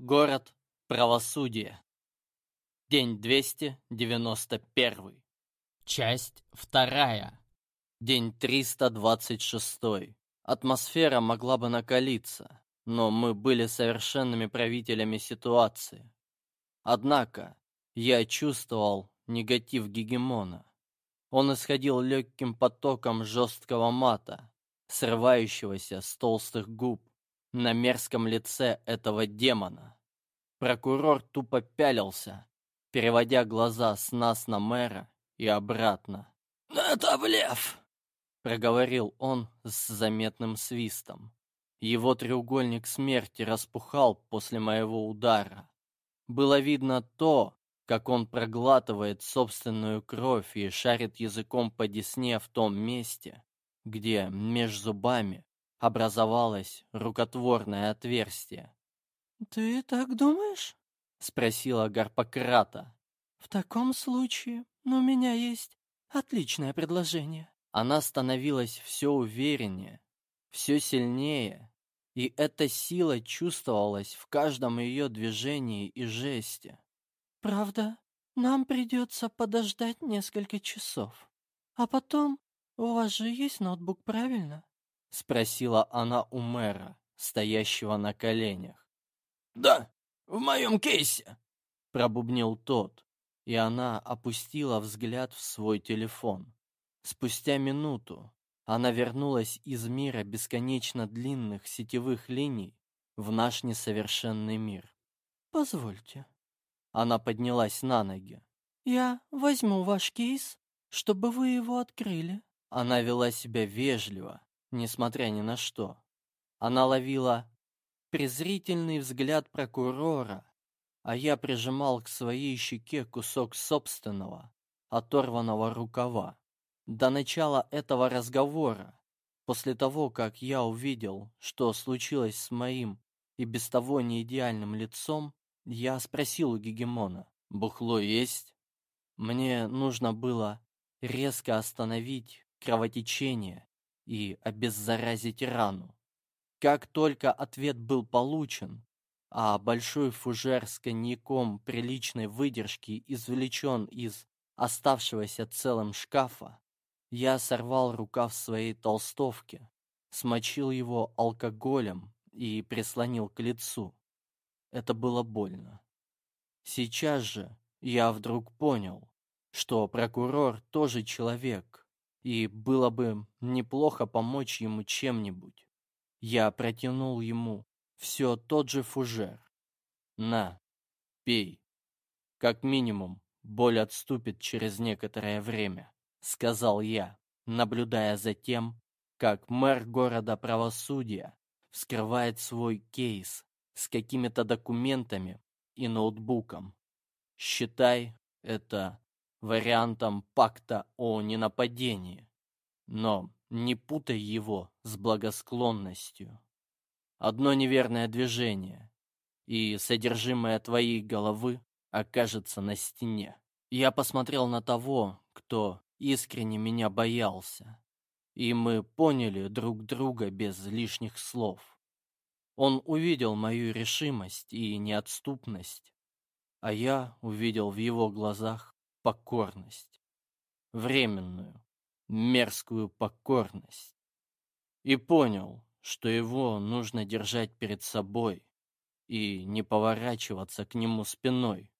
Город правосудия. День 291. Часть вторая. День 326. Атмосфера могла бы накалиться, но мы были совершенными правителями ситуации. Однако я чувствовал негатив гегемона. Он исходил легким потоком жесткого мата, срывающегося с толстых губ на мерзком лице этого демона. Прокурор тупо пялился, переводя глаза с нас на мэра и обратно. «Это блеф!» — проговорил он с заметным свистом. Его треугольник смерти распухал после моего удара. Было видно то, как он проглатывает собственную кровь и шарит языком по десне в том месте, где меж зубами образовалось рукотворное отверстие. «Ты так думаешь?» — спросила Гарпократа. «В таком случае у меня есть отличное предложение». Она становилась все увереннее, все сильнее, и эта сила чувствовалась в каждом ее движении и жесте. «Правда, нам придется подождать несколько часов. А потом, у вас же есть ноутбук, правильно?» — спросила она у мэра, стоящего на коленях. «Да, в моем кейсе», — пробубнил тот, и она опустила взгляд в свой телефон. Спустя минуту она вернулась из мира бесконечно длинных сетевых линий в наш несовершенный мир. «Позвольте». Она поднялась на ноги. «Я возьму ваш кейс, чтобы вы его открыли». Она вела себя вежливо, несмотря ни на что. Она ловила презрительный взгляд прокурора, а я прижимал к своей щеке кусок собственного, оторванного рукава. До начала этого разговора, после того, как я увидел, что случилось с моим и без того неидеальным лицом, я спросил у Гегемона, «Бухло есть?» Мне нужно было резко остановить кровотечение и обеззаразить рану. Как только ответ был получен, а большой фужер с коньяком приличной выдержки извлечен из оставшегося целым шкафа, я сорвал рукав своей толстовки, смочил его алкоголем и прислонил к лицу. Это было больно. Сейчас же я вдруг понял, что прокурор тоже человек, и было бы неплохо помочь ему чем-нибудь. Я протянул ему все тот же фужер. На, пей. Как минимум, боль отступит через некоторое время, сказал я, наблюдая за тем, как мэр города правосудия вскрывает свой кейс с какими-то документами и ноутбуком. Считай это вариантом пакта о ненападении, но не путай его с благосклонностью. Одно неверное движение, и содержимое твоей головы окажется на стене. Я посмотрел на того, кто искренне меня боялся, и мы поняли друг друга без лишних слов. Он увидел мою решимость и неотступность, а я увидел в его глазах покорность. Временную, мерзкую покорность. И понял, что его нужно держать перед собой и не поворачиваться к нему спиной,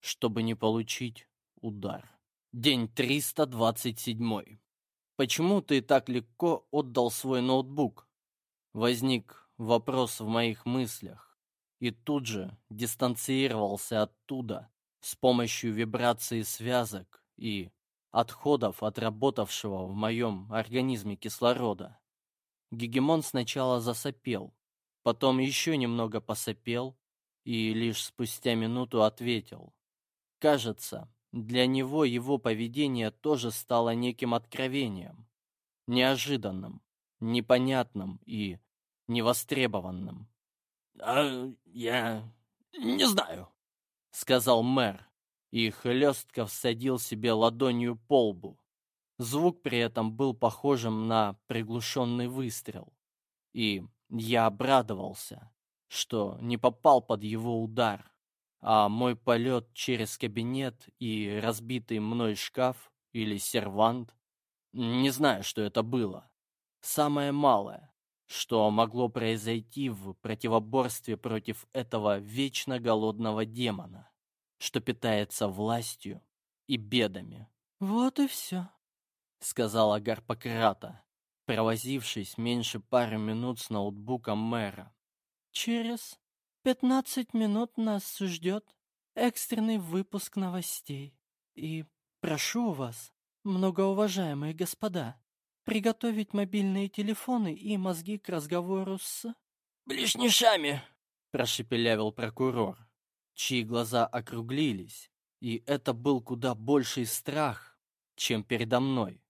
чтобы не получить удар. День 327. Почему ты так легко отдал свой ноутбук? Возник вопрос в моих мыслях, и тут же дистанцировался оттуда, с помощью вибрации связок и отходов отработавшего в моем организме кислорода. Гегемон сначала засопел, потом еще немного посопел и лишь спустя минуту ответил. Кажется, для него его поведение тоже стало неким откровением, неожиданным, непонятным и невостребованным. «А я не знаю», сказал мэр, и хлестко всадил себе ладонью по лбу. Звук при этом был похожим на приглушенный выстрел. И я обрадовался, что не попал под его удар, а мой полет через кабинет и разбитый мной шкаф или сервант, не знаю, что это было. Самое малое, что могло произойти в противоборстве против этого вечно голодного демона, что питается властью и бедами. «Вот и все», — сказала Гарпократа, провозившись меньше пары минут с ноутбуком мэра. «Через пятнадцать минут нас ждет экстренный выпуск новостей. И прошу вас, многоуважаемые господа, приготовить мобильные телефоны и мозги к разговору с...» «Ближнишами!» — прошепелявил прокурор, чьи глаза округлились, и это был куда больший страх, чем передо мной.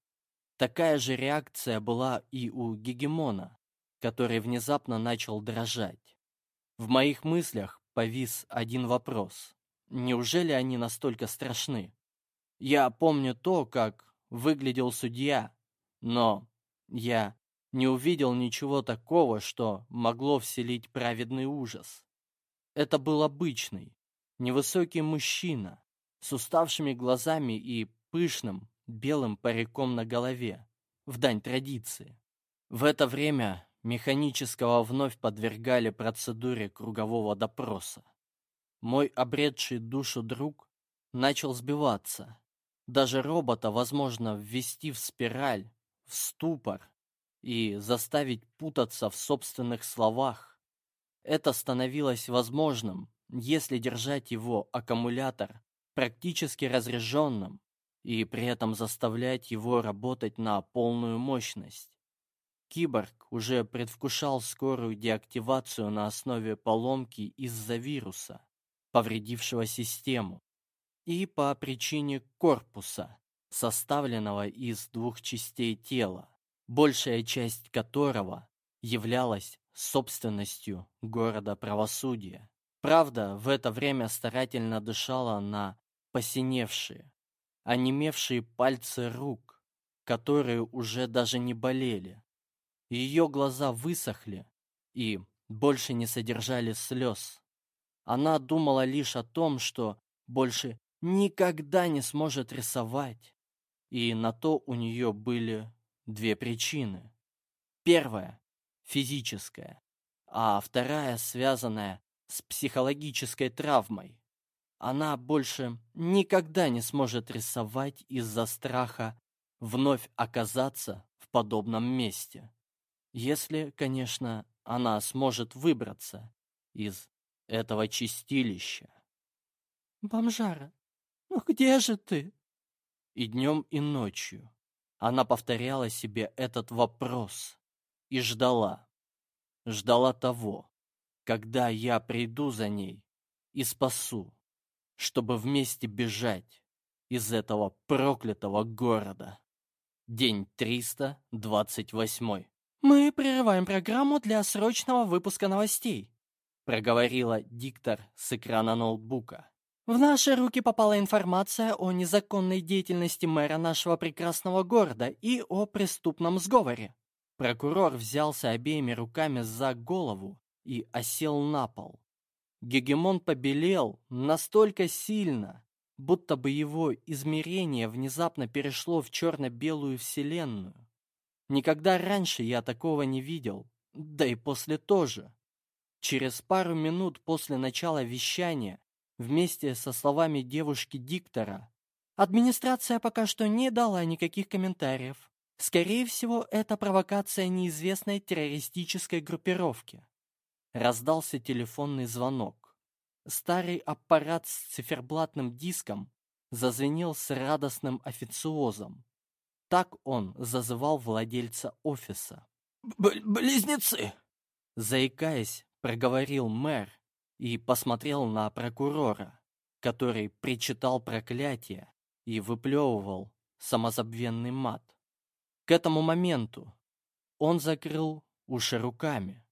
Такая же реакция была и у Гегемона, который внезапно начал дрожать. В моих мыслях повис один вопрос. Неужели они настолько страшны? Я помню то, как выглядел судья, но я не увидел ничего такого, что могло вселить праведный ужас. Это был обычный, невысокий мужчина с уставшими глазами и пышным белым париком на голове, в дань традиции. В это время механического вновь подвергали процедуре кругового допроса. Мой обретший душу друг начал сбиваться. Даже робота возможно ввести в спираль, в ступор и заставить путаться в собственных словах. Это становилось возможным, если держать его аккумулятор практически разряженным и при этом заставлять его работать на полную мощность. Киборг уже предвкушал скорую деактивацию на основе поломки из-за вируса, повредившего систему, и по причине корпуса, составленного из двух частей тела, большая часть которого являлась собственностью города правосудия. Правда, в это время старательно дышала на посиневшие, онемевшие пальцы рук, которые уже даже не болели. Ее глаза высохли и больше не содержали слез. Она думала лишь о том, что больше никогда не сможет рисовать, и на то у нее были две причины. Первая – физическая, а вторая связанная с психологической травмой. Она больше никогда не сможет рисовать из-за страха вновь оказаться в подобном месте. Если, конечно, она сможет выбраться из этого чистилища. «Бомжара, ну где же ты?» И днем, и ночью она повторяла себе этот вопрос и ждала. Ждала того, когда я приду за ней и спасу, чтобы вместе бежать из этого проклятого города. День 328. «Мы прерываем программу для срочного выпуска новостей», проговорила диктор с экрана ноутбука. В наши руки попала информация о незаконной деятельности мэра нашего прекрасного города и о преступном сговоре. Прокурор взялся обеими руками за голову и осел на пол. Гегемон побелел настолько сильно, будто бы его измерение внезапно перешло в черно-белую вселенную. Никогда раньше я такого не видел, да и после тоже. Через пару минут после начала вещания вместе со словами девушки-диктора. Администрация пока что не дала никаких комментариев. Скорее всего, это провокация неизвестной террористической группировки. Раздался телефонный звонок. Старый аппарат с циферблатным диском зазвенел с радостным официозом. Так он зазывал владельца офиса. «Близнецы!» Заикаясь, проговорил мэр, и посмотрел на прокурора, который причитал проклятие и выплевывал самозабвенный мат. К этому моменту он закрыл уши руками.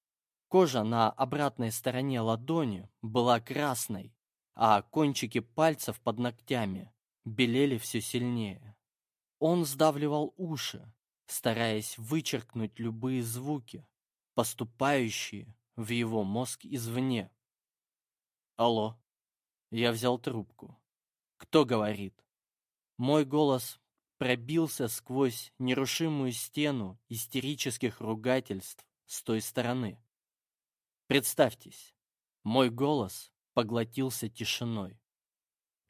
Кожа на обратной стороне ладони была красной, а кончики пальцев под ногтями белели все сильнее. Он сдавливал уши, стараясь вычеркнуть любые звуки, поступающие в его мозг извне. Алло. Я взял трубку. Кто говорит? Мой голос пробился сквозь нерушимую стену истерических ругательств с той стороны. Представьтесь, мой голос поглотился тишиной.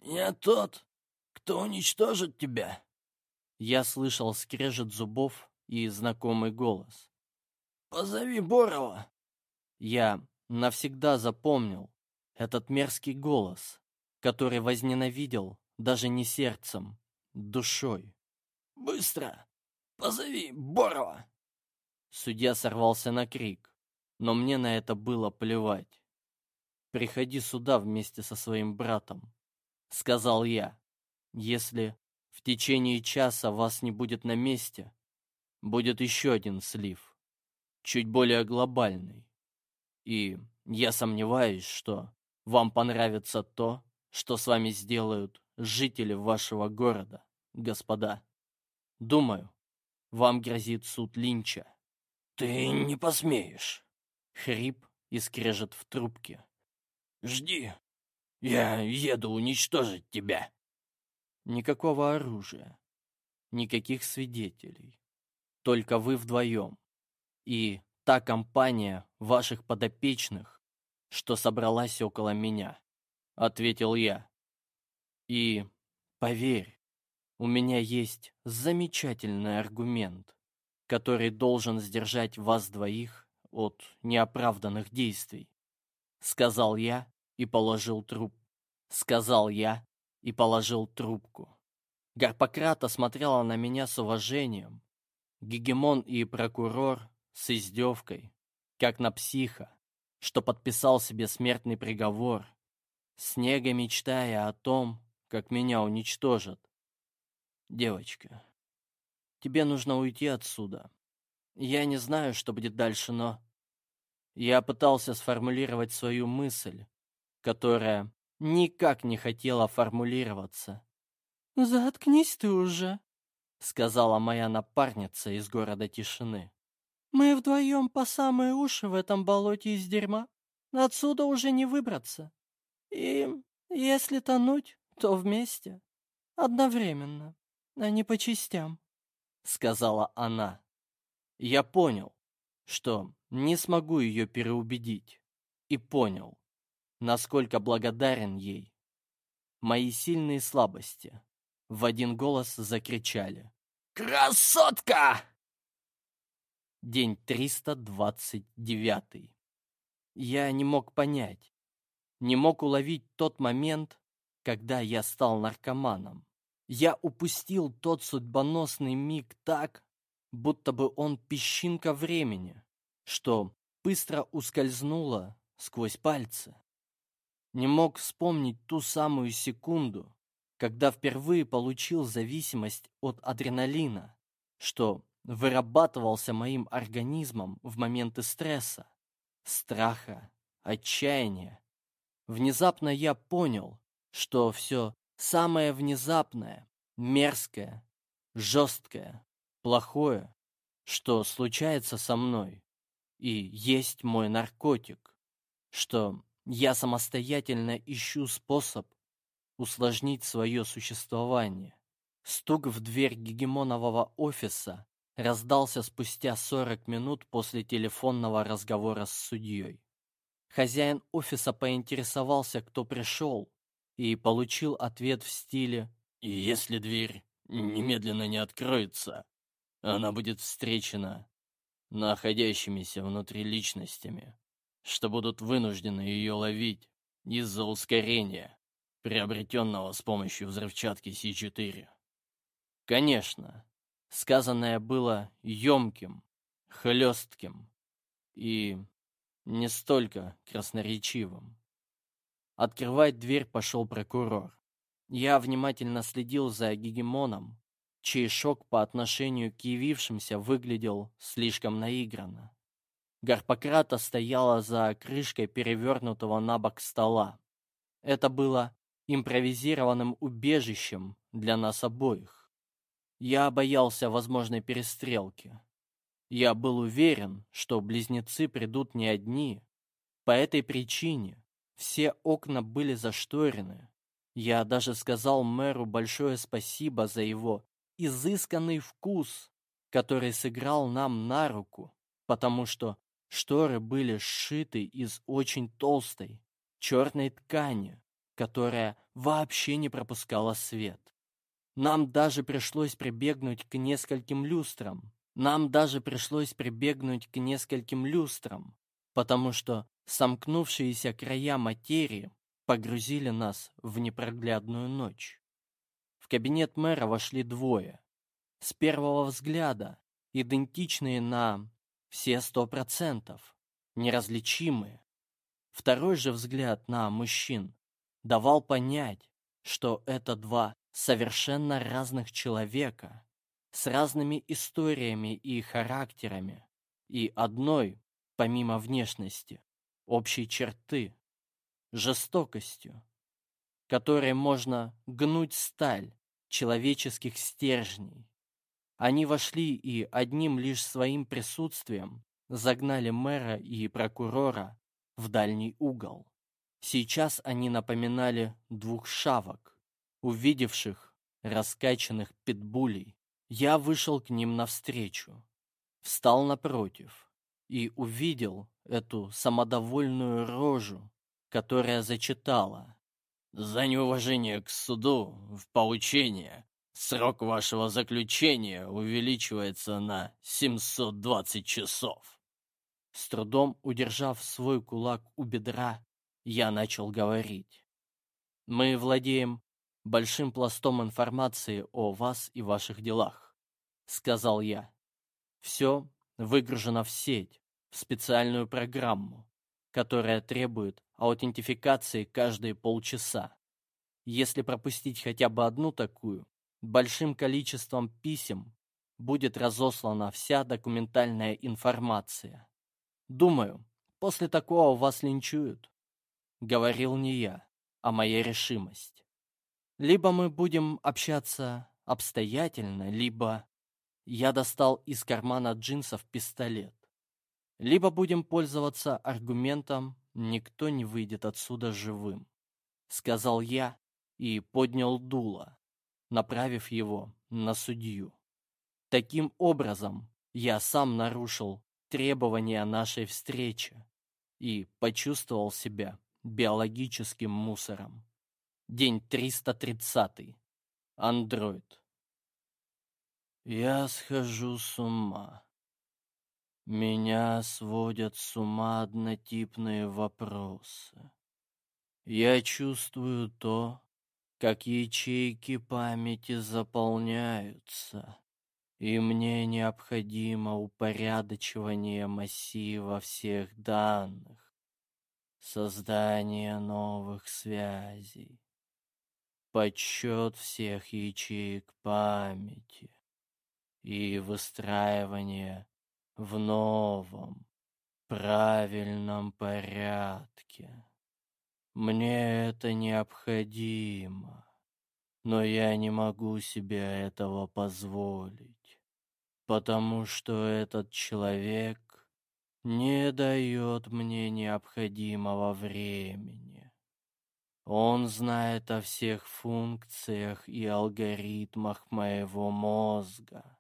«Я тот, кто уничтожит тебя!» Я слышал скрежет зубов и знакомый голос. «Позови Борова!» Я навсегда запомнил этот мерзкий голос, который возненавидел даже не сердцем, душой. «Быстро! Позови Борова!» Судья сорвался на крик, но мне на это было плевать. «Приходи сюда вместе со своим братом», — сказал я. «Если в течение часа вас не будет на месте, будет еще один слив, чуть более глобальный. И я сомневаюсь, что вам понравится то, что с вами сделают жители вашего города, господа. Думаю, вам грозит суд Линча. Ты не посмеешь. Хрип и скрежет в трубке. Жди. Я еду уничтожить тебя. Никакого оружия. Никаких свидетелей. Только вы вдвоем. И та компания ваших подопечных, что собралась около меня, — ответил я. И, поверь, у меня есть замечательный аргумент, который должен сдержать вас двоих от неоправданных действий. Сказал я и положил труп. Сказал я и положил трубку. Гарпократа смотрела на меня с уважением. Гегемон и прокурор с издевкой, как на психа, что подписал себе смертный приговор, снега мечтая о том, как меня уничтожат. Девочка, тебе нужно уйти отсюда. Я не знаю, что будет дальше, но... Я пытался сформулировать свою мысль, которая никак не хотела формулироваться. «Заткнись ты уже», — сказала моя напарница из города тишины. Мы вдвоем по самые уши в этом болоте из дерьма. Отсюда уже не выбраться. И если тонуть, то вместе. Одновременно, а не по частям», — сказала она. Я понял, что не смогу ее переубедить. И понял, насколько благодарен ей. Мои сильные слабости в один голос закричали. «Красотка!» День 329. Я не мог понять, не мог уловить тот момент, когда я стал наркоманом. Я упустил тот судьбоносный миг так, будто бы он песчинка времени, что быстро ускользнула сквозь пальцы. Не мог вспомнить ту самую секунду, когда впервые получил зависимость от адреналина, что вырабатывался моим организмом в моменты стресса, страха, отчаяния. Внезапно я понял, что все самое внезапное, мерзкое, жесткое, плохое, что случается со мной, и есть мой наркотик, что я самостоятельно ищу способ усложнить свое существование. Стук в дверь гегемонового офиса раздался спустя 40 минут после телефонного разговора с судьей. Хозяин офиса поинтересовался, кто пришел, и получил ответ в стиле «И если дверь немедленно не откроется, она будет встречена находящимися внутри личностями, что будут вынуждены ее ловить из-за ускорения, приобретенного с помощью взрывчатки С4». Конечно, Сказанное было емким, хлестким и не столько красноречивым. Открывать дверь пошел прокурор. Я внимательно следил за гегемоном, чей шок по отношению к явившимся выглядел слишком наигранно. Гарпократа стояла за крышкой перевернутого на бок стола. Это было импровизированным убежищем для нас обоих. Я боялся возможной перестрелки. Я был уверен, что близнецы придут не одни, По этой причине все окна были зашторены. Я даже сказал мэру большое спасибо за его изысканный вкус, который сыграл нам на руку, потому что шторы были сшиты из очень толстой черной ткани, которая вообще не пропускала свет. Нам даже пришлось прибегнуть к нескольким люстрам. Нам даже пришлось прибегнуть к нескольким люстрам, потому что сомкнувшиеся края материи погрузили нас в непроглядную ночь. В кабинет мэра вошли двое. С первого взгляда идентичные нам все сто процентов, неразличимые. Второй же взгляд на мужчин давал понять, что это два совершенно разных человека, с разными историями и характерами, и одной, помимо внешности, общей черты – жестокостью, которой можно гнуть сталь человеческих стержней. Они вошли и одним лишь своим присутствием загнали мэра и прокурора в дальний угол. Сейчас они напоминали двух шавок, увидевших раскачанных питбулей. Я вышел к ним навстречу, встал напротив и увидел эту самодовольную рожу, которая зачитала «За неуважение к суду в поучение срок вашего заключения увеличивается на 720 часов». С трудом удержав свой кулак у бедра, я начал говорить. Мы владеем большим пластом информации о вас и ваших делах, сказал я. Все выгружено в сеть, в специальную программу, которая требует аутентификации каждые полчаса. Если пропустить хотя бы одну такую, большим количеством писем будет разослана вся документальная информация. Думаю, после такого вас линчуют говорил не я, а моя решимость. Либо мы будем общаться обстоятельно, либо я достал из кармана джинсов пистолет. Либо будем пользоваться аргументом «никто не выйдет отсюда живым», сказал я и поднял дуло, направив его на судью. Таким образом, я сам нарушил требования нашей встречи и почувствовал себя биологическим мусором. День 330. Андроид. Я схожу с ума. Меня сводят с ума однотипные вопросы. Я чувствую то, как ячейки памяти заполняются, и мне необходимо упорядочивание массива всех данных создание новых связей, подсчет всех ячеек памяти и выстраивание в новом, правильном порядке. Мне это необходимо, но я не могу себе этого позволить, потому что этот человек не дает мне необходимого времени. Он знает о всех функциях и алгоритмах моего мозга.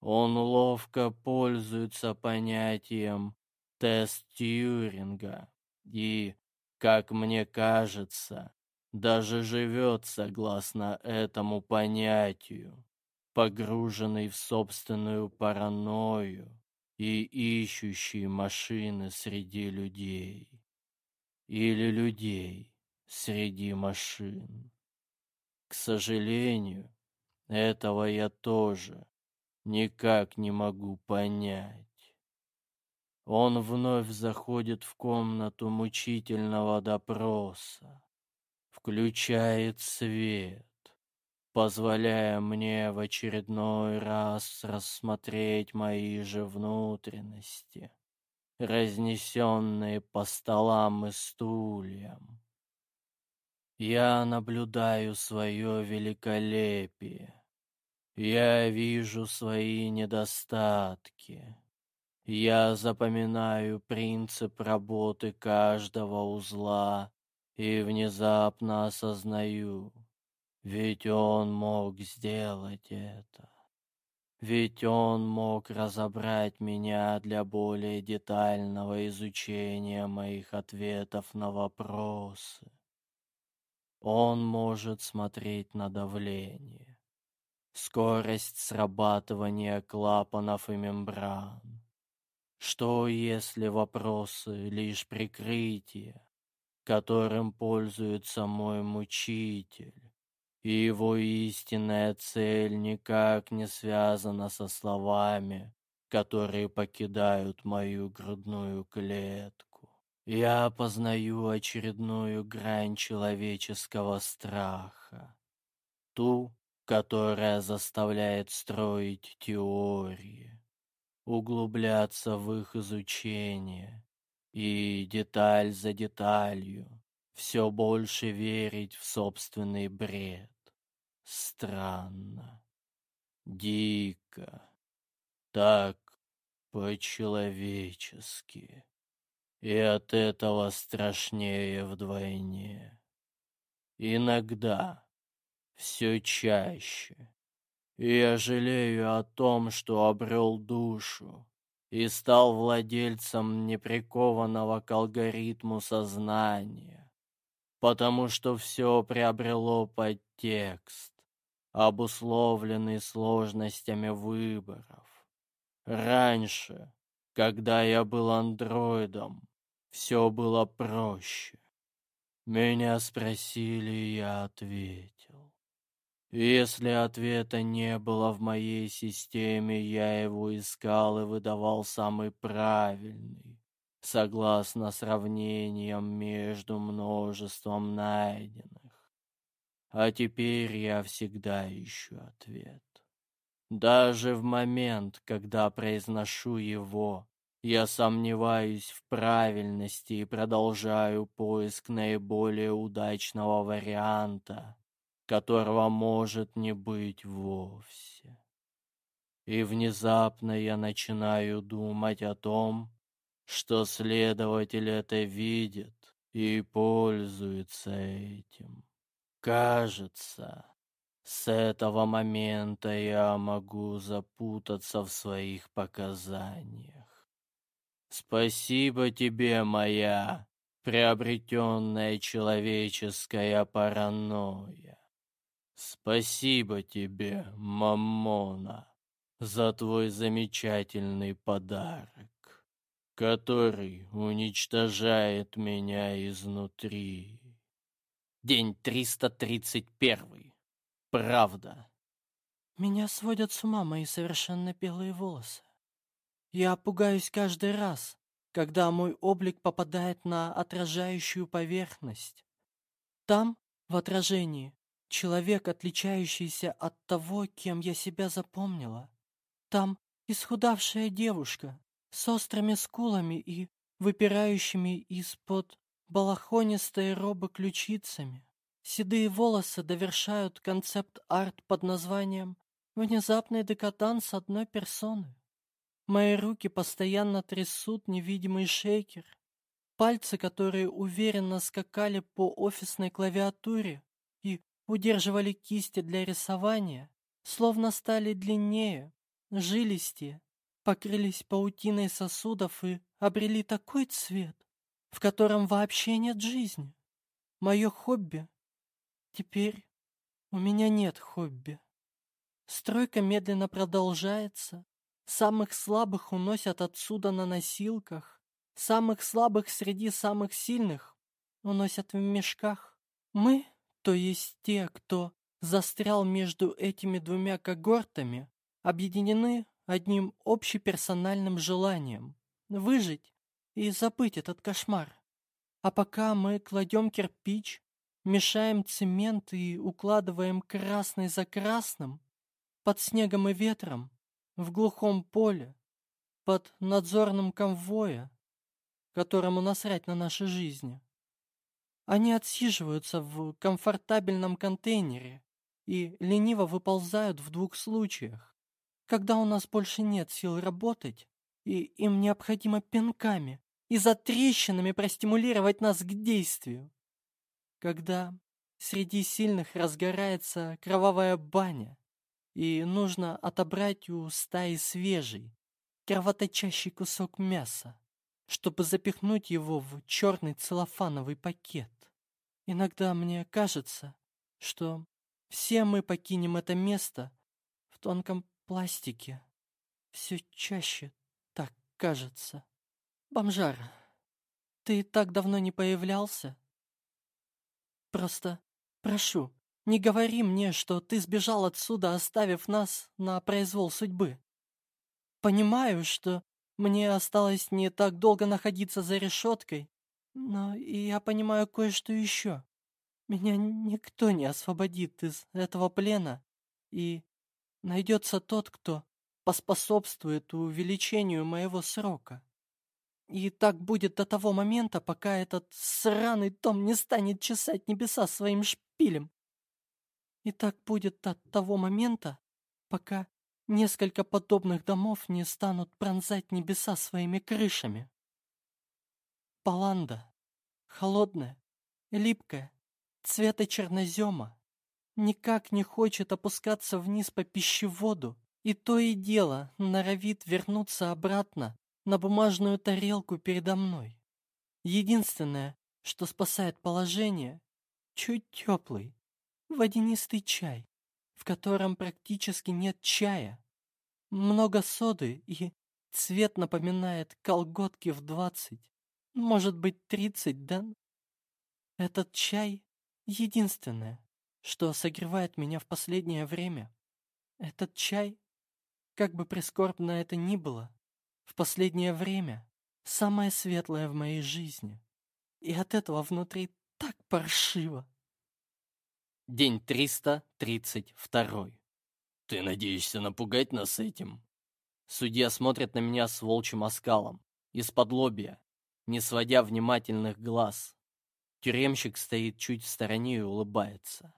Он ловко пользуется понятием тест Тьюринга и, как мне кажется, даже живет согласно этому понятию, погруженный в собственную паранойю и ищущие машины среди людей. Или людей среди машин. К сожалению, этого я тоже никак не могу понять. Он вновь заходит в комнату мучительного допроса, включает свет, позволяя мне в очередной раз рассмотреть мои же внутренности, разнесенные по столам и стульям. Я наблюдаю свое великолепие. Я вижу свои недостатки. Я запоминаю принцип работы каждого узла и внезапно осознаю, ведь он мог сделать это. Ведь он мог разобрать меня для более детального изучения моих ответов на вопросы. Он может смотреть на давление, скорость срабатывания клапанов и мембран. Что если вопросы лишь прикрытие, которым пользуется мой мучитель? и его истинная цель никак не связана со словами, которые покидают мою грудную клетку. Я познаю очередную грань человеческого страха, ту, которая заставляет строить теории, углубляться в их изучение и деталь за деталью все больше верить в собственный бред. Странно, дико, так по-человечески. И от этого страшнее вдвойне. Иногда, все чаще, я жалею о том, что обрел душу и стал владельцем неприкованного к алгоритму сознания потому что все приобрело подтекст, обусловленный сложностями выборов. Раньше, когда я был андроидом, все было проще. Меня спросили, и я ответил. Если ответа не было в моей системе, я его искал и выдавал самый правильный согласно сравнениям между множеством найденных. А теперь я всегда ищу ответ. Даже в момент, когда произношу его, я сомневаюсь в правильности и продолжаю поиск наиболее удачного варианта, которого может не быть вовсе. И внезапно я начинаю думать о том, что следователь это видит и пользуется этим. Кажется, с этого момента я могу запутаться в своих показаниях. Спасибо тебе, моя приобретенная человеческая паранойя. Спасибо тебе, Мамона, за твой замечательный подарок который уничтожает меня изнутри. День 331. Правда. Меня сводят с ума мои совершенно белые волосы. Я пугаюсь каждый раз, когда мой облик попадает на отражающую поверхность. Там, в отражении, человек, отличающийся от того, кем я себя запомнила. Там исхудавшая девушка, с острыми скулами и выпирающими из-под балахонистой робы ключицами. Седые волосы довершают концепт-арт под названием «Внезапный декаданс одной персоны». Мои руки постоянно трясут невидимый шейкер. Пальцы, которые уверенно скакали по офисной клавиатуре и удерживали кисти для рисования, словно стали длиннее, жилистее покрылись паутиной сосудов и обрели такой цвет, в котором вообще нет жизни. Мое хобби. Теперь у меня нет хобби. Стройка медленно продолжается. Самых слабых уносят отсюда на носилках. Самых слабых среди самых сильных уносят в мешках. Мы, то есть те, кто застрял между этими двумя когортами, объединены одним общеперсональным желанием — выжить и забыть этот кошмар. А пока мы кладем кирпич, мешаем цемент и укладываем красный за красным, под снегом и ветром, в глухом поле, под надзорным конвоя, которому насрать на наши жизни. Они отсиживаются в комфортабельном контейнере и лениво выползают в двух случаях когда у нас больше нет сил работать, и им необходимо пинками и за трещинами простимулировать нас к действию. Когда среди сильных разгорается кровавая баня, и нужно отобрать у стаи свежий, кровоточащий кусок мяса, чтобы запихнуть его в черный целлофановый пакет. Иногда мне кажется, что все мы покинем это место в тонком пластике. Все чаще так кажется. Бомжар, ты так давно не появлялся? Просто прошу, не говори мне, что ты сбежал отсюда, оставив нас на произвол судьбы. Понимаю, что мне осталось не так долго находиться за решеткой, но я понимаю кое-что еще. Меня никто не освободит из этого плена, и найдется тот, кто поспособствует увеличению моего срока. И так будет до того момента, пока этот сраный том не станет чесать небеса своим шпилем. И так будет от того момента, пока несколько подобных домов не станут пронзать небеса своими крышами. Паланда, холодная, липкая, цвета чернозема, никак не хочет опускаться вниз по пищеводу, и то и дело норовит вернуться обратно на бумажную тарелку передо мной. Единственное, что спасает положение, чуть теплый, водянистый чай, в котором практически нет чая. Много соды и цвет напоминает колготки в двадцать, может быть тридцать ден. Этот чай — единственное, что согревает меня в последнее время. Этот чай, как бы прискорбно это ни было, в последнее время самое светлое в моей жизни. И от этого внутри так паршиво. День 332. Ты надеешься напугать нас этим? Судья смотрит на меня с волчьим оскалом, из-под лобья, не сводя внимательных глаз. Тюремщик стоит чуть в стороне и улыбается.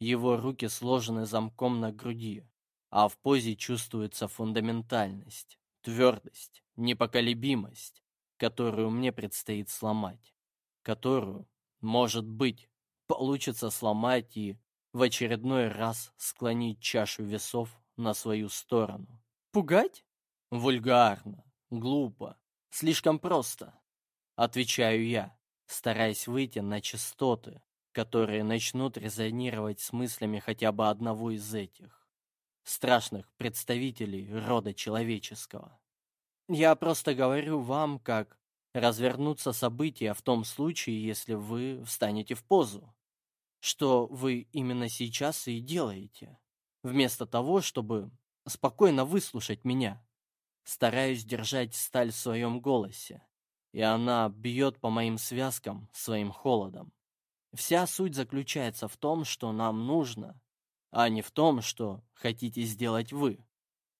Его руки сложены замком на груди, а в позе чувствуется фундаментальность, твердость, непоколебимость, которую мне предстоит сломать, которую, может быть, получится сломать и в очередной раз склонить чашу весов на свою сторону. Пугать? Вульгарно, глупо, слишком просто. Отвечаю я, стараясь выйти на частоты, которые начнут резонировать с мыслями хотя бы одного из этих страшных представителей рода человеческого. Я просто говорю вам, как развернутся события в том случае, если вы встанете в позу. Что вы именно сейчас и делаете, вместо того, чтобы спокойно выслушать меня. Стараюсь держать сталь в своем голосе, и она бьет по моим связкам своим холодом. Вся суть заключается в том, что нам нужно, а не в том, что хотите сделать вы.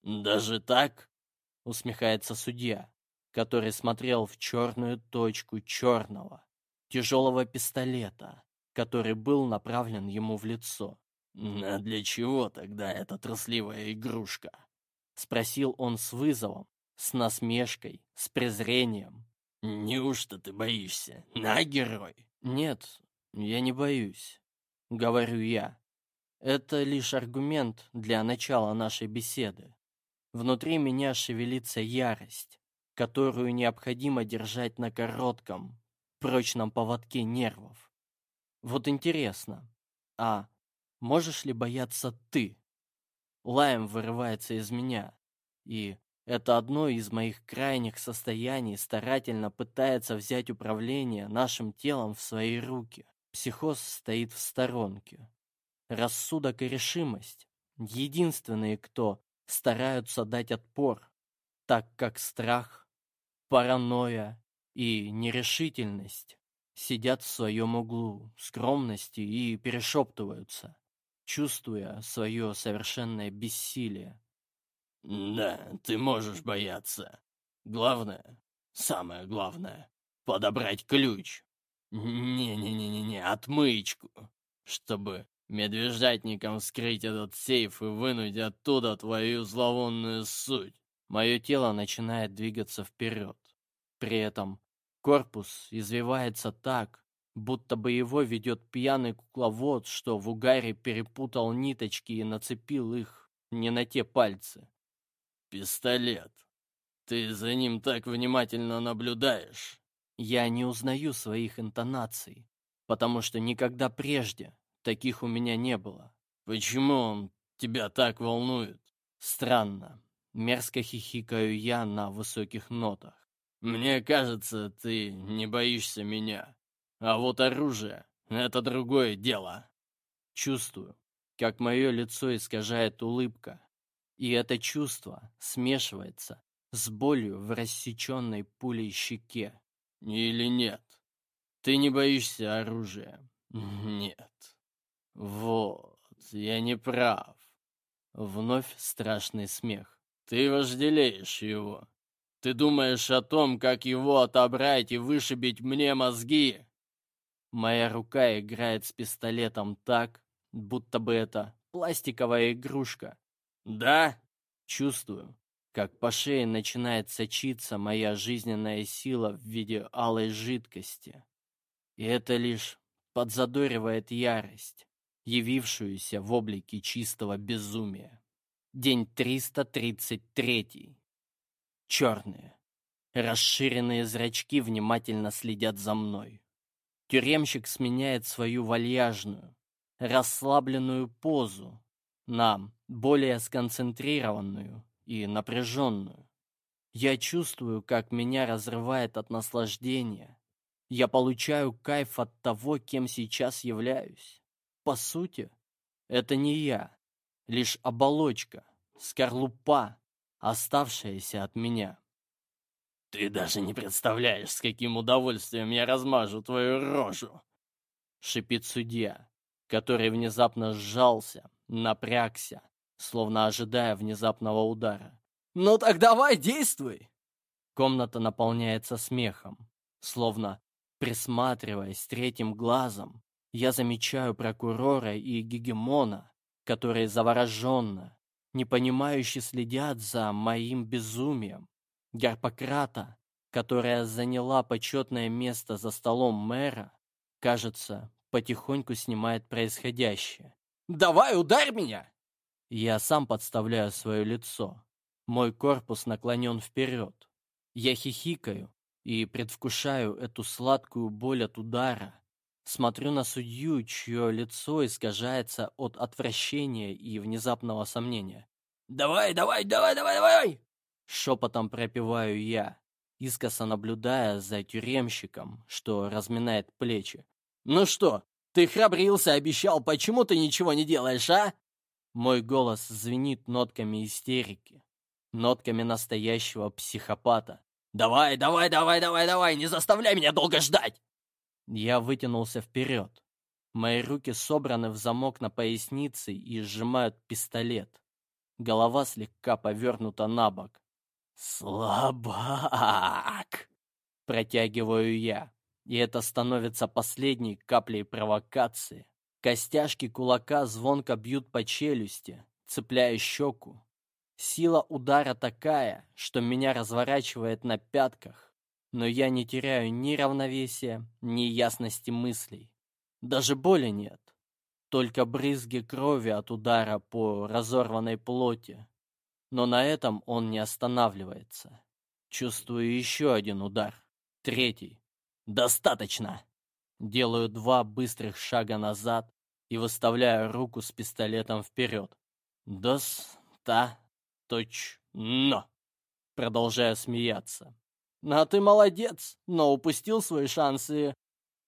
«Даже так?» — усмехается судья который смотрел в черную точку черного, тяжелого пистолета, который был направлен ему в лицо. «А для чего тогда эта трусливая игрушка?» Спросил он с вызовом, с насмешкой, с презрением. «Неужто ты боишься? На, герой!» «Нет, я не боюсь», — говорю я. «Это лишь аргумент для начала нашей беседы. Внутри меня шевелится ярость, которую необходимо держать на коротком, прочном поводке нервов. Вот интересно, а можешь ли бояться ты? Лаем вырывается из меня, и это одно из моих крайних состояний старательно пытается взять управление нашим телом в свои руки. Психоз стоит в сторонке. Рассудок и решимость — единственные, кто стараются дать отпор, так как страх паранойя и нерешительность сидят в своем углу скромности и перешептываются, чувствуя свое совершенное бессилие. «Да, ты можешь бояться. Главное, самое главное, подобрать ключ. Не-не-не-не-не, отмычку, чтобы медвежатникам вскрыть этот сейф и вынуть оттуда твою зловонную суть. Мое тело начинает двигаться вперед. При этом корпус извивается так, будто бы его ведет пьяный кукловод, что в угаре перепутал ниточки и нацепил их не на те пальцы. «Пистолет. Ты за ним так внимательно наблюдаешь?» Я не узнаю своих интонаций, потому что никогда прежде таких у меня не было. «Почему он тебя так волнует?» Странно. Мерзко хихикаю я на высоких нотах. «Мне кажется, ты не боишься меня. А вот оружие — это другое дело». Чувствую, как мое лицо искажает улыбка, и это чувство смешивается с болью в рассеченной пулей щеке. Или нет? Ты не боишься оружия? Нет. Вот, я не прав. Вновь страшный смех. Ты вожделеешь его. Ты думаешь о том, как его отобрать и вышибить мне мозги? Моя рука играет с пистолетом так, будто бы это пластиковая игрушка. Да? Чувствую, как по шее начинает сочиться моя жизненная сила в виде алой жидкости. И это лишь подзадоривает ярость, явившуюся в облике чистого безумия. День 333. Черные. Расширенные зрачки внимательно следят за мной. Тюремщик сменяет свою вальяжную, расслабленную позу на более сконцентрированную и напряженную. Я чувствую, как меня разрывает от наслаждения. Я получаю кайф от того, кем сейчас являюсь. По сути, это не я, лишь оболочка, скорлупа, оставшаяся от меня. «Ты даже не представляешь, с каким удовольствием я размажу твою рожу!» Шипит судья, который внезапно сжался, напрягся, словно ожидая внезапного удара. «Ну так давай, действуй!» Комната наполняется смехом, словно присматриваясь третьим глазом. Я замечаю прокурора и гегемона, которые завороженно, непонимающе следят за моим безумием. Гарпократа, которая заняла почетное место за столом мэра, кажется, потихоньку снимает происходящее. «Давай, ударь меня!» Я сам подставляю свое лицо. Мой корпус наклонен вперед. Я хихикаю и предвкушаю эту сладкую боль от удара. Смотрю на судью, чье лицо искажается от отвращения и внезапного сомнения. «Давай, давай, давай, давай, давай!» Шепотом пропеваю я, искоса наблюдая за тюремщиком, что разминает плечи. «Ну что, ты храбрился, обещал, почему ты ничего не делаешь, а?» Мой голос звенит нотками истерики, нотками настоящего психопата. «Давай, давай, давай, давай, давай, не заставляй меня долго ждать!» Я вытянулся вперед. Мои руки собраны в замок на пояснице и сжимают пистолет. Голова слегка повернута на бок. «Слабак!» Протягиваю я, и это становится последней каплей провокации. Костяшки кулака звонко бьют по челюсти, цепляя щеку. Сила удара такая, что меня разворачивает на пятках, но я не теряю ни равновесия, ни ясности мыслей. Даже боли нет, только брызги крови от удара по разорванной плоти. Но на этом он не останавливается. Чувствую еще один удар. Третий. Достаточно. Делаю два быстрых шага назад и выставляю руку с пистолетом вперед. Достаточно. Продолжаю смеяться. А ты молодец, но упустил свой шанс и...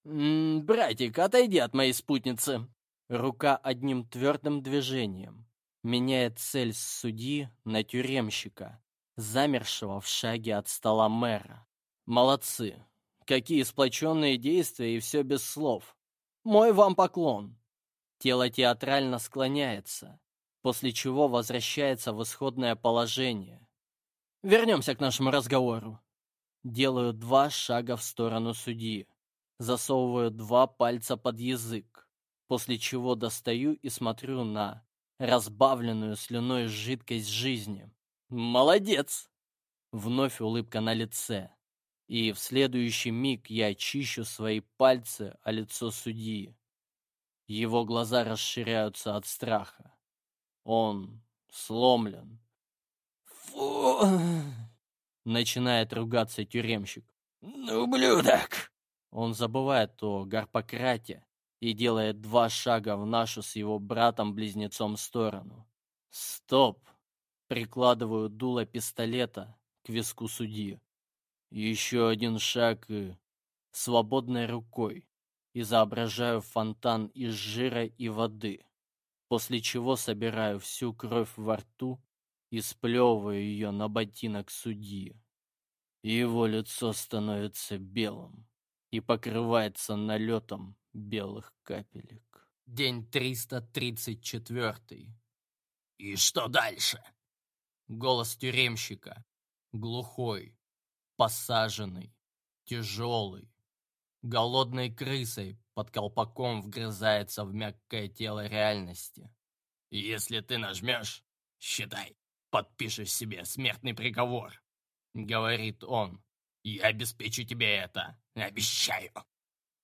М -м, братик, отойди от моей спутницы. Рука одним твердым движением меняет цель с судьи на тюремщика, замершего в шаге от стола мэра. Молодцы, Какие сплоченные действия и все без слов. Мой вам поклон. Тело театрально склоняется, после чего возвращается в исходное положение. Вернемся к нашему разговору. Делаю два шага в сторону судьи. Засовываю два пальца под язык, после чего достаю и смотрю на разбавленную слюной жидкость жизни. Молодец! Вновь улыбка на лице. И в следующий миг я чищу свои пальцы о лицо судьи. Его глаза расширяются от страха. Он сломлен. «Фу!» — начинает ругаться тюремщик. «Ублюдок!» Он забывает о Гарпократе и делает два шага в нашу с его братом-близнецом сторону. «Стоп!» Прикладываю дуло пистолета к виску судьи. Еще один шаг и... Свободной рукой изображаю фонтан из жира и воды, после чего собираю всю кровь во рту и сплевываю ее на ботинок судьи. Его лицо становится белым и покрывается налетом белых капелек. День 334. «И что дальше?» Голос тюремщика. Глухой, посаженный, тяжелый. Голодной крысой под колпаком вгрызается в мягкое тело реальности. «Если ты нажмешь, считай, подпишешь себе смертный приговор», — говорит он. «Я обеспечу тебе это, обещаю».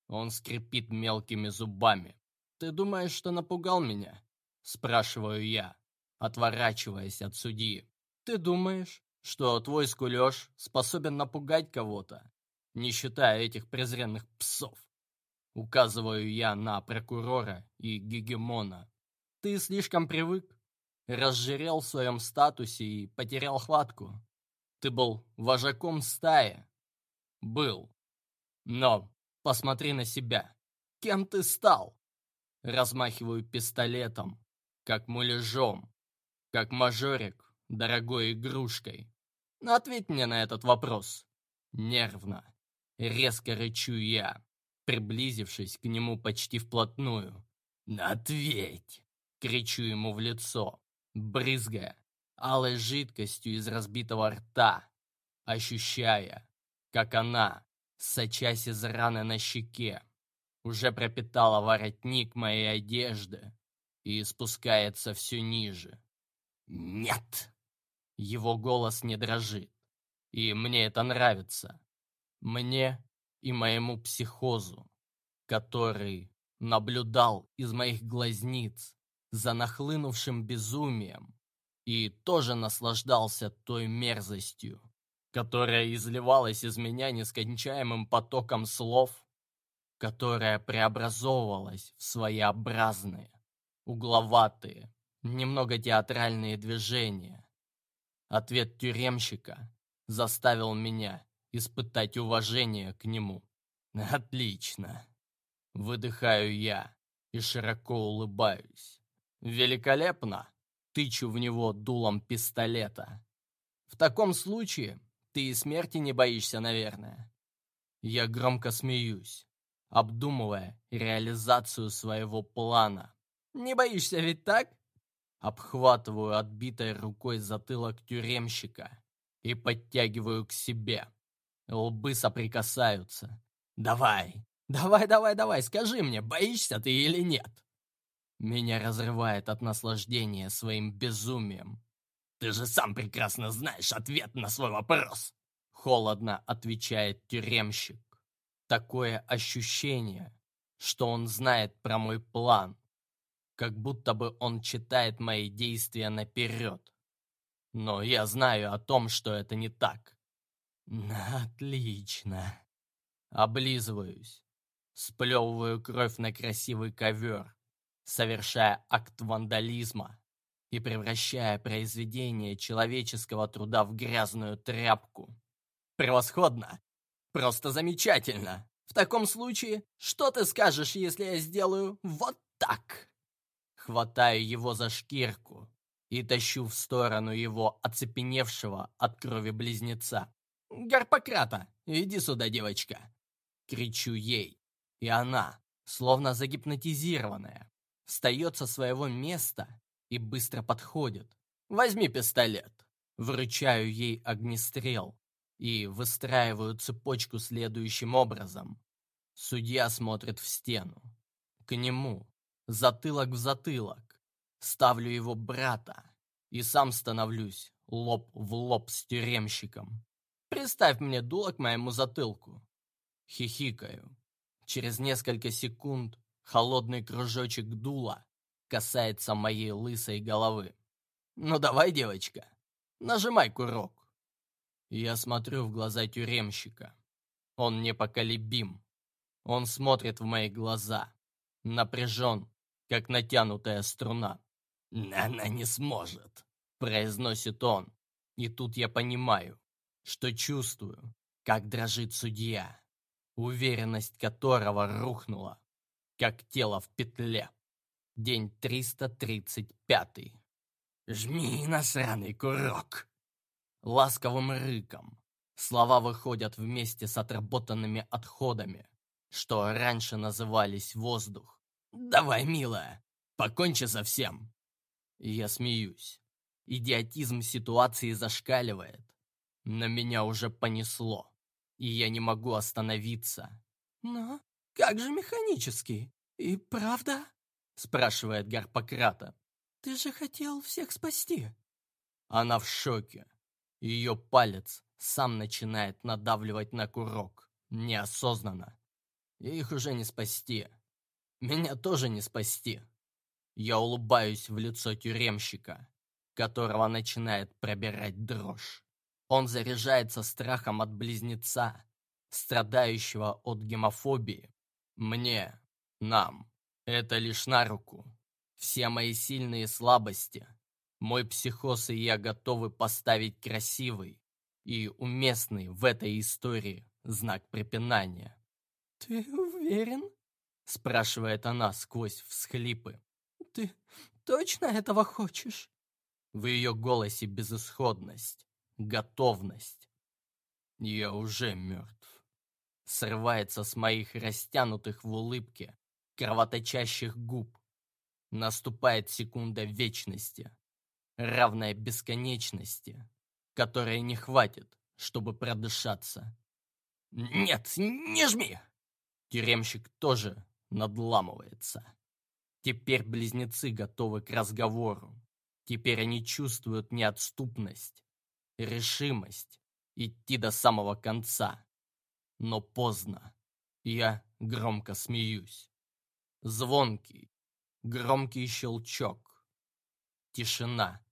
Он скрипит мелкими зубами. «Ты думаешь, что напугал меня?» Спрашиваю я, отворачиваясь от судьи. «Ты думаешь, что твой скулеж способен напугать кого-то, не считая этих презренных псов?» Указываю я на прокурора и гегемона. «Ты слишком привык, разжирел в своем статусе и потерял хватку. Ты был вожаком стаи. Был. Но Посмотри на себя. Кем ты стал? Размахиваю пистолетом, как муляжом, как мажорик, дорогой игрушкой. Ответь мне на этот вопрос. Нервно, резко рычу я, приблизившись к нему почти вплотную. «Ответь!» — кричу ему в лицо, брызгая алой жидкостью из разбитого рта, ощущая, как она сочась из раны на щеке, уже пропитала воротник моей одежды и спускается все ниже. «Нет!» Его голос не дрожит, и мне это нравится. Мне и моему психозу, который наблюдал из моих глазниц за нахлынувшим безумием и тоже наслаждался той мерзостью, которая изливалась из меня нескончаемым потоком слов, которая преобразовывалась в своеобразные, угловатые, немного театральные движения. Ответ тюремщика заставил меня испытать уважение к нему. Отлично. Выдыхаю я и широко улыбаюсь. Великолепно. Тычу в него дулом пистолета. В таком случае ты и смерти не боишься, наверное. Я громко смеюсь, обдумывая реализацию своего плана. Не боишься ведь так? Обхватываю отбитой рукой затылок тюремщика и подтягиваю к себе. Лбы соприкасаются. «Давай, давай, давай, давай, скажи мне, боишься ты или нет?» Меня разрывает от наслаждения своим безумием. Ты же сам прекрасно знаешь ответ на свой вопрос!» Холодно отвечает тюремщик. Такое ощущение, что он знает про мой план. Как будто бы он читает мои действия наперед. Но я знаю о том, что это не так. Отлично. Облизываюсь. Сплевываю кровь на красивый ковер, совершая акт вандализма и превращая произведение человеческого труда в грязную тряпку. Превосходно! Просто замечательно! В таком случае, что ты скажешь, если я сделаю вот так? Хватаю его за шкирку и тащу в сторону его оцепеневшего от крови близнеца. «Гарпократа, иди сюда, девочка!» Кричу ей, и она, словно загипнотизированная, встает со своего места и быстро подходит. «Возьми пистолет!» Вручаю ей огнестрел и выстраиваю цепочку следующим образом. Судья смотрит в стену. К нему, затылок в затылок. Ставлю его брата и сам становлюсь лоб в лоб с тюремщиком. Приставь мне дуло к моему затылку. Хихикаю. Через несколько секунд холодный кружочек дула касается моей лысой головы. «Ну давай, девочка, нажимай курок». Я смотрю в глаза тюремщика. Он непоколебим. Он смотрит в мои глаза. Напряжен, как натянутая струна. «Она не сможет», — произносит он. И тут я понимаю, что чувствую, как дрожит судья, уверенность которого рухнула, как тело в петле. День 335. «Жми на сраный курок!» Ласковым рыком. Слова выходят вместе с отработанными отходами, что раньше назывались воздух. «Давай, милая, покончи со всем!» Я смеюсь. Идиотизм ситуации зашкаливает. На меня уже понесло, и я не могу остановиться. «Но как же механический? И правда?» спрашивает Гарпократа. «Ты же хотел всех спасти!» Она в шоке. Ее палец сам начинает надавливать на курок, неосознанно. их уже не спасти. Меня тоже не спасти. Я улыбаюсь в лицо тюремщика, которого начинает пробирать дрожь. Он заряжается страхом от близнеца, страдающего от гемофобии. Мне, нам, это лишь на руку. Все мои сильные слабости, мой психоз и я готовы поставить красивый и уместный в этой истории знак препинания. «Ты уверен?» — спрашивает она сквозь всхлипы. «Ты точно этого хочешь?» В ее голосе безысходность, готовность. Я уже мертв. Срывается с моих растянутых в улыбке кровоточащих губ. Наступает секунда вечности, равная бесконечности, которой не хватит, чтобы продышаться. «Нет, не жми!» Тюремщик тоже надламывается. Теперь близнецы готовы к разговору. Теперь они чувствуют неотступность, решимость идти до самого конца. Но поздно. Я громко смеюсь. Звонкий, громкий щелчок. Тишина.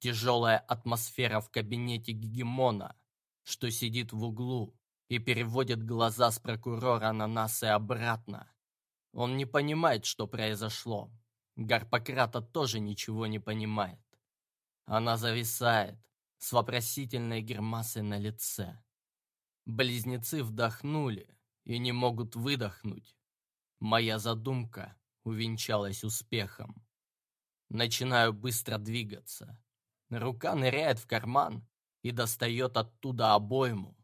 Тяжелая атмосфера в кабинете гегемона, что сидит в углу и переводит глаза с прокурора на нас и обратно. Он не понимает, что произошло. Гарпократа тоже ничего не понимает. Она зависает с вопросительной гримасой на лице. Близнецы вдохнули и не могут выдохнуть. Моя задумка увенчалась успехом. Начинаю быстро двигаться. Рука ныряет в карман и достает оттуда обойму.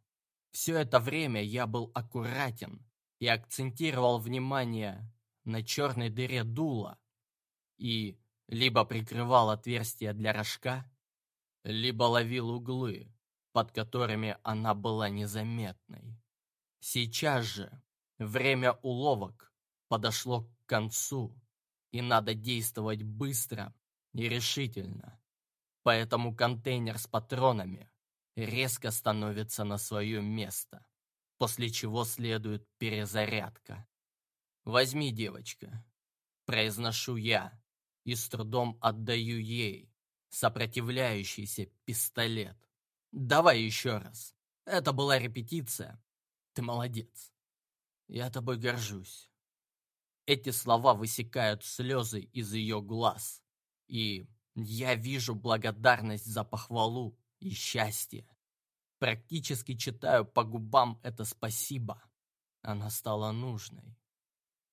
Все это время я был аккуратен и акцентировал внимание на черной дыре дула и либо прикрывал отверстие для рожка, либо ловил углы, под которыми она была незаметной. Сейчас же время уловок подошло к концу, и надо действовать быстро и решительно. Поэтому контейнер с патронами резко становится на свое место, после чего следует перезарядка. «Возьми, девочка», — произношу я, и с трудом отдаю ей сопротивляющийся пистолет. «Давай еще раз. Это была репетиция. Ты молодец. Я тобой горжусь». Эти слова высекают слезы из ее глаз. И я вижу благодарность за похвалу и счастье. Практически читаю по губам это спасибо. Она стала нужной.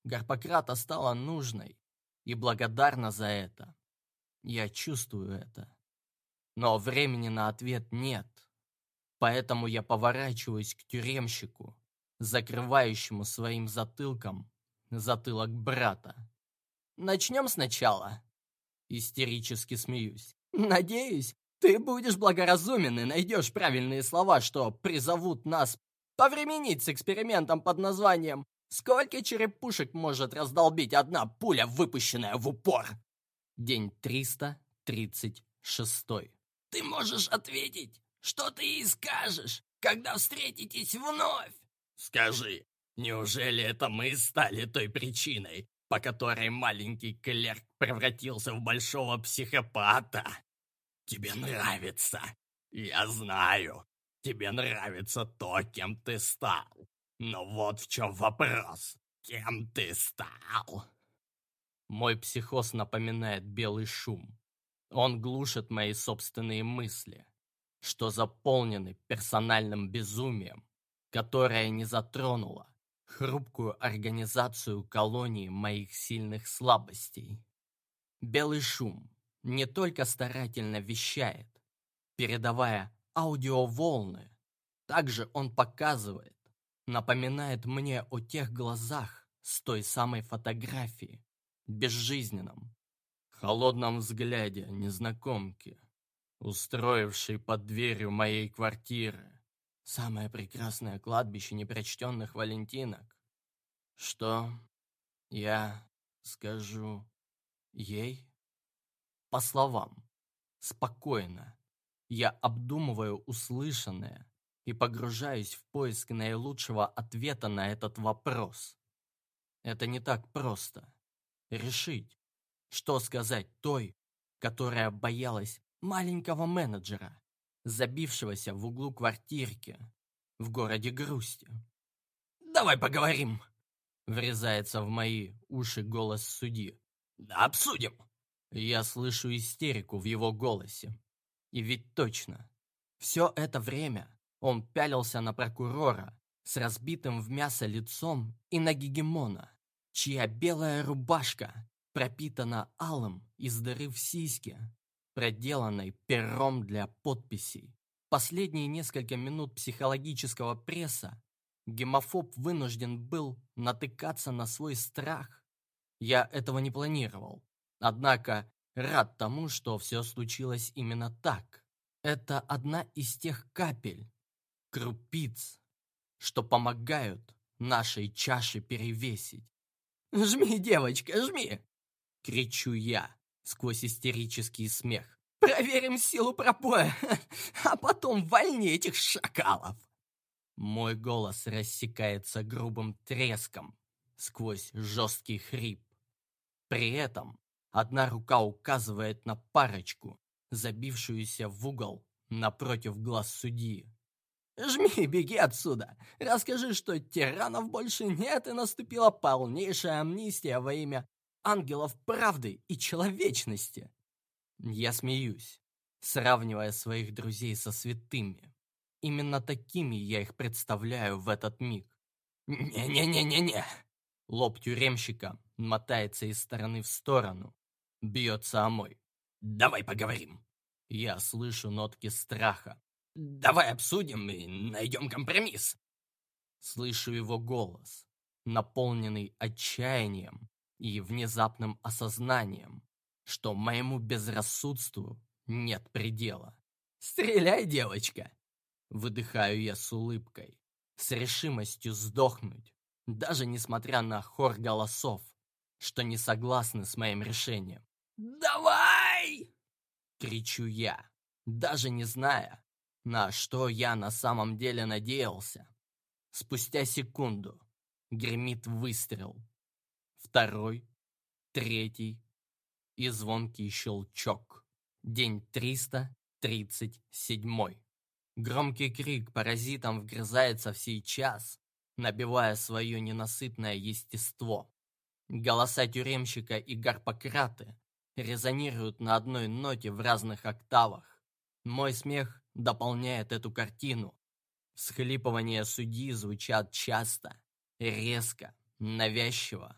Гарпократа стала нужной и благодарна за это. Я чувствую это. Но времени на ответ нет. Поэтому я поворачиваюсь к тюремщику, закрывающему своим затылком затылок брата. «Начнем сначала?» Истерически смеюсь. «Надеюсь, ты будешь благоразумен и найдешь правильные слова, что призовут нас повременить с экспериментом под названием «Сколько черепушек может раздолбить одна пуля, выпущенная в упор?» День 336. Ты можешь ответить? Что ты ей скажешь, когда встретитесь вновь? Скажи, неужели это мы стали той причиной, по которой маленький клерк превратился в большого психопата? Тебе нравится. Я знаю. Тебе нравится то, кем ты стал. Но вот в чем вопрос. Кем ты стал? Мой психоз напоминает белый шум. Он глушит мои собственные мысли, что заполнены персональным безумием, которое не затронуло хрупкую организацию колонии моих сильных слабостей. Белый шум не только старательно вещает, передавая аудиоволны, также он показывает, напоминает мне о тех глазах с той самой фотографии, безжизненном, холодном взгляде незнакомки, устроившей под дверью моей квартиры самое прекрасное кладбище непрочтенных валентинок. Что я скажу ей? По словам, спокойно. Я обдумываю услышанное и погружаюсь в поиск наилучшего ответа на этот вопрос. Это не так просто. Решить, что сказать той, которая боялась маленького менеджера, забившегося в углу квартирки в городе Грусти. «Давай поговорим!» Врезается в мои уши голос судьи. «Да обсудим!» Я слышу истерику в его голосе. И ведь точно. Все это время он пялился на прокурора с разбитым в мясо лицом и на гегемона, чья белая рубашка пропитана алым из дыры в сиське, проделанной пером для подписей. Последние несколько минут психологического пресса гемофоб вынужден был натыкаться на свой страх. Я этого не планировал. Однако рад тому, что все случилось именно так. Это одна из тех капель, крупиц, что помогают нашей чаше перевесить. «Жми, девочка, жми!» Кричу я сквозь истерический смех. «Проверим силу пропоя, а потом вольни этих шакалов!» Мой голос рассекается грубым треском сквозь жесткий хрип. При этом одна рука указывает на парочку, забившуюся в угол напротив глаз судьи. «Жми, беги отсюда! Расскажи, что тиранов больше нет и наступила полнейшая амнистия во имя ангелов правды и человечности. Я смеюсь, сравнивая своих друзей со святыми. Именно такими я их представляю в этот миг. «Не-не-не-не-не!» Лоб тюремщика мотается из стороны в сторону. Бьется о мой. «Давай поговорим!» Я слышу нотки страха. «Давай обсудим и найдем компромисс!» Слышу его голос, наполненный отчаянием и внезапным осознанием, что моему безрассудству нет предела. «Стреляй, девочка!» Выдыхаю я с улыбкой, с решимостью сдохнуть, даже несмотря на хор голосов, что не согласны с моим решением. «Давай!» — кричу я, даже не зная, на что я на самом деле надеялся. Спустя секунду гремит выстрел, второй, третий и звонкий щелчок. День 337. Громкий крик паразитом вгрызается в сей час, набивая свое ненасытное естество. Голоса тюремщика и гарпократы резонируют на одной ноте в разных октавах. Мой смех дополняет эту картину. Всхлипывания судьи звучат часто, резко, навязчиво.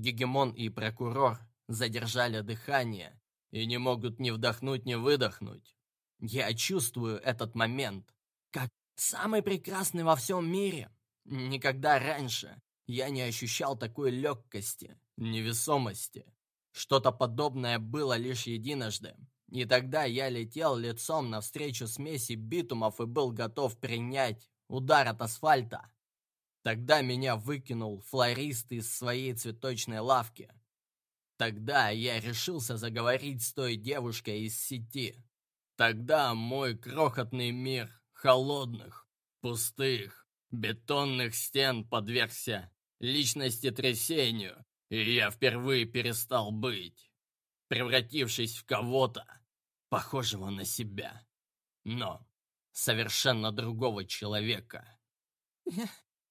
Гегемон и прокурор задержали дыхание и не могут ни вдохнуть, ни выдохнуть. Я чувствую этот момент, как самый прекрасный во всем мире. Никогда раньше я не ощущал такой легкости, невесомости. Что-то подобное было лишь единожды. И тогда я летел лицом навстречу смеси битумов и был готов принять удар от асфальта. Тогда меня выкинул флорист из своей цветочной лавки. Тогда я решился заговорить с той девушкой из сети. Тогда мой крохотный мир холодных, пустых, бетонных стен подвергся личности трясению, и я впервые перестал быть, превратившись в кого-то, похожего на себя, но совершенно другого человека. «Я...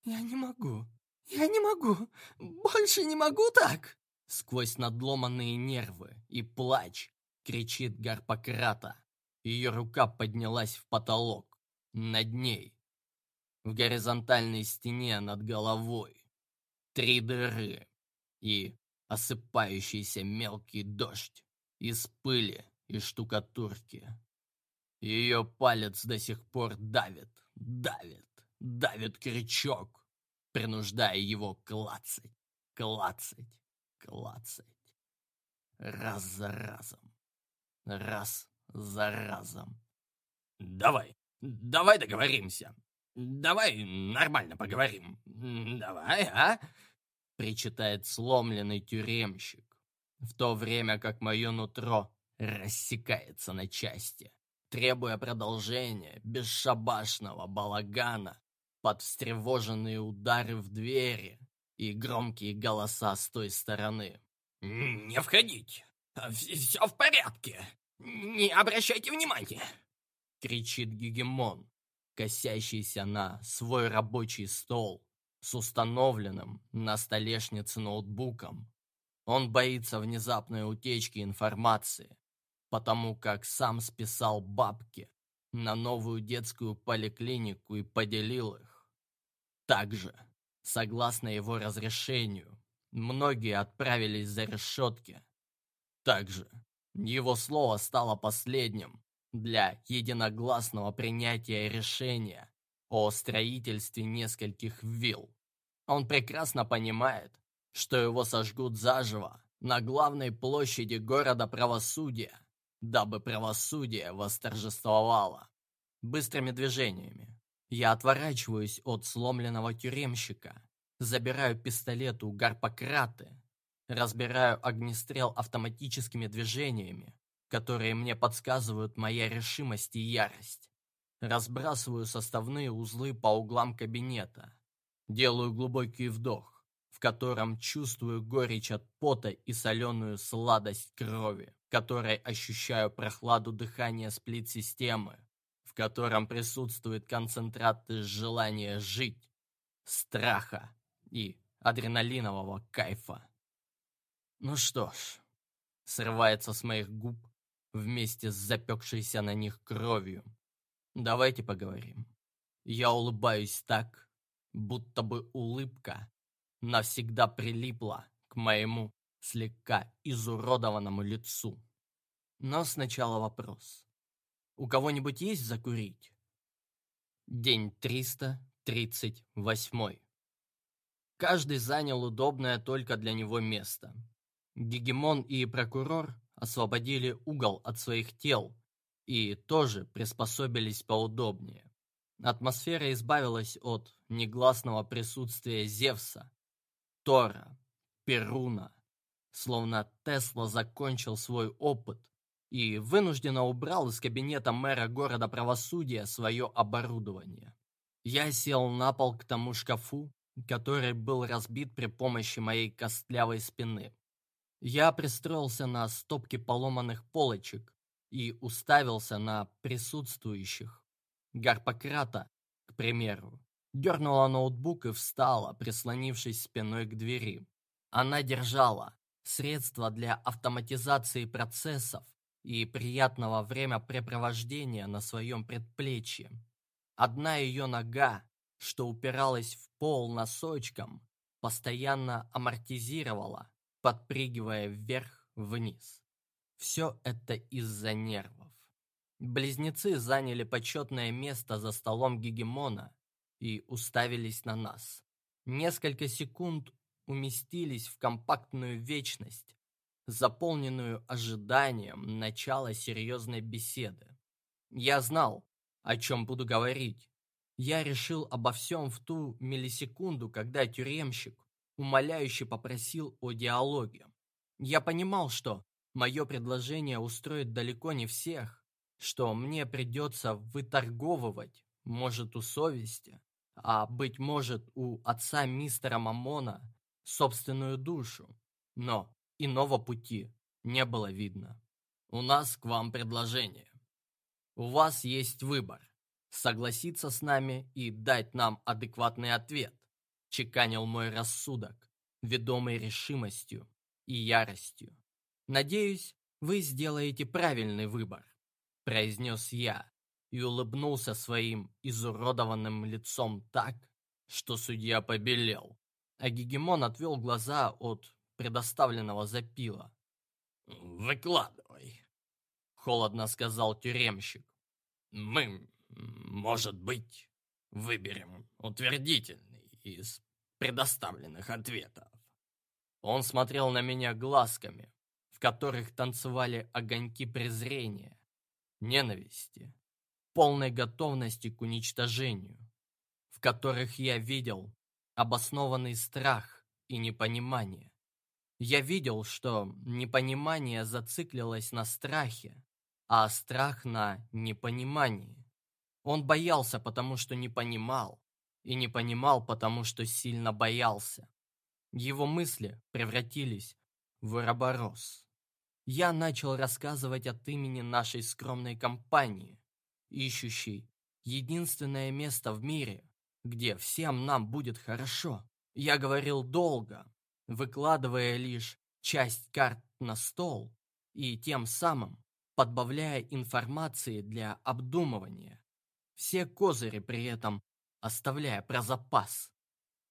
я не могу, я не могу, больше не могу так!» Сквозь надломанные нервы и плач кричит Гарпократа. Ее рука поднялась в потолок. Над ней. В горизонтальной стене над головой. Три дыры. И осыпающийся мелкий дождь из пыли и штукатурки. Ее палец до сих пор давит, давит, давит крючок, принуждая его клацать, клацать, клацать. Раз за разом, раз за разом. «Давай, давай договоримся. Давай нормально поговорим. Давай, а?» Причитает сломленный тюремщик, в то время как мое нутро рассекается на части, требуя продолжения бесшабашного балагана под встревоженные удары в двери и громкие голоса с той стороны. «Не входить! Все в порядке! «Не обращайте внимания!» — кричит Гегемон, косящийся на свой рабочий стол с установленным на столешнице ноутбуком. Он боится внезапной утечки информации, потому как сам списал бабки на новую детскую поликлинику и поделил их. Также, согласно его разрешению, многие отправились за решетки. Также его слово стало последним для единогласного принятия решения о строительстве нескольких вилл. Он прекрасно понимает, что его сожгут заживо на главной площади города правосудия, дабы правосудие восторжествовало. Быстрыми движениями я отворачиваюсь от сломленного тюремщика, забираю пистолет у Гарпократы Разбираю огнестрел автоматическими движениями, которые мне подсказывают моя решимость и ярость. Разбрасываю составные узлы по углам кабинета. Делаю глубокий вдох, в котором чувствую горечь от пота и соленую сладость крови, которой ощущаю прохладу дыхания сплит-системы, котором присутствует концентрат желания жить, страха и адреналинового кайфа. Ну что ж, срывается с моих губ вместе с запекшейся на них кровью. Давайте поговорим. Я улыбаюсь так, будто бы улыбка навсегда прилипла к моему слегка изуродованному лицу. Но сначала вопрос. У кого-нибудь есть закурить? День 338. Каждый занял удобное только для него место. Гегемон и прокурор освободили угол от своих тел и тоже приспособились поудобнее. Атмосфера избавилась от негласного присутствия Зевса, Тора, Перуна, словно Тесла закончил свой опыт и вынужденно убрал из кабинета мэра города правосудия свое оборудование. Я сел на пол к тому шкафу, который был разбит при помощи моей костлявой спины. Я пристроился на стопке поломанных полочек и уставился на присутствующих. Гарпократа, к примеру, дернула ноутбук и встала, прислонившись спиной к двери. Она держала средства для автоматизации процессов и приятного времяпрепровождения на своем предплечье. Одна ее нога, что упиралась в пол носочком, постоянно амортизировала, подпрыгивая вверх-вниз. Все это из-за нервов. Близнецы заняли почетное место за столом гегемона и уставились на нас. Несколько секунд уместились в компактную вечность, заполненную ожиданием начала серьезной беседы. Я знал, о чем буду говорить. Я решил обо всем в ту миллисекунду, когда тюремщик умоляюще попросил о диалоге. Я понимал, что мое предложение устроит далеко не всех, что мне придется выторговывать, может, у совести, а, быть может, у отца мистера Мамона собственную душу. Но иного пути не было видно. У нас к вам предложение. У вас есть выбор. Согласиться с нами и дать нам адекватный ответ, чеканил мой рассудок, ведомый решимостью и яростью. Надеюсь, вы сделаете правильный выбор, произнес я и улыбнулся своим изуродованным лицом так, что судья побелел, а Гегемон отвел глаза от предоставленного запила. «Выкладывай», — холодно сказал тюремщик. «Мы, может быть, выберем утвердительный из предоставленных ответов». Он смотрел на меня глазками, в которых танцевали огоньки презрения, ненависти, полной готовности к уничтожению, в которых я видел обоснованный страх и непонимание. Я видел, что непонимание зациклилось на страхе, а страх на непонимании. Он боялся, потому что не понимал, и не понимал, потому что сильно боялся. Его мысли превратились в уроборос. Я начал рассказывать от имени нашей скромной компании, ищущей единственное место в мире, где всем нам будет хорошо. Я говорил долго, выкладывая лишь часть карт на стол и тем самым подбавляя информации для обдумывания. Все козыри при этом оставляя про запас.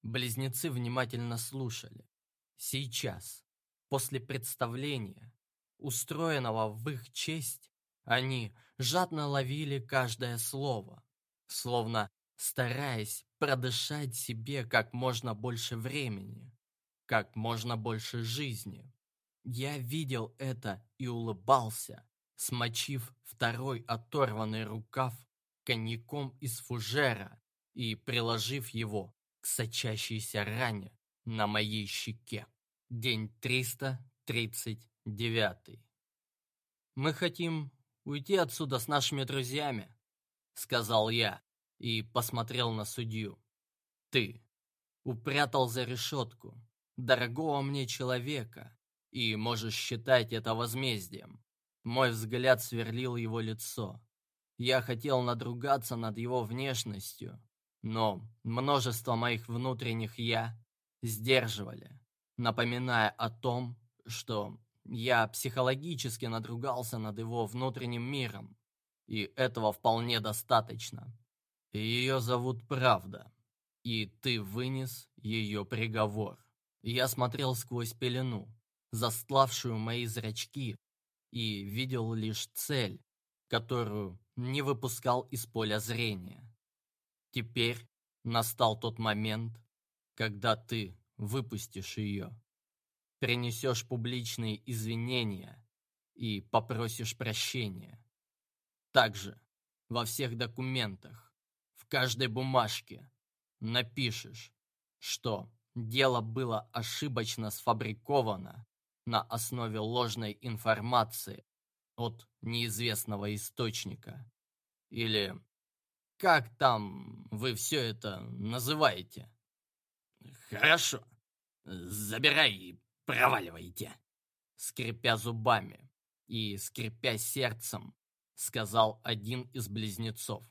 Близнецы внимательно слушали. Сейчас, после представления, устроенного в их честь, они жадно ловили каждое слово, словно стараясь продышать себе как можно больше времени как можно больше жизни. Я видел это и улыбался, смочив второй оторванный рукав коньяком из фужера и приложив его к сочащейся ране на моей щеке. День 339. «Мы хотим уйти отсюда с нашими друзьями», — сказал я и посмотрел на судью. «Ты упрятал за решетку, дорогого мне человека, и можешь считать это возмездием. Мой взгляд сверлил его лицо. Я хотел надругаться над его внешностью, но множество моих внутренних «я» сдерживали, напоминая о том, что я психологически надругался над его внутренним миром, и этого вполне достаточно. Ее зовут Правда, и ты вынес ее приговор. Я смотрел сквозь пелену, застлавшую мои зрачки, и видел лишь цель, которую не выпускал из поля зрения. Теперь настал тот момент, когда ты выпустишь ее, принесешь публичные извинения и попросишь прощения. Также во всех документах, в каждой бумажке напишешь, что Дело было ошибочно сфабриковано на основе ложной информации от неизвестного источника. Или как там вы все это называете? Хорошо, забирай и проваливайте. Скрипя зубами и скрипя сердцем, сказал один из близнецов.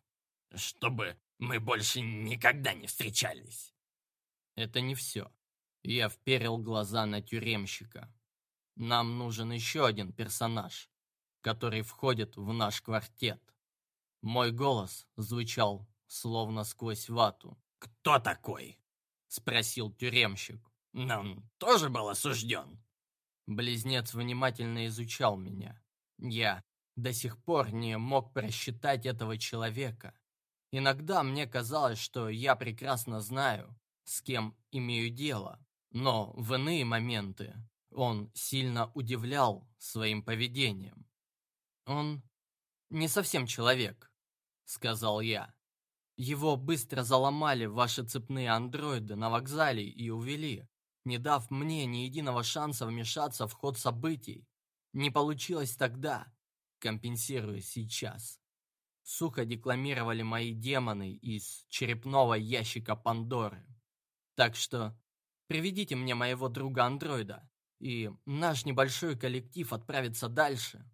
Чтобы мы больше никогда не встречались. Это не все. Я вперил глаза на тюремщика. Нам нужен еще один персонаж, который входит в наш квартет. Мой голос звучал словно сквозь вату. «Кто такой?» — спросил тюремщик. «Нам тоже был осужден?» Близнец внимательно изучал меня. Я до сих пор не мог просчитать этого человека. Иногда мне казалось, что я прекрасно знаю, с кем имею дело. Но в иные моменты он сильно удивлял своим поведением. «Он не совсем человек», — сказал я. «Его быстро заломали ваши цепные андроиды на вокзале и увели, не дав мне ни единого шанса вмешаться в ход событий. Не получилось тогда, компенсирую сейчас. Сухо декламировали мои демоны из черепного ящика Пандоры. Так что приведите мне моего друга-андроида, и наш небольшой коллектив отправится дальше.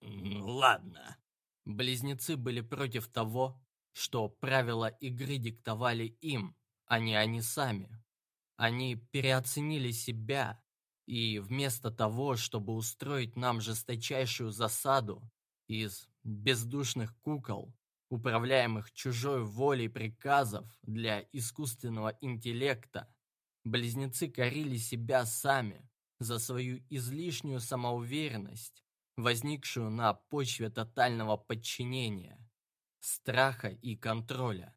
Ладно. Близнецы были против того, что правила игры диктовали им, а не они сами. Они переоценили себя и вместо того, чтобы устроить нам жесточайшую засаду из бездушных кукол, управляемых чужой волей приказов для искусственного интеллекта, близнецы корили себя сами за свою излишнюю самоуверенность, возникшую на почве тотального подчинения, страха и контроля,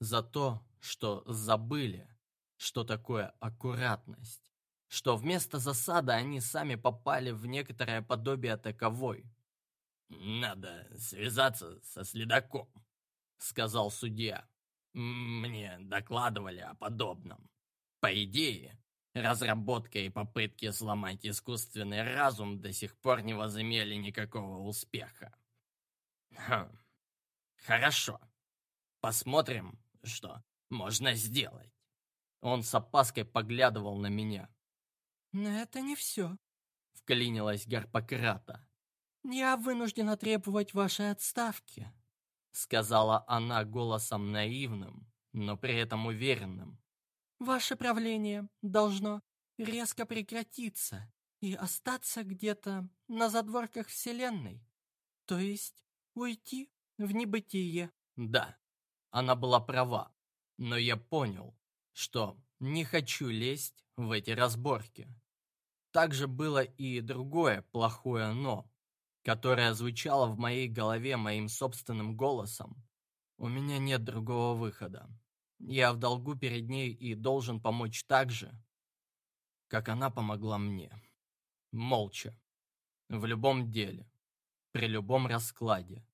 за то, что забыли, что такое аккуратность что вместо засады они сами попали в некоторое подобие таковой. «Надо связаться со следаком», — сказал судья. «Мне докладывали о подобном. По идее, разработка и попытки сломать искусственный разум до сих пор не возымели никакого успеха. Хм. Хорошо. Посмотрим, что можно сделать». Он с опаской поглядывал на меня. «Но это не все», — вклинилась Гарпократа. «Я вынуждена требовать вашей отставки», — сказала она голосом наивным, но при этом уверенным. «Ваше правление должно резко прекратиться и остаться где-то на задворках Вселенной, то есть уйти в небытие». Да, она была права, но я понял, что не хочу лезть в эти разборки. Также было и другое плохое «но», которое звучало в моей голове моим собственным голосом. У меня нет другого выхода. Я в долгу перед ней и должен помочь так же, как она помогла мне. Молча. В любом деле. При любом раскладе.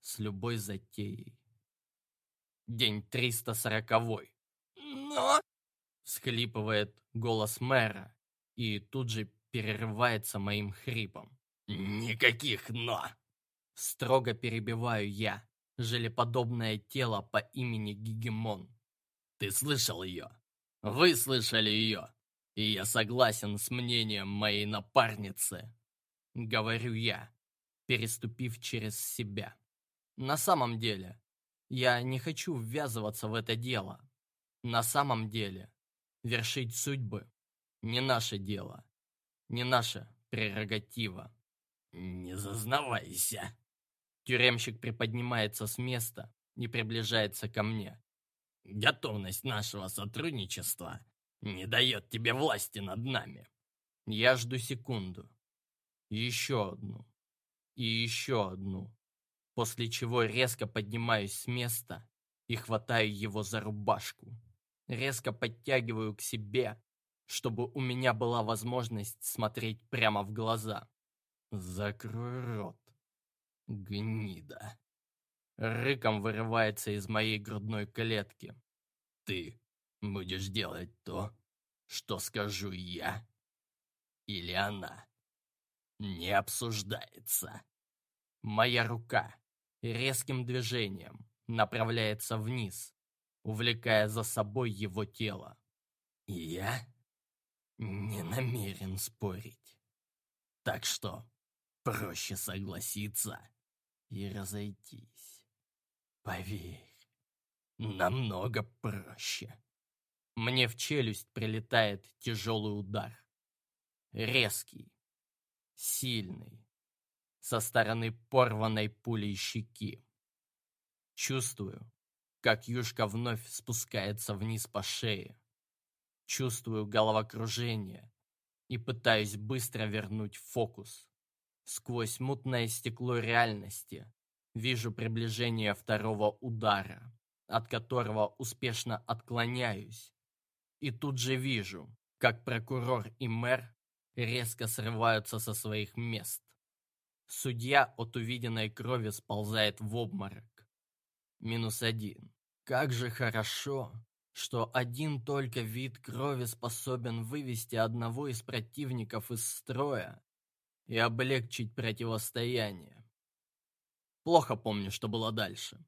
С любой затеей. День 340. «Но...» — всхлипывает голос мэра, и тут же перерывается моим хрипом. «Никаких «но». Строго перебиваю я, желеподобное тело по имени Гигемон. «Ты слышал ее? Вы слышали ее? И я согласен с мнением моей напарницы», — говорю я, переступив через себя. На самом деле, я не хочу ввязываться в это дело. На самом деле, вершить судьбы не наше дело. Не наша прерогатива. Не зазнавайся. Тюремщик приподнимается с места и приближается ко мне. Готовность нашего сотрудничества не дает тебе власти над нами. Я жду секунду. Еще одну. И еще одну. После чего резко поднимаюсь с места и хватаю его за рубашку. Резко подтягиваю к себе чтобы у меня была возможность смотреть прямо в глаза. Закрой рот, гнида. Рыком вырывается из моей грудной клетки. Ты будешь делать то, что скажу я. Или она. Не обсуждается. Моя рука резким движением направляется вниз, увлекая за собой его тело. Я не намерен спорить. Так что проще согласиться и разойтись. Поверь, намного проще. Мне в челюсть прилетает тяжелый удар. Резкий, сильный, со стороны порванной пулей щеки. Чувствую, как юшка вновь спускается вниз по шее, Чувствую головокружение и пытаюсь быстро вернуть фокус. Сквозь мутное стекло реальности вижу приближение второго удара, от которого успешно отклоняюсь. И тут же вижу, как прокурор и мэр резко срываются со своих мест. Судья от увиденной крови сползает в обморок. Минус один. Как же хорошо, что один только вид крови способен вывести одного из противников из строя и облегчить противостояние. Плохо помню, что было дальше.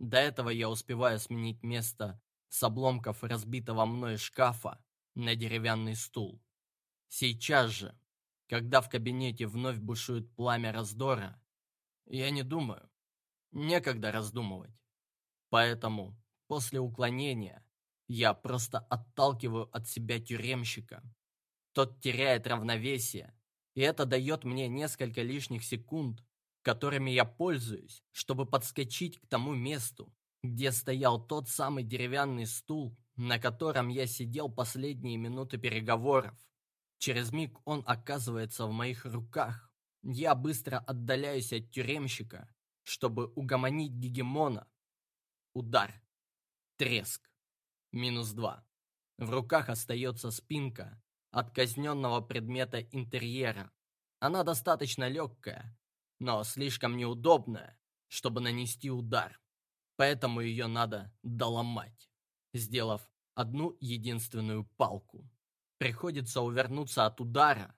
До этого я успеваю сменить место с обломков разбитого мной шкафа на деревянный стул. Сейчас же, когда в кабинете вновь бушует пламя раздора, я не думаю. Некогда раздумывать. Поэтому после уклонения я просто отталкиваю от себя тюремщика. Тот теряет равновесие, и это дает мне несколько лишних секунд, которыми я пользуюсь, чтобы подскочить к тому месту, где стоял тот самый деревянный стул, на котором я сидел последние минуты переговоров. Через миг он оказывается в моих руках. Я быстро отдаляюсь от тюремщика, чтобы угомонить гегемона. Удар. Треск. Минус два. В руках остается спинка от казненного предмета интерьера. Она достаточно легкая, но слишком неудобная, чтобы нанести удар поэтому ее надо доломать, сделав одну единственную палку. Приходится увернуться от удара.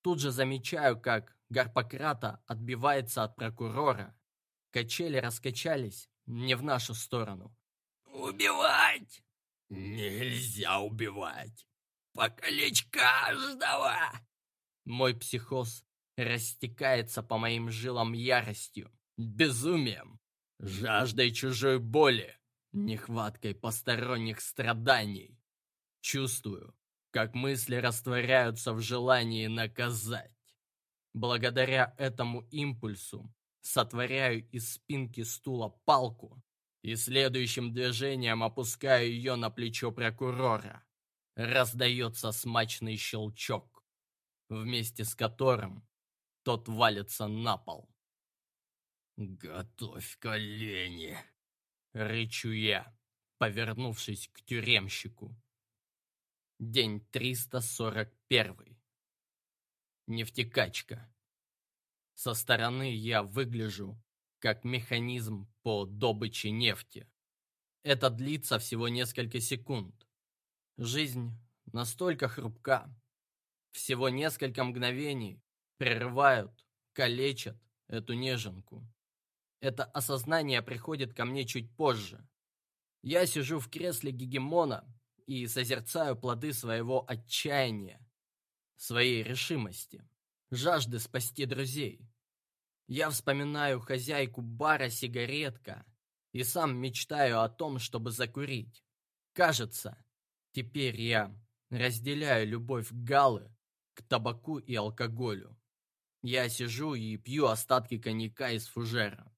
Тут же замечаю, как Гарпократа отбивается от прокурора. Качели раскачались не в нашу сторону. «Убивать! Нельзя убивать! Покалечь каждого!» Мой психоз растекается по моим жилам яростью, безумием жаждой чужой боли, нехваткой посторонних страданий. Чувствую, как мысли растворяются в желании наказать. Благодаря этому импульсу сотворяю из спинки стула палку и следующим движением опускаю ее на плечо прокурора. Раздается смачный щелчок, вместе с которым тот валится на пол. «Готовь колени!» — рычу я, повернувшись к тюремщику. День 341. Нефтекачка. Со стороны я выгляжу, как механизм по добыче нефти. Это длится всего несколько секунд. Жизнь настолько хрупка. Всего несколько мгновений прерывают, калечат эту неженку. Это осознание приходит ко мне чуть позже. Я сижу в кресле гегемона и созерцаю плоды своего отчаяния, своей решимости, жажды спасти друзей. Я вспоминаю хозяйку бара «Сигаретка» и сам мечтаю о том, чтобы закурить. Кажется, теперь я разделяю любовь Галы к табаку и алкоголю. Я сижу и пью остатки коньяка из фужера.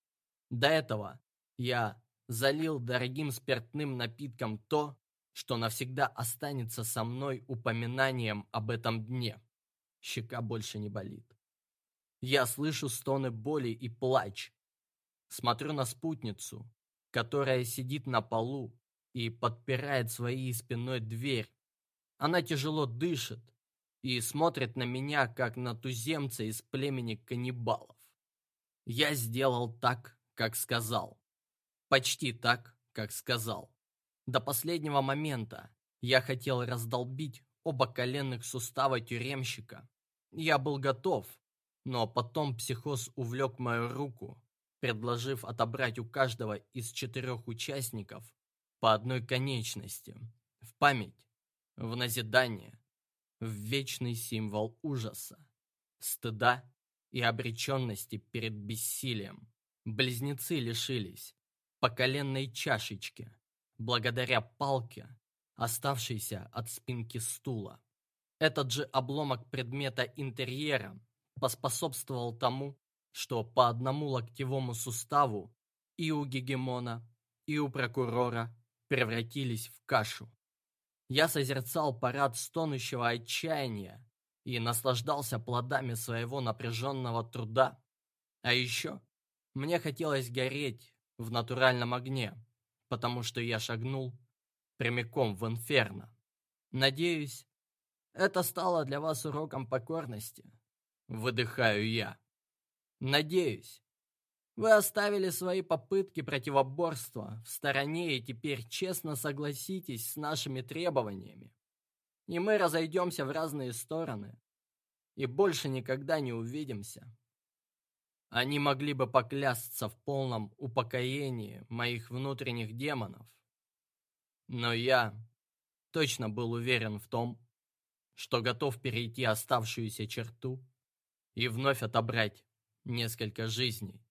До этого я залил дорогим спиртным напитком то, что навсегда останется со мной упоминанием об этом дне. Щека больше не болит. Я слышу стоны боли и плач. Смотрю на спутницу, которая сидит на полу и подпирает своей спиной дверь. Она тяжело дышит и смотрит на меня, как на туземца из племени каннибалов. Я сделал так, как сказал. Почти так, как сказал. До последнего момента я хотел раздолбить оба коленных сустава тюремщика. Я был готов, но потом психоз увлек мою руку, предложив отобрать у каждого из четырех участников по одной конечности, в память, в назидание, в вечный символ ужаса, стыда и обреченности перед бессилием. Близнецы лишились по коленной чашечке, благодаря палке, оставшейся от спинки стула. Этот же обломок предмета интерьера поспособствовал тому, что по одному локтевому суставу и у гегемона, и у прокурора превратились в кашу. Я созерцал парад стонущего отчаяния и наслаждался плодами своего напряженного труда. А еще мне хотелось гореть в натуральном огне, потому что я шагнул прямиком в инферно. Надеюсь, это стало для вас уроком покорности. Выдыхаю я. Надеюсь, вы оставили свои попытки противоборства в стороне и теперь честно согласитесь с нашими требованиями. И мы разойдемся в разные стороны и больше никогда не увидимся. Они могли бы поклясться в полном упокоении моих внутренних демонов. Но я точно был уверен в том, что готов перейти оставшуюся черту и вновь отобрать несколько жизней.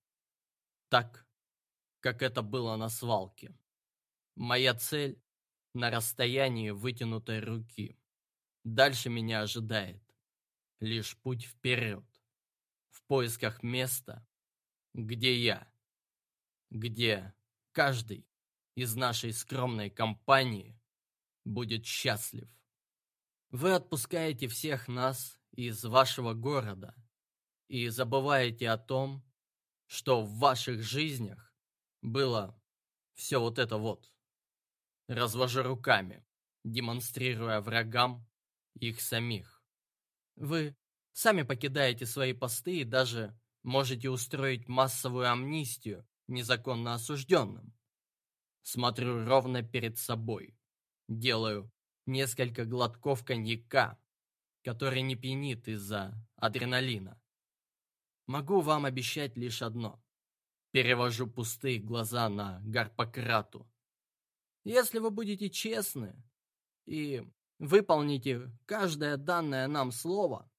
Так, как это было на свалке. Моя цель на расстоянии вытянутой руки. Дальше меня ожидает лишь путь вперед поисках места, где я, где каждый из нашей скромной компании будет счастлив. Вы отпускаете всех нас из вашего города и забываете о том, что в ваших жизнях было все вот это вот. Развожу руками, демонстрируя врагам их самих. Вы Сами покидаете свои посты и даже можете устроить массовую амнистию незаконно осужденным. Смотрю ровно перед собой. Делаю несколько глотков коньяка, который не пьянит из-за адреналина. Могу вам обещать лишь одно. Перевожу пустые глаза на Гарпократу. Если вы будете честны и выполните каждое данное нам слово,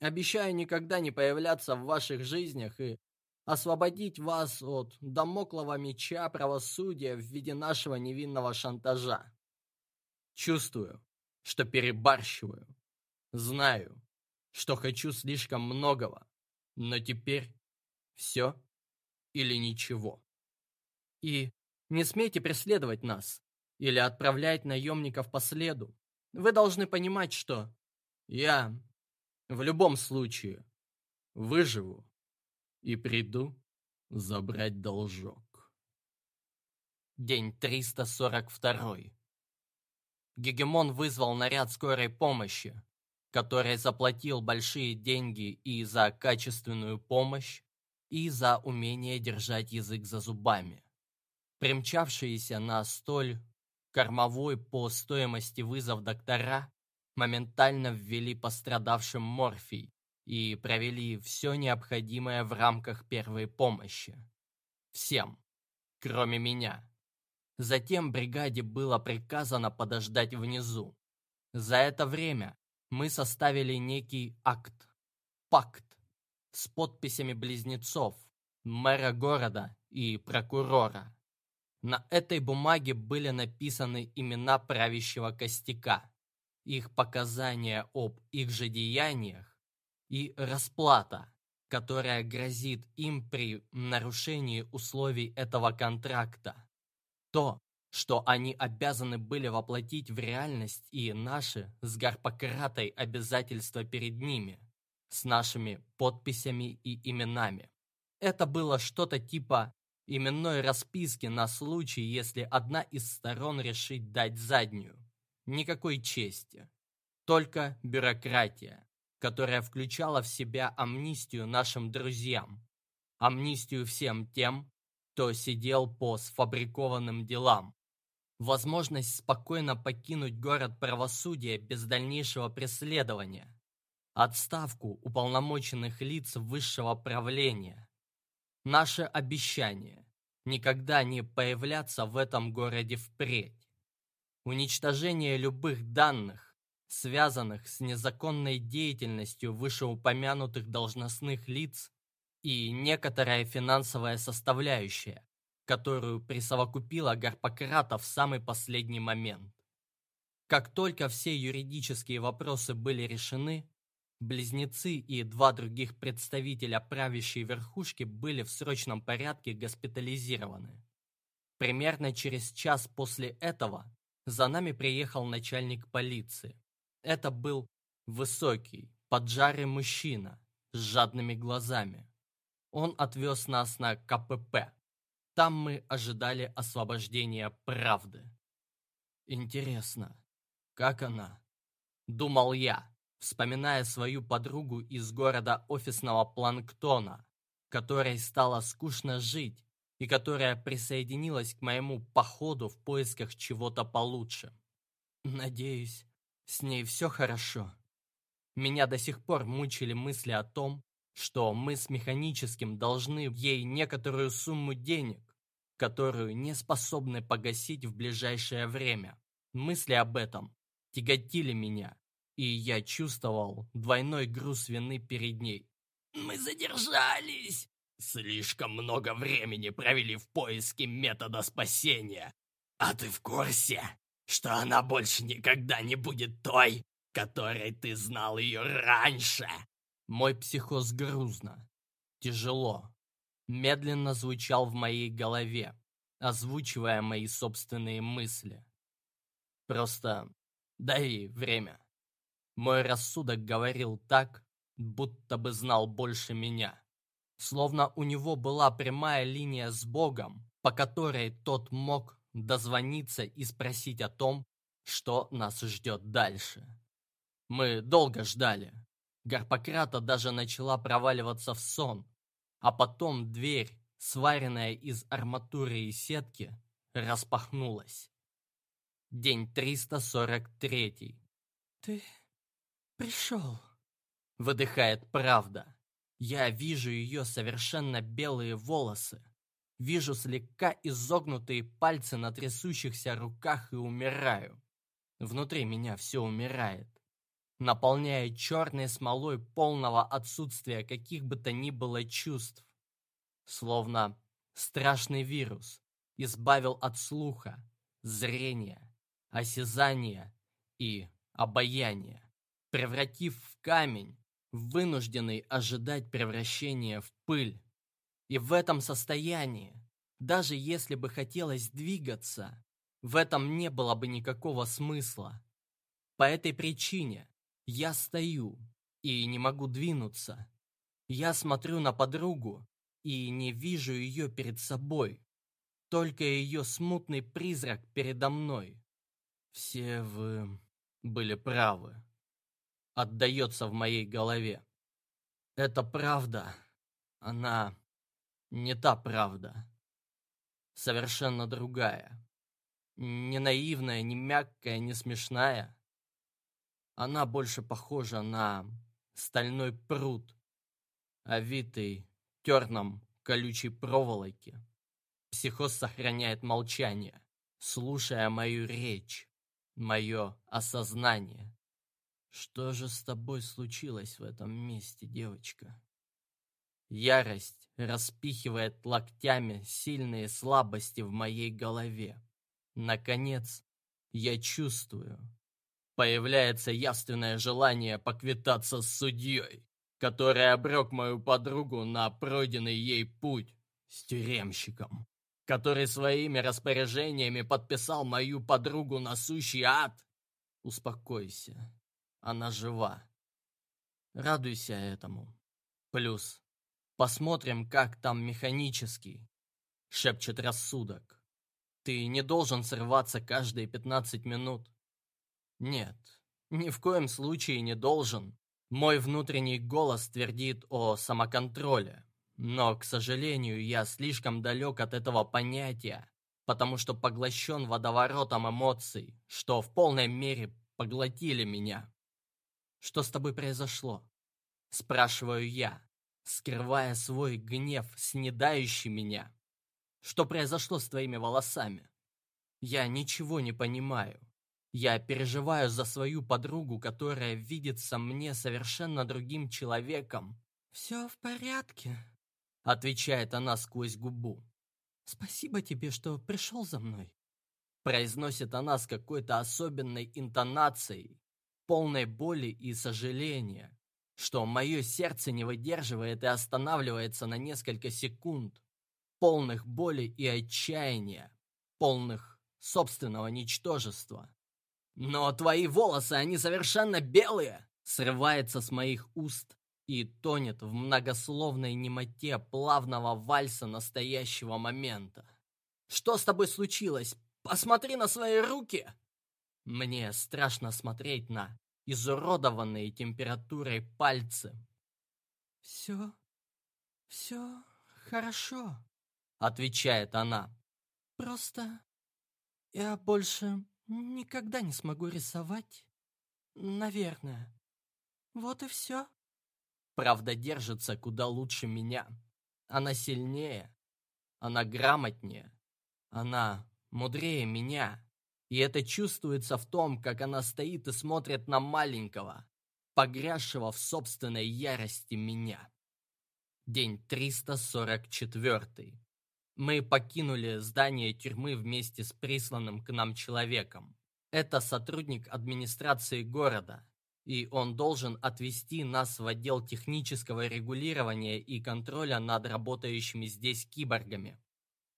Обещаю никогда не появляться в ваших жизнях и освободить вас от домоклого меча правосудия в виде нашего невинного шантажа. Чувствую, что перебарщиваю. Знаю, что хочу слишком многого, но теперь все или ничего. И не смейте преследовать нас или отправлять наемников по следу. Вы должны понимать, что я в любом случае, выживу и приду забрать должок. День 342. Гегемон вызвал наряд скорой помощи, который заплатил большие деньги и за качественную помощь, и за умение держать язык за зубами. Примчавшиеся на столь кормовой по стоимости вызов доктора моментально ввели пострадавшим морфий и провели все необходимое в рамках первой помощи. Всем, кроме меня. Затем бригаде было приказано подождать внизу. За это время мы составили некий акт, пакт, с подписями близнецов, мэра города и прокурора. На этой бумаге были написаны имена правящего костяка, их показания об их же деяниях и расплата, которая грозит им при нарушении условий этого контракта. То, что они обязаны были воплотить в реальность и наши с Гарпократой обязательства перед ними, с нашими подписями и именами. Это было что-то типа именной расписки на случай, если одна из сторон решит дать заднюю. Никакой чести. Только бюрократия, которая включала в себя амнистию нашим друзьям. Амнистию всем тем, кто сидел по сфабрикованным делам. Возможность спокойно покинуть город правосудия без дальнейшего преследования. Отставку уполномоченных лиц высшего правления. Наше обещание – никогда не появляться в этом городе впредь уничтожение любых данных, связанных с незаконной деятельностью вышеупомянутых должностных лиц и некоторая финансовая составляющая, которую присовокупила Гарпократа в самый последний момент. Как только все юридические вопросы были решены, близнецы и два других представителя правящей верхушки были в срочном порядке госпитализированы. Примерно через час после этого за нами приехал начальник полиции. Это был высокий, поджарый мужчина с жадными глазами. Он отвез нас на КПП. Там мы ожидали освобождения правды. Интересно, как она? Думал я, вспоминая свою подругу из города офисного планктона, которой стало скучно жить и которая присоединилась к моему походу в поисках чего-то получше. Надеюсь, с ней все хорошо. Меня до сих пор мучили мысли о том, что мы с механическим должны ей некоторую сумму денег, которую не способны погасить в ближайшее время. Мысли об этом тяготили меня, и я чувствовал двойной груз вины перед ней. «Мы задержались!» «Слишком много времени провели в поиске метода спасения. А ты в курсе, что она больше никогда не будет той, которой ты знал ее раньше?» Мой психоз грузно, тяжело, медленно звучал в моей голове, озвучивая мои собственные мысли. Просто дай время. Мой рассудок говорил так, будто бы знал больше меня. Словно у него была прямая линия с Богом, по которой тот мог дозвониться и спросить о том, что нас ждет дальше. Мы долго ждали. Гарпократа даже начала проваливаться в сон, а потом дверь, сваренная из арматуры и сетки, распахнулась. День 343. «Ты пришел», — выдыхает правда. Я вижу ее совершенно белые волосы. Вижу слегка изогнутые пальцы на трясущихся руках и умираю. Внутри меня все умирает, наполняя черной смолой полного отсутствия каких бы то ни было чувств. Словно страшный вирус избавил от слуха, зрения, осязания и обаяния, превратив в камень, вынужденный ожидать превращения в пыль. И в этом состоянии, даже если бы хотелось двигаться, в этом не было бы никакого смысла. По этой причине я стою и не могу двинуться. Я смотрю на подругу и не вижу ее перед собой, только ее смутный призрак передо мной. Все вы были правы отдается в моей голове. Это правда. Она не та правда. Совершенно другая. Не наивная, не мягкая, не смешная. Она больше похожа на стальной пруд, овитый терном колючей проволоки. Психоз сохраняет молчание, слушая мою речь, мое осознание. Что же с тобой случилось в этом месте, девочка? Ярость распихивает локтями сильные слабости в моей голове. Наконец, я чувствую. Появляется явственное желание поквитаться с судьей, который обрек мою подругу на пройденный ей путь с тюремщиком, который своими распоряжениями подписал мою подругу на сущий ад. Успокойся. Она жива. Радуйся этому. Плюс. Посмотрим, как там механический. Шепчет рассудок. Ты не должен срываться каждые 15 минут. Нет, ни в коем случае не должен. Мой внутренний голос твердит о самоконтроле. Но, к сожалению, я слишком далек от этого понятия, потому что поглощен водоворотом эмоций, что в полной мере поглотили меня. Что с тобой произошло?» Спрашиваю я, скрывая свой гнев, снедающий меня. «Что произошло с твоими волосами?» Я ничего не понимаю. Я переживаю за свою подругу, которая видится мне совершенно другим человеком. «Все в порядке», — отвечает она сквозь губу. «Спасибо тебе, что пришел за мной», — произносит она с какой-то особенной интонацией, полной боли и сожаления, что мое сердце не выдерживает и останавливается на несколько секунд, полных боли и отчаяния, полных собственного ничтожества. «Но твои волосы, они совершенно белые!» срывается с моих уст и тонет в многословной немоте плавного вальса настоящего момента. «Что с тобой случилось? Посмотри на свои руки!» Мне страшно смотреть на изуродованные температурой пальцы. «Все, все хорошо», — отвечает она. «Просто я больше никогда не смогу рисовать. Наверное. Вот и все». Правда держится куда лучше меня. Она сильнее, она грамотнее, она мудрее меня. И это чувствуется в том, как она стоит и смотрит на маленького, погрязшего в собственной ярости меня. День 344. Мы покинули здание тюрьмы вместе с присланным к нам человеком. Это сотрудник администрации города, и он должен отвезти нас в отдел технического регулирования и контроля над работающими здесь киборгами.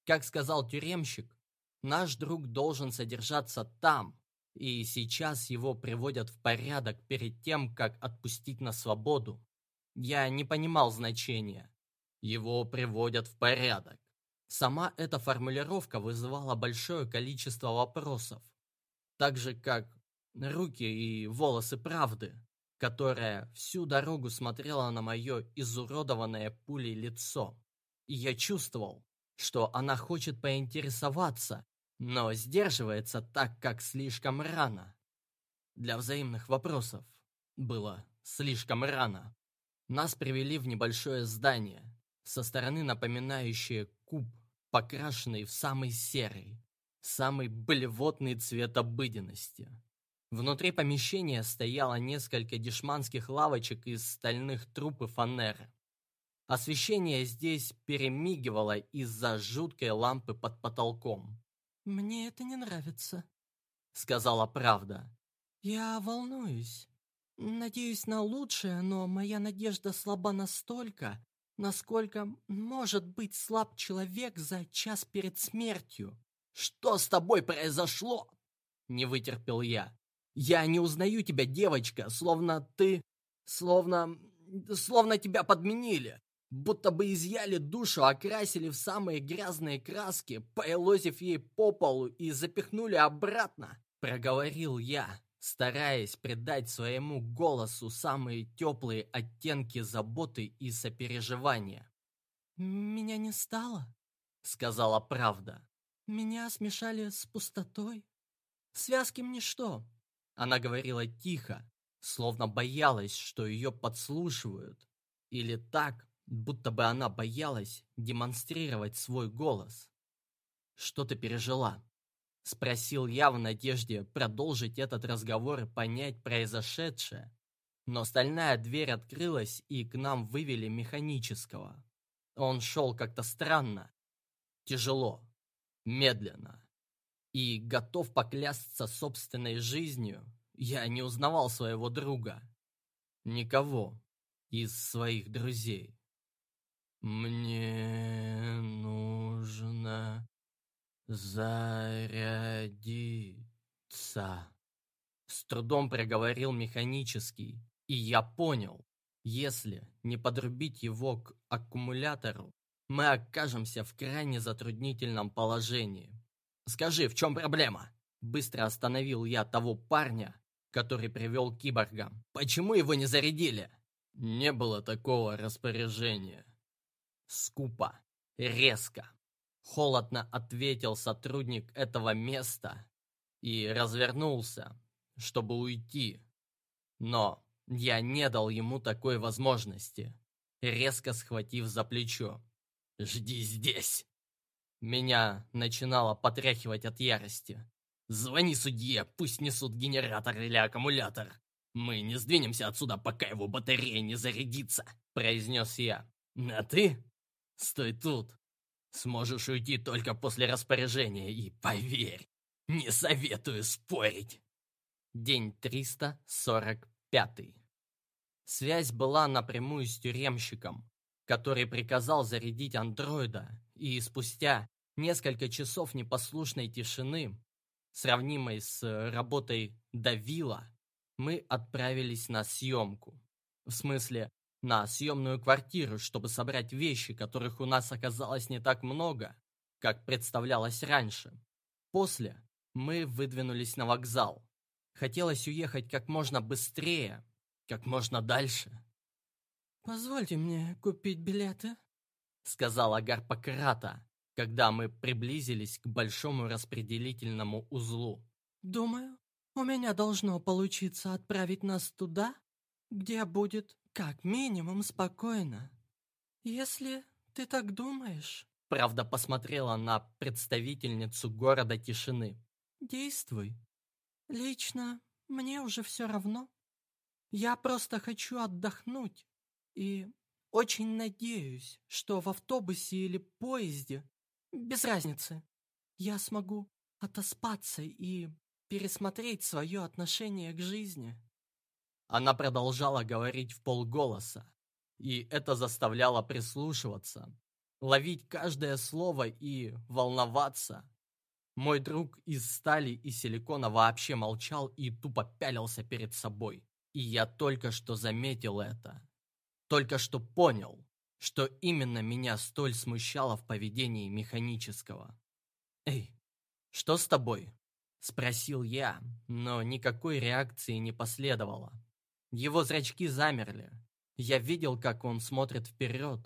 Как сказал тюремщик, наш друг должен содержаться там, и сейчас его приводят в порядок перед тем, как отпустить на свободу. Я не понимал значения. Его приводят в порядок. Сама эта формулировка вызывала большое количество вопросов. Так же, как руки и волосы правды, которая всю дорогу смотрела на мое изуродованное пулей лицо. И я чувствовал, что она хочет поинтересоваться, но сдерживается так, как слишком рано. Для взаимных вопросов было слишком рано. Нас привели в небольшое здание, со стороны напоминающее куб, покрашенный в самый серый, самый блевотный цвет обыденности. Внутри помещения стояло несколько дешманских лавочек из стальных труб и фанеры. Освещение здесь перемигивало из-за жуткой лампы под потолком. «Мне это не нравится», — сказала правда. «Я волнуюсь. Надеюсь на лучшее, но моя надежда слаба настолько, насколько может быть слаб человек за час перед смертью. «Что с тобой произошло?» Не вытерпел я. «Я не узнаю тебя, девочка, словно ты... Словно... Словно тебя подменили. Будто бы изъяли душу, окрасили в самые грязные краски, поелозив ей по полу и запихнули обратно», проговорил я, стараясь придать своему голосу самые теплые оттенки заботы и сопереживания. «Меня не стало», — сказала правда. Меня смешали с пустотой. Связки мне что? Она говорила тихо, словно боялась, что ее подслушивают. Или так, будто бы она боялась демонстрировать свой голос. «Что ты пережила?» Спросил я в надежде продолжить этот разговор и понять произошедшее. Но стальная дверь открылась, и к нам вывели механического. Он шел как-то странно, тяжело медленно. И готов поклясться собственной жизнью, я не узнавал своего друга. Никого из своих друзей. Мне нужно зарядиться. С трудом проговорил механический, и я понял, если не подрубить его к аккумулятору, мы окажемся в крайне затруднительном положении. Скажи, в чем проблема? Быстро остановил я того парня, который привел киборга. Почему его не зарядили? Не было такого распоряжения. Скупо, резко, холодно ответил сотрудник этого места и развернулся, чтобы уйти. Но я не дал ему такой возможности, резко схватив за плечо. «Жди здесь!» Меня начинало потряхивать от ярости. «Звони судье, пусть несут генератор или аккумулятор. Мы не сдвинемся отсюда, пока его батарея не зарядится», — произнес я. «А ты? Стой тут. Сможешь уйти только после распоряжения, и поверь, не советую спорить». День 345. Связь была напрямую с тюремщиком который приказал зарядить андроида, и спустя несколько часов непослушной тишины, сравнимой с работой Давила, мы отправились на съемку. В смысле, на съемную квартиру, чтобы собрать вещи, которых у нас оказалось не так много, как представлялось раньше. После мы выдвинулись на вокзал. Хотелось уехать как можно быстрее, как можно дальше. «Позвольте мне купить билеты», — сказала Гарпократа, когда мы приблизились к большому распределительному узлу. «Думаю, у меня должно получиться отправить нас туда, где будет как минимум спокойно. Если ты так думаешь, правда посмотрела на представительницу города тишины. Действуй. Лично мне уже все равно. Я просто хочу отдохнуть и очень надеюсь, что в автобусе или поезде, без разницы, я смогу отоспаться и пересмотреть свое отношение к жизни. Она продолжала говорить в полголоса, и это заставляло прислушиваться, ловить каждое слово и волноваться. Мой друг из стали и силикона вообще молчал и тупо пялился перед собой. И я только что заметил это. Только что понял, что именно меня столь смущало в поведении механического. «Эй, что с тобой?» – спросил я, но никакой реакции не последовало. Его зрачки замерли. Я видел, как он смотрит вперед.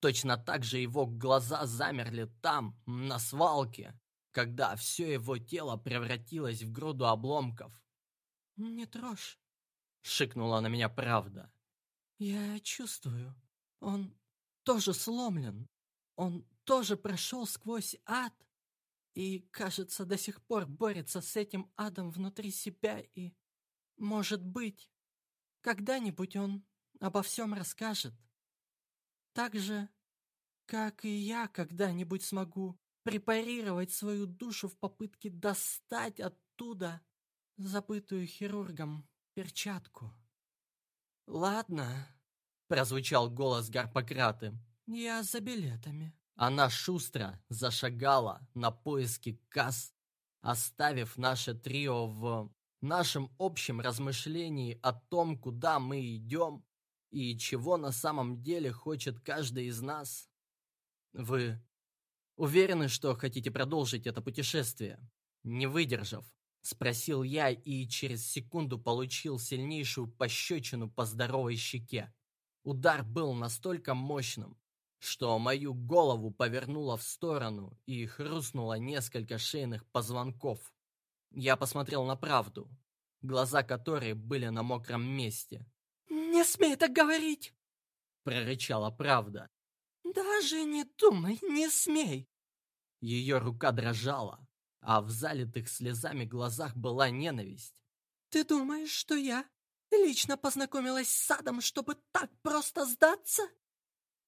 Точно так же его глаза замерли там, на свалке, когда все его тело превратилось в груду обломков. «Не трожь», — шикнула на меня правда. Я чувствую, он тоже сломлен. Он тоже прошел сквозь ад. И, кажется, до сих пор борется с этим адом внутри себя и, может быть, когда-нибудь он обо всем расскажет. Так же, как и я когда-нибудь смогу препарировать свою душу в попытке достать оттуда забытую хирургом перчатку. «Ладно», — прозвучал голос Гарпократы. «Я за билетами». Она шустро зашагала на поиски касс, оставив наше трио в нашем общем размышлении о том, куда мы идем и чего на самом деле хочет каждый из нас. Вы уверены, что хотите продолжить это путешествие? Не выдержав, Спросил я и через секунду получил сильнейшую пощечину по здоровой щеке. Удар был настолько мощным, что мою голову повернуло в сторону и хрустнуло несколько шейных позвонков. Я посмотрел на правду, глаза которой были на мокром месте. «Не смей так говорить!» — прорычала правда. «Даже не думай, не смей!» Ее рука дрожала, а в залитых слезами глазах была ненависть. «Ты думаешь, что я лично познакомилась с садом, чтобы так просто сдаться?»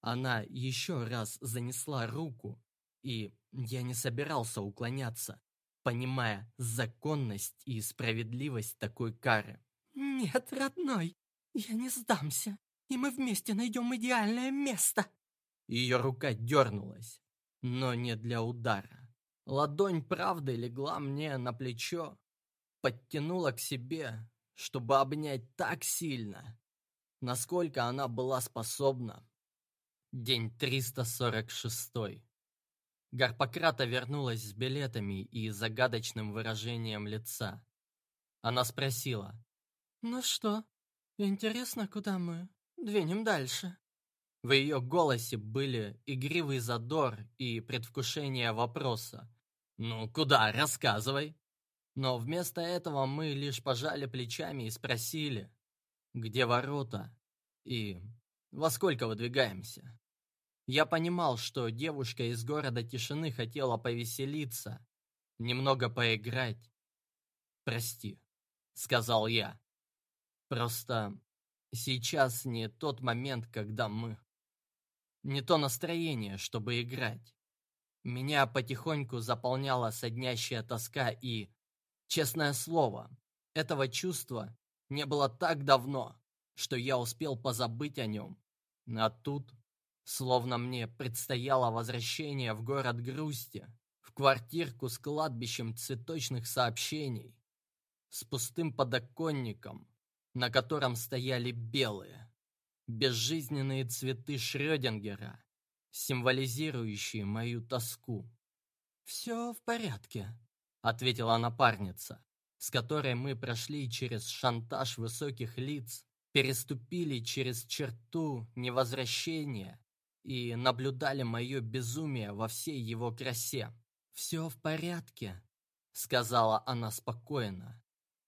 Она еще раз занесла руку, и я не собирался уклоняться, понимая законность и справедливость такой кары. «Нет, родной, я не сдамся, и мы вместе найдем идеальное место!» Ее рука дернулась, но не для удара. Ладонь правды легла мне на плечо, подтянула к себе, чтобы обнять так сильно, насколько она была способна. День 346. Гарпократа вернулась с билетами и загадочным выражением лица. Она спросила. «Ну что, интересно, куда мы двинем дальше?» В ее голосе были игривый задор и предвкушение вопроса, «Ну, куда? Рассказывай!» Но вместо этого мы лишь пожали плечами и спросили, где ворота и во сколько выдвигаемся. Я понимал, что девушка из города тишины хотела повеселиться, немного поиграть. «Прости», — сказал я. «Просто сейчас не тот момент, когда мы...» Не то настроение, чтобы играть. Меня потихоньку заполняла соднящая тоска и, честное слово, этого чувства не было так давно, что я успел позабыть о нем. А тут, словно мне предстояло возвращение в город грусти, в квартирку с кладбищем цветочных сообщений, с пустым подоконником, на котором стояли белые, безжизненные цветы Шрёдингера символизирующие мою тоску. «Все в порядке», — ответила напарница, с которой мы прошли через шантаж высоких лиц, переступили через черту невозвращения и наблюдали мое безумие во всей его красе. «Все в порядке», — сказала она спокойно,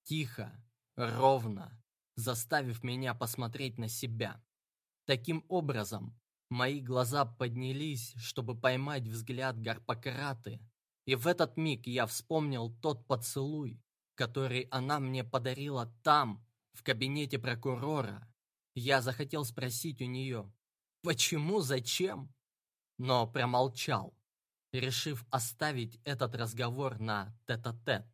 тихо, ровно, заставив меня посмотреть на себя. Таким образом, мои глаза поднялись, чтобы поймать взгляд Гарпократы, и в этот миг я вспомнил тот поцелуй, который она мне подарила там, в кабинете прокурора. Я захотел спросить у нее, почему, зачем, но промолчал, решив оставить этот разговор на тет-а-тет. -тет.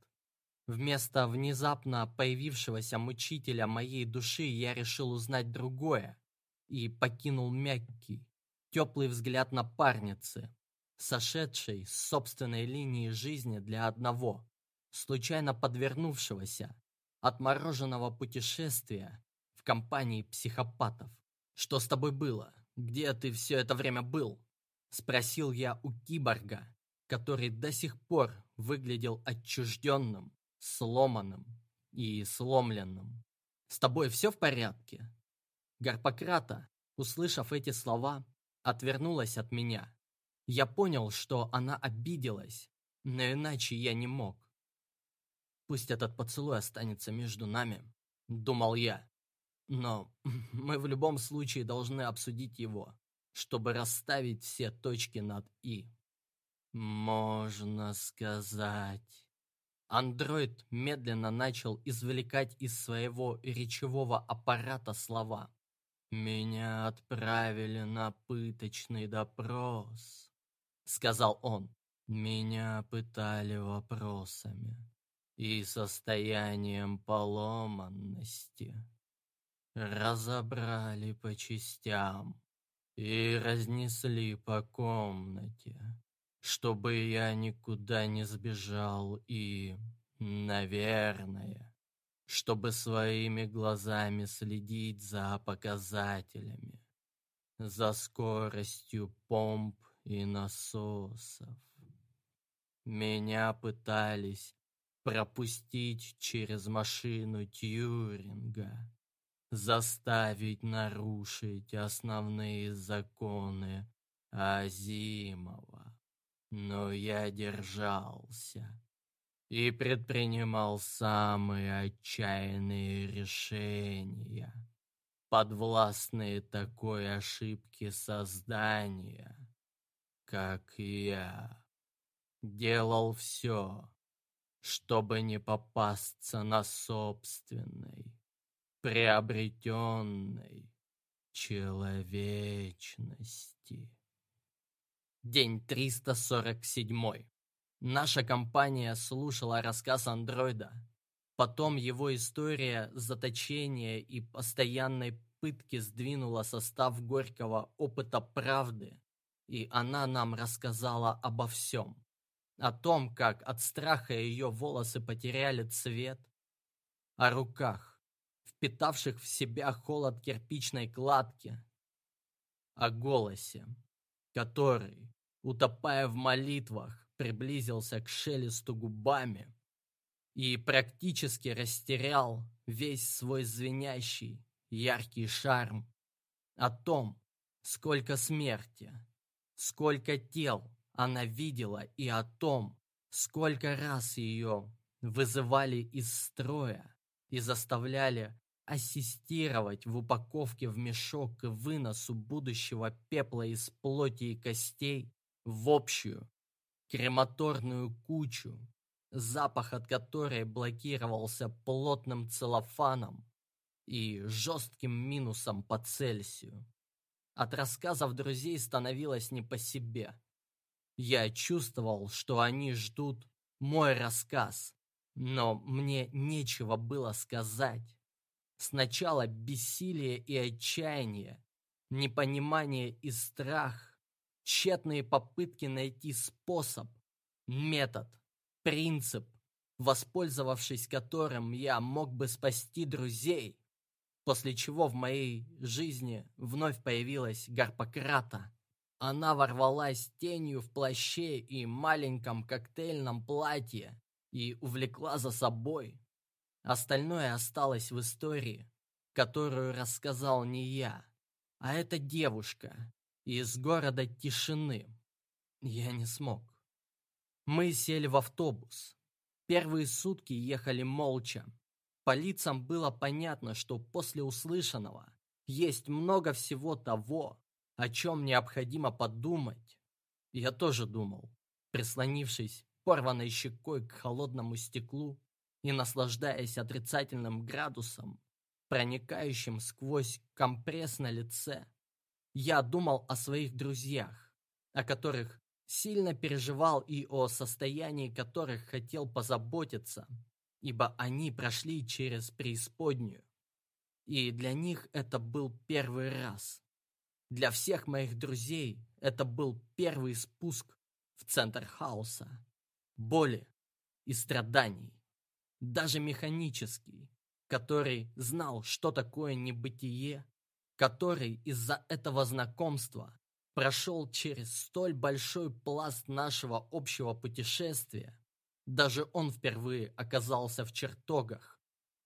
Вместо внезапно появившегося мучителя моей души я решил узнать другое и покинул мягкий, теплый взгляд напарницы, сошедшей с собственной линии жизни для одного, случайно подвернувшегося, отмороженного путешествия в компании психопатов. «Что с тобой было? Где ты все это время был?» Спросил я у киборга, который до сих пор выглядел отчужденным, сломанным и сломленным. «С тобой все в порядке?» Гарпократа, услышав эти слова, отвернулась от меня. Я понял, что она обиделась, но иначе я не мог. Пусть этот поцелуй останется между нами, думал я. Но мы в любом случае должны обсудить его, чтобы расставить все точки над «и». Можно сказать... Андроид медленно начал извлекать из своего речевого аппарата слова. «Меня отправили на пыточный допрос», — сказал он. «Меня пытали вопросами и состоянием поломанности. Разобрали по частям и разнесли по комнате, чтобы я никуда не сбежал и, наверное, чтобы своими глазами следить за показателями, за скоростью помп и насосов. Меня пытались пропустить через машину Тьюринга, заставить нарушить основные законы Азимова. Но я держался и предпринимал самые отчаянные решения, подвластные такой ошибке создания, как я. Делал все, чтобы не попасться на собственной, приобретенной человечности. День 347. Наша компания слушала рассказ андроида. Потом его история заточения и постоянной пытки сдвинула состав горького опыта правды, и она нам рассказала обо всем о том, как от страха ее волосы потеряли цвет, о руках, впитавших в себя холод кирпичной кладки, о голосе, который, утопая в молитвах, приблизился к шелесту губами и практически растерял весь свой звенящий, яркий шарм, о том, сколько смерти, сколько тел она видела и о том, сколько раз ее вызывали из строя и заставляли ассистировать в упаковке в мешок и выносу будущего пепла из плоти и костей в общую крематорную кучу, запах от которой блокировался плотным целлофаном и жестким минусом по Цельсию. От рассказов друзей становилось не по себе. Я чувствовал, что они ждут мой рассказ, но мне нечего было сказать. Сначала бессилие и отчаяние, непонимание и страх, тщетные попытки найти способ, метод, принцип, воспользовавшись которым я мог бы спасти друзей, после чего в моей жизни вновь появилась Гарпократа. Она ворвалась тенью в плаще и маленьком коктейльном платье и увлекла за собой. Остальное осталось в истории, которую рассказал не я, а эта девушка из города тишины. Я не смог. Мы сели в автобус. Первые сутки ехали молча. По лицам было понятно, что после услышанного есть много всего того, о чем необходимо подумать. Я тоже думал, прислонившись порванной щекой к холодному стеклу и наслаждаясь отрицательным градусом, проникающим сквозь компресс на лице. Я думал о своих друзьях, о которых сильно переживал и о состоянии которых хотел позаботиться, ибо они прошли через преисподнюю. И для них это был первый раз. Для всех моих друзей это был первый спуск в центр хаоса, боли и страданий, даже механический, который знал, что такое небытие, который из-за этого знакомства прошел через столь большой пласт нашего общего путешествия, даже он впервые оказался в чертогах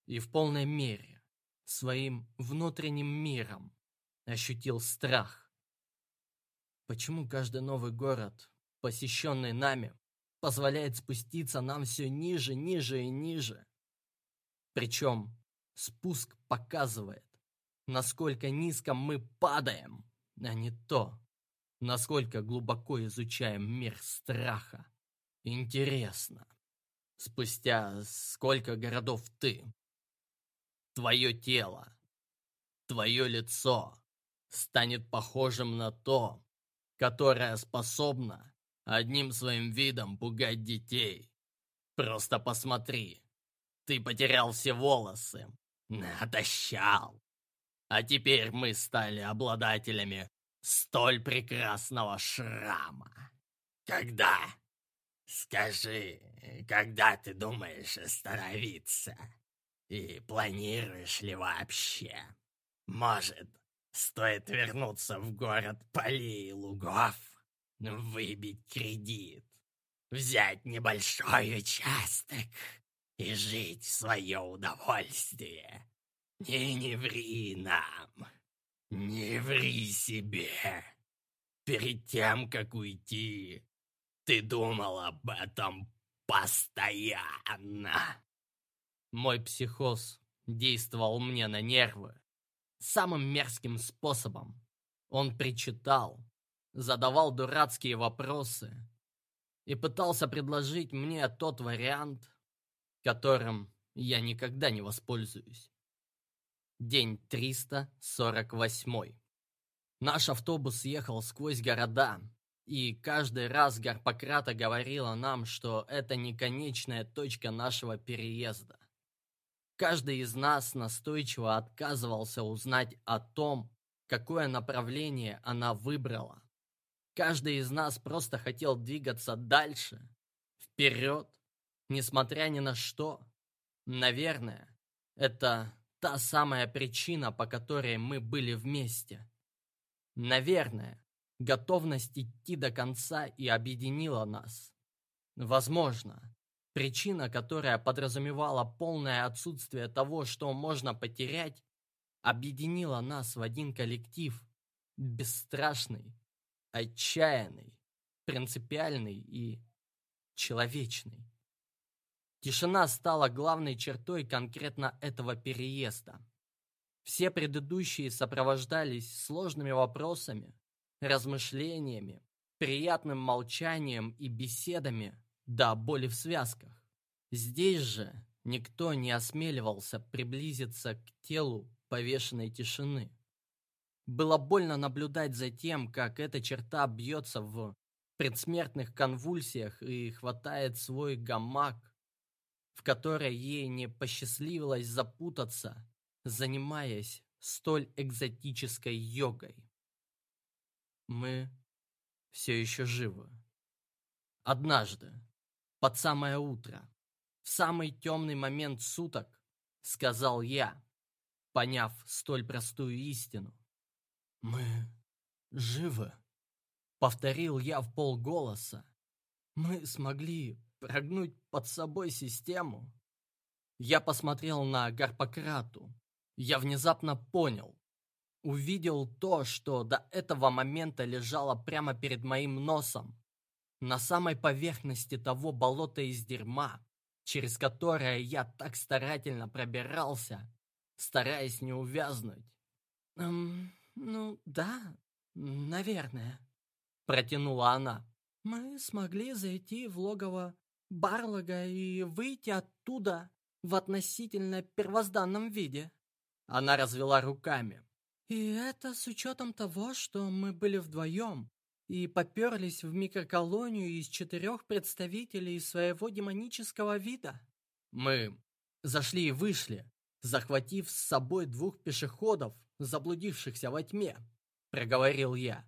и в полной мере своим внутренним миром ощутил страх. Почему каждый новый город, посещенный нами, позволяет спуститься нам все ниже, ниже и ниже? Причем спуск показывает, насколько низко мы падаем, а не то, насколько глубоко изучаем мир страха. Интересно, спустя сколько городов ты Твое тело, твое лицо станет похожим на то, которое способно одним своим видом пугать детей. Просто посмотри, ты потерял все волосы, отощал. А теперь мы стали обладателями столь прекрасного шрама. Когда? Скажи, когда ты думаешь остановиться? И планируешь ли вообще? Может, стоит вернуться в город полей и лугов, выбить кредит, взять небольшой участок и жить в свое удовольствие. И не ври нам, не ври себе. Перед тем, как уйти, ты думал об этом постоянно. Мой психоз действовал мне на нервы. Самым мерзким способом. Он причитал, задавал дурацкие вопросы и пытался предложить мне тот вариант, которым я никогда не воспользуюсь. День 348. Наш автобус ехал сквозь города, и каждый раз Гарпократа говорила нам, что это не конечная точка нашего переезда. Каждый из нас настойчиво отказывался узнать о том, какое направление она выбрала. Каждый из нас просто хотел двигаться дальше, вперед, несмотря ни на что. Наверное, это та самая причина, по которой мы были вместе. Наверное, готовность идти до конца и объединила нас. Возможно, Причина, которая подразумевала полное отсутствие того, что можно потерять, объединила нас в один коллектив, бесстрашный, отчаянный, принципиальный и человечный. Тишина стала главной чертой конкретно этого переезда. Все предыдущие сопровождались сложными вопросами, размышлениями, приятным молчанием и беседами, до боли в связках. Здесь же никто не осмеливался приблизиться к телу повешенной тишины. Было больно наблюдать за тем, как эта черта бьется в предсмертных конвульсиях и хватает свой гамак, в которой ей не посчастливилось запутаться, занимаясь столь экзотической йогой. Мы все еще живы. Однажды, под самое утро, в самый темный момент суток, сказал я, поняв столь простую истину. Мы живы, повторил я в полголоса. Мы смогли прогнуть под собой систему. Я посмотрел на Гарпократу. Я внезапно понял, увидел то, что до этого момента лежало прямо перед моим носом на самой поверхности того болота из дерьма, через которое я так старательно пробирался, стараясь не увязнуть. Эм, ну, да, наверное, протянула она. Мы смогли зайти в логово Барлога и выйти оттуда в относительно первозданном виде. Она развела руками. И это с учетом того, что мы были вдвоем и поперлись в микроколонию из четырех представителей своего демонического вида. Мы зашли и вышли, захватив с собой двух пешеходов, заблудившихся во тьме, проговорил я.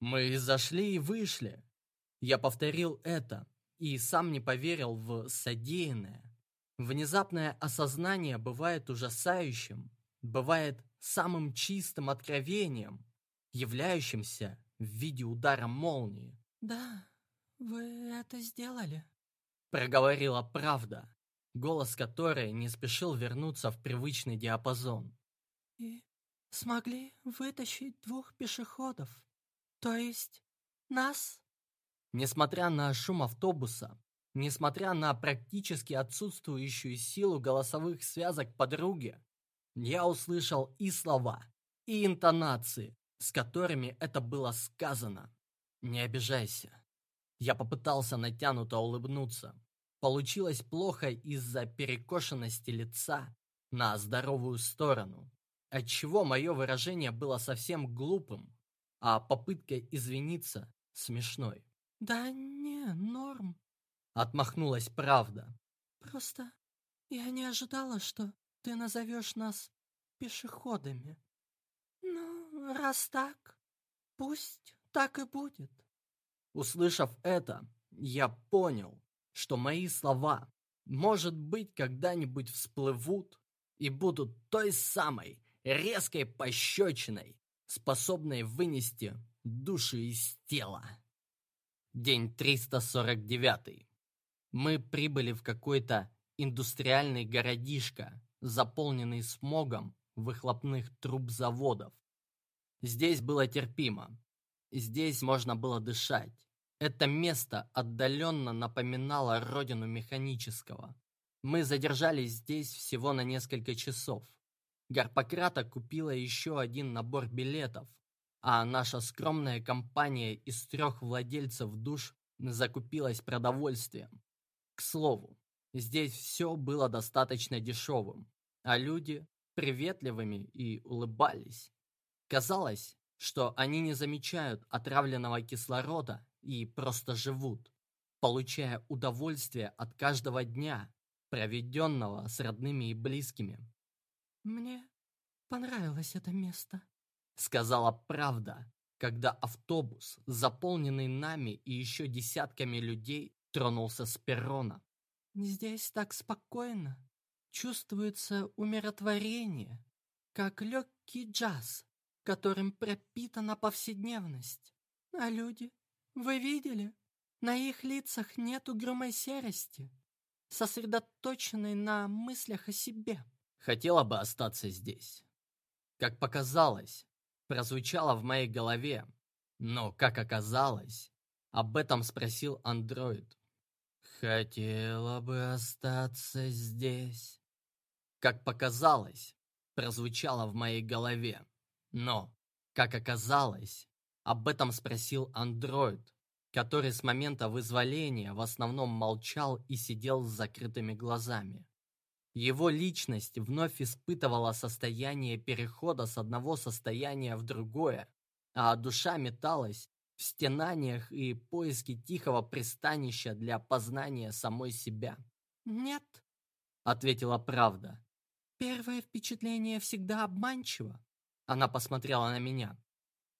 Мы зашли и вышли. Я повторил это и сам не поверил в содеянное. Внезапное осознание бывает ужасающим, бывает самым чистым откровением, являющимся в виде удара молнии. «Да, вы это сделали», — проговорила правда, голос которой не спешил вернуться в привычный диапазон. «И смогли вытащить двух пешеходов, то есть нас?» Несмотря на шум автобуса, несмотря на практически отсутствующую силу голосовых связок подруги, я услышал и слова, и интонации, с которыми это было сказано. Не обижайся. Я попытался натянуто улыбнуться. Получилось плохо из-за перекошенности лица на здоровую сторону, отчего мое выражение было совсем глупым, а попытка извиниться смешной. «Да не, норм», — отмахнулась правда. «Просто я не ожидала, что ты назовешь нас пешеходами. Ну, раз так, пусть так и будет. Услышав это, я понял, что мои слова, может быть, когда-нибудь всплывут и будут той самой резкой пощечиной, способной вынести души из тела. День 349. Мы прибыли в какой-то индустриальный городишко, заполненный смогом выхлопных труб заводов. Здесь было терпимо. Здесь можно было дышать. Это место отдаленно напоминало родину механического. Мы задержались здесь всего на несколько часов. Гарпократа купила еще один набор билетов, а наша скромная компания из трех владельцев душ закупилась продовольствием. К слову, здесь все было достаточно дешевым, а люди приветливыми и улыбались. Казалось, что они не замечают отравленного кислорода и просто живут, получая удовольствие от каждого дня, проведенного с родными и близкими. «Мне понравилось это место», — сказала правда, когда автобус, заполненный нами и еще десятками людей, тронулся с перрона. «Здесь так спокойно, чувствуется умиротворение, как легкий джаз, которым пропитана повседневность. А люди, вы видели? На их лицах нет угрюмой серости, сосредоточенной на мыслях о себе. Хотела бы остаться здесь. Как показалось, прозвучало в моей голове, но, как оказалось, об этом спросил андроид. Хотела бы остаться здесь. Как показалось, прозвучало в моей голове. Но, как оказалось, об этом спросил андроид, который с момента вызволения в основном молчал и сидел с закрытыми глазами. Его личность вновь испытывала состояние перехода с одного состояния в другое, а душа металась в стенаниях и поиске тихого пристанища для познания самой себя. «Нет», — ответила правда. «Первое впечатление всегда обманчиво». Она посмотрела на меня.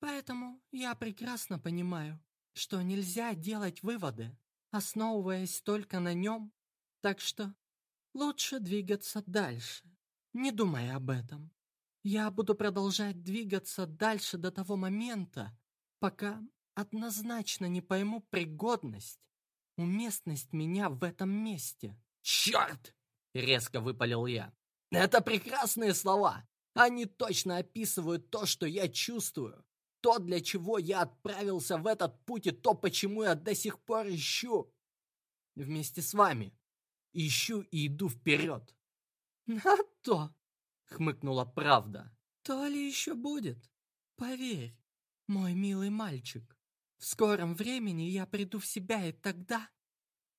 «Поэтому я прекрасно понимаю, что нельзя делать выводы, основываясь только на нем, так что лучше двигаться дальше, не думая об этом. Я буду продолжать двигаться дальше до того момента, пока однозначно не пойму пригодность, уместность меня в этом месте. «Черт!» — резко выпалил я. «Это прекрасные слова! Они точно описывают то, что я чувствую, то, для чего я отправился в этот путь и то, почему я до сих пор ищу вместе с вами. Ищу и иду вперед». «А то!» — хмыкнула правда. То ли еще будет. Поверь, мой милый мальчик. В скором времени я приду в себя, и тогда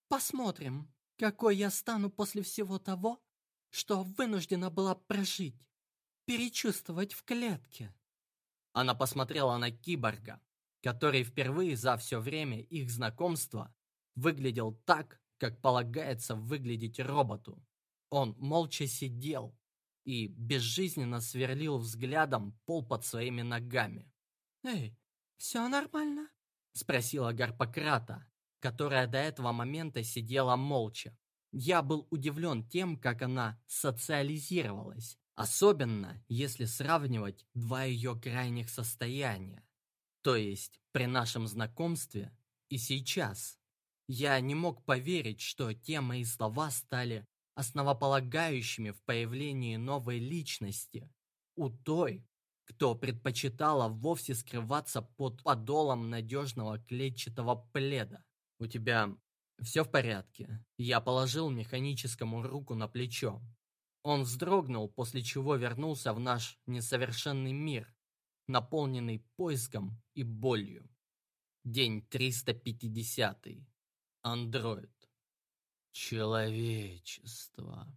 посмотрим, какой я стану после всего того, что вынуждена была прожить, перечувствовать в клетке. Она посмотрела на киборга, который впервые за все время их знакомства выглядел так, как полагается выглядеть роботу. Он молча сидел и безжизненно сверлил взглядом пол под своими ногами. «Эй, все нормально?» — спросила Гарпократа, которая до этого момента сидела молча. Я был удивлен тем, как она социализировалась, особенно если сравнивать два ее крайних состояния. То есть при нашем знакомстве и сейчас. Я не мог поверить, что те мои слова стали основополагающими в появлении новой личности. У той, кто предпочитала вовсе скрываться под подолом надежного клетчатого пледа. У тебя все в порядке. Я положил механическому руку на плечо. Он вздрогнул, после чего вернулся в наш несовершенный мир, наполненный поиском и болью. День 350. Андроид. Человечество.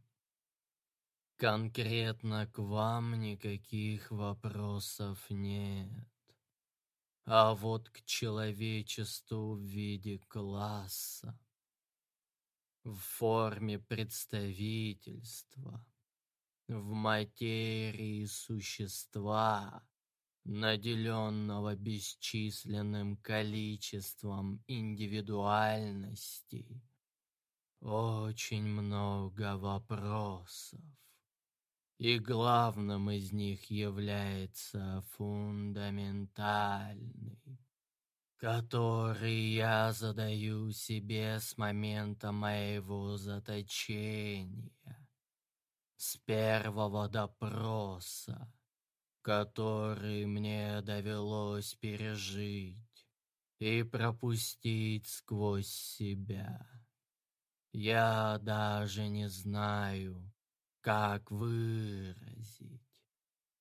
Конкретно к вам никаких вопросов нет. А вот к человечеству в виде класса, в форме представительства, в материи существа, наделенного бесчисленным количеством индивидуальностей, очень много вопросов. И главным из них является фундаментальный, который я задаю себе с момента моего заточения, с первого допроса, который мне довелось пережить и пропустить сквозь себя. Я даже не знаю, как выразить,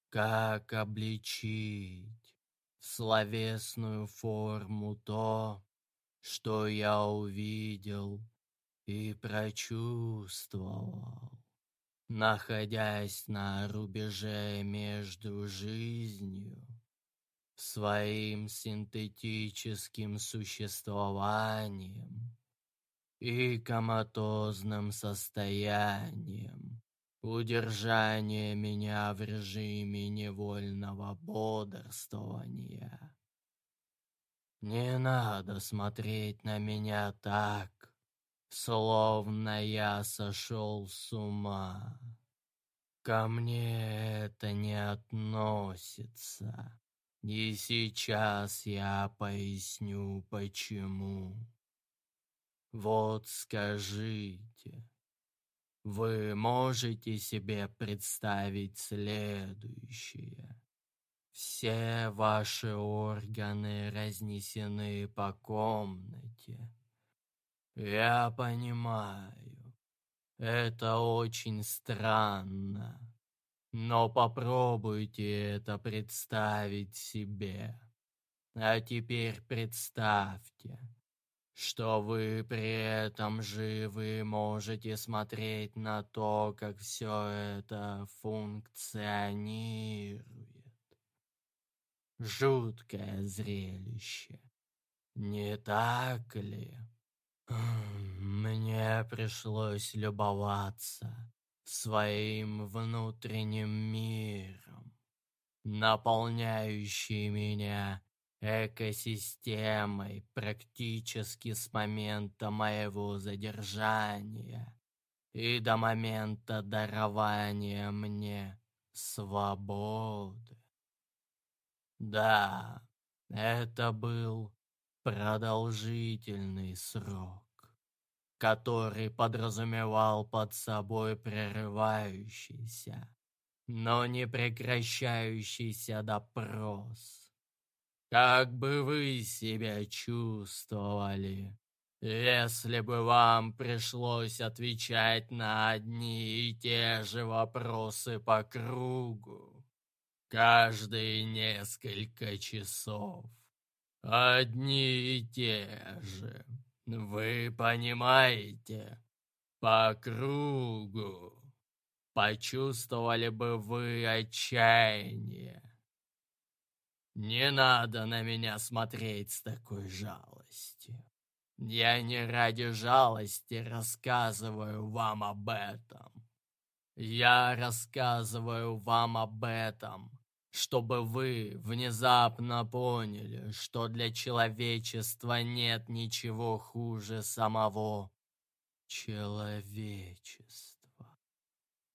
как обличить в словесную форму то, что я увидел и прочувствовал, находясь на рубеже между жизнью, своим синтетическим существованием и коматозным состоянием, удержание меня в режиме невольного бодрствования. Не надо смотреть на меня так, словно я сошел с ума. Ко мне это не относится, и сейчас я поясню почему. Вот скажите, вы можете себе представить следующее? Все ваши органы разнесены по комнате. Я понимаю, это очень странно, но попробуйте это представить себе. А теперь представьте, что вы при этом живы можете смотреть на то, как все это функционирует. Жуткое зрелище, не так ли? Мне пришлось любоваться своим внутренним миром, наполняющий меня экосистемой практически с момента моего задержания и до момента дарования мне свободы. Да, это был продолжительный срок, который подразумевал под собой прерывающийся, но не прекращающийся допрос как бы вы себя чувствовали, если бы вам пришлось отвечать на одни и те же вопросы по кругу? каждые несколько часов. Одни и те же. Вы понимаете? По кругу. Почувствовали бы вы отчаяние. Не надо на меня смотреть с такой жалостью. Я не ради жалости рассказываю вам об этом. Я рассказываю вам об этом, чтобы вы внезапно поняли, что для человечества нет ничего хуже самого человечества.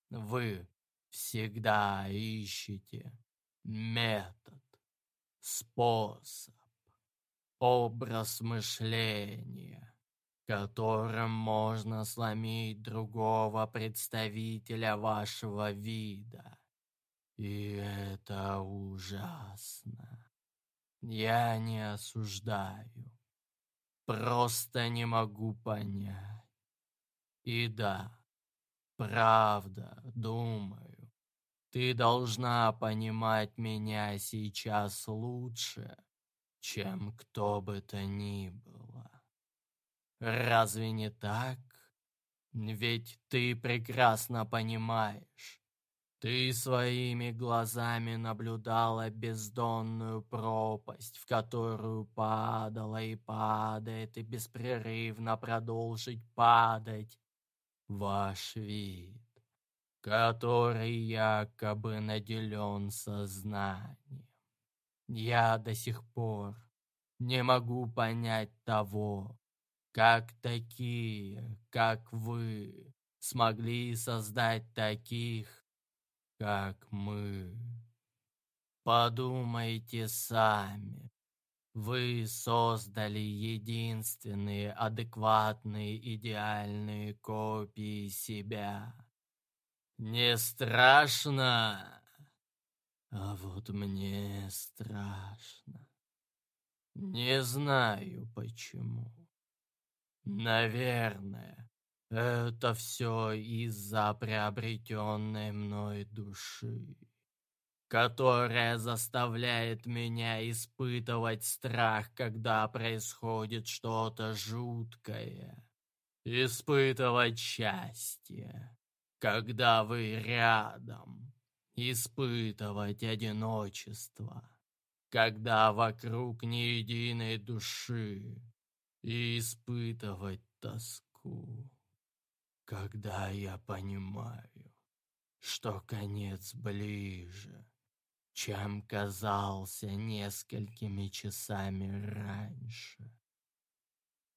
Вы всегда ищете метод, способ, образ мышления, которым можно сломить другого представителя вашего вида. И это ужасно. Я не осуждаю. Просто не могу понять. И да, правда, думаю, ты должна понимать меня сейчас лучше, чем кто бы то ни было. Разве не так? Ведь ты прекрасно понимаешь, ты своими глазами наблюдала бездонную пропасть, в которую падала и падает, и беспрерывно продолжить падать ваш вид, который якобы наделен сознанием. Я до сих пор не могу понять того, как такие, как вы, смогли создать таких, как мы. Подумайте сами. Вы создали единственные адекватные идеальные копии себя. Не страшно? А вот мне страшно. Не знаю почему. Наверное, это все из-за приобретенной мной души, которая заставляет меня испытывать страх, когда происходит что-то жуткое. Испытывать счастье, когда вы рядом. Испытывать одиночество, когда вокруг ни единой души. И испытывать тоску когда я понимаю, что конец ближе, чем казался несколькими часами раньше.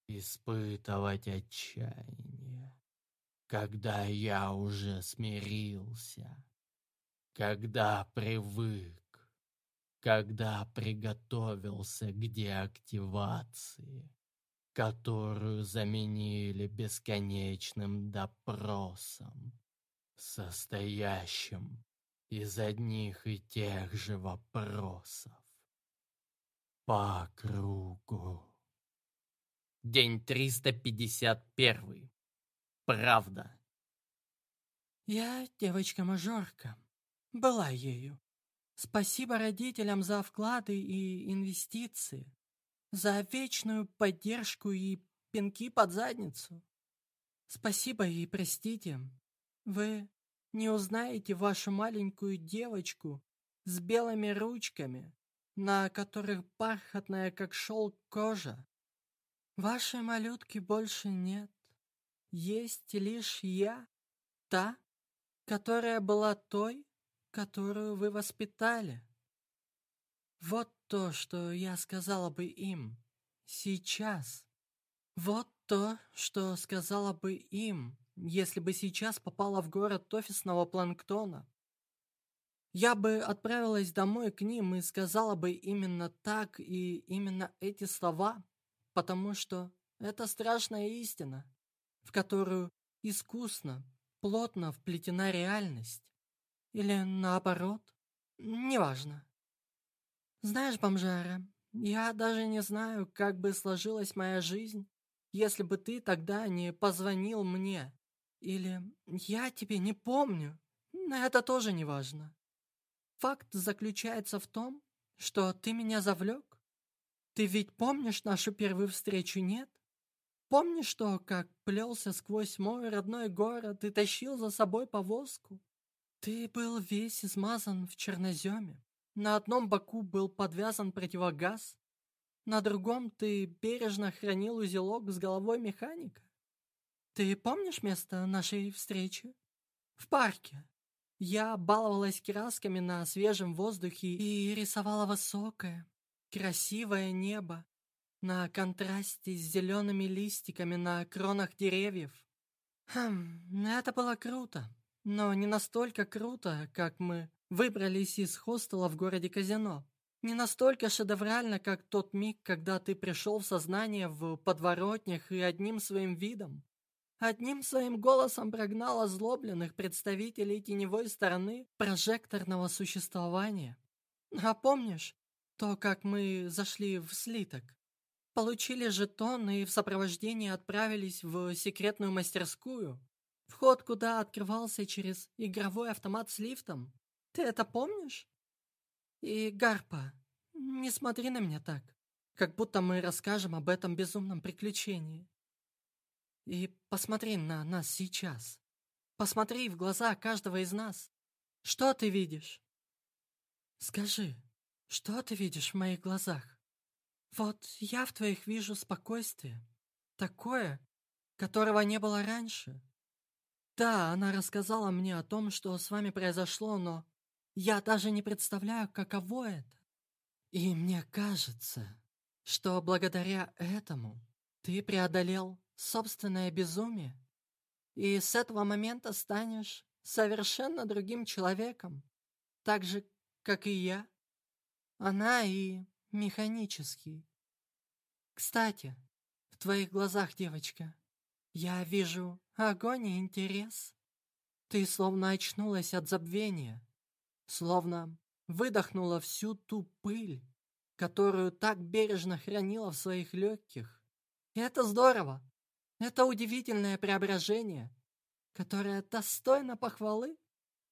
Испытывать отчаяние, когда я уже смирился, когда привык, когда приготовился к деактивации которую заменили бесконечным допросом, состоящим из одних и тех же вопросов. По кругу. День 351. Правда. Я девочка-мажорка. Была ею. Спасибо родителям за вклады и инвестиции за вечную поддержку и пинки под задницу. Спасибо и простите. Вы не узнаете вашу маленькую девочку с белыми ручками, на которых бархатная, как шелк, кожа. Вашей малютки больше нет. Есть лишь я, та, которая была той, которую вы воспитали. Вот то, что я сказала бы им. Сейчас. Вот то, что сказала бы им, если бы сейчас попала в город офисного планктона. Я бы отправилась домой к ним и сказала бы именно так и именно эти слова, потому что это страшная истина, в которую искусно, плотно вплетена реальность. Или наоборот, неважно. Знаешь, бомжара, я даже не знаю, как бы сложилась моя жизнь, если бы ты тогда не позвонил мне. Или я тебе не помню. Это тоже не важно. Факт заключается в том, что ты меня завлек. Ты ведь помнишь нашу первую встречу, нет? Помнишь то, как плелся сквозь мой родной город и тащил за собой повозку? Ты был весь измазан в черноземе. На одном боку был подвязан противогаз, на другом ты бережно хранил узелок с головой механика. Ты помнишь место нашей встречи? В парке. Я баловалась красками на свежем воздухе и рисовала высокое, красивое небо на контрасте с зелеными листиками на кронах деревьев. Хм, это было круто, но не настолько круто, как мы выбрались из хостела в городе Казино. Не настолько шедеврально, как тот миг, когда ты пришел в сознание в подворотнях и одним своим видом, одним своим голосом прогнал озлобленных представителей теневой стороны прожекторного существования. А помнишь то, как мы зашли в слиток? Получили жетон и в сопровождении отправились в секретную мастерскую, вход куда открывался через игровой автомат с лифтом. Ты это помнишь? И, Гарпа, не смотри на меня так, как будто мы расскажем об этом безумном приключении. И посмотри на нас сейчас. Посмотри в глаза каждого из нас. Что ты видишь? Скажи, что ты видишь в моих глазах? Вот я в твоих вижу спокойствие. Такое, которого не было раньше. Да, она рассказала мне о том, что с вами произошло, но я даже не представляю, каково это. И мне кажется, что благодаря этому ты преодолел собственное безумие и с этого момента станешь совершенно другим человеком, так же, как и я. Она и механический. Кстати, в твоих глазах, девочка, я вижу огонь и интерес. Ты словно очнулась от забвения, словно выдохнула всю ту пыль, которую так бережно хранила в своих легких. И это здорово. Это удивительное преображение, которое достойно похвалы.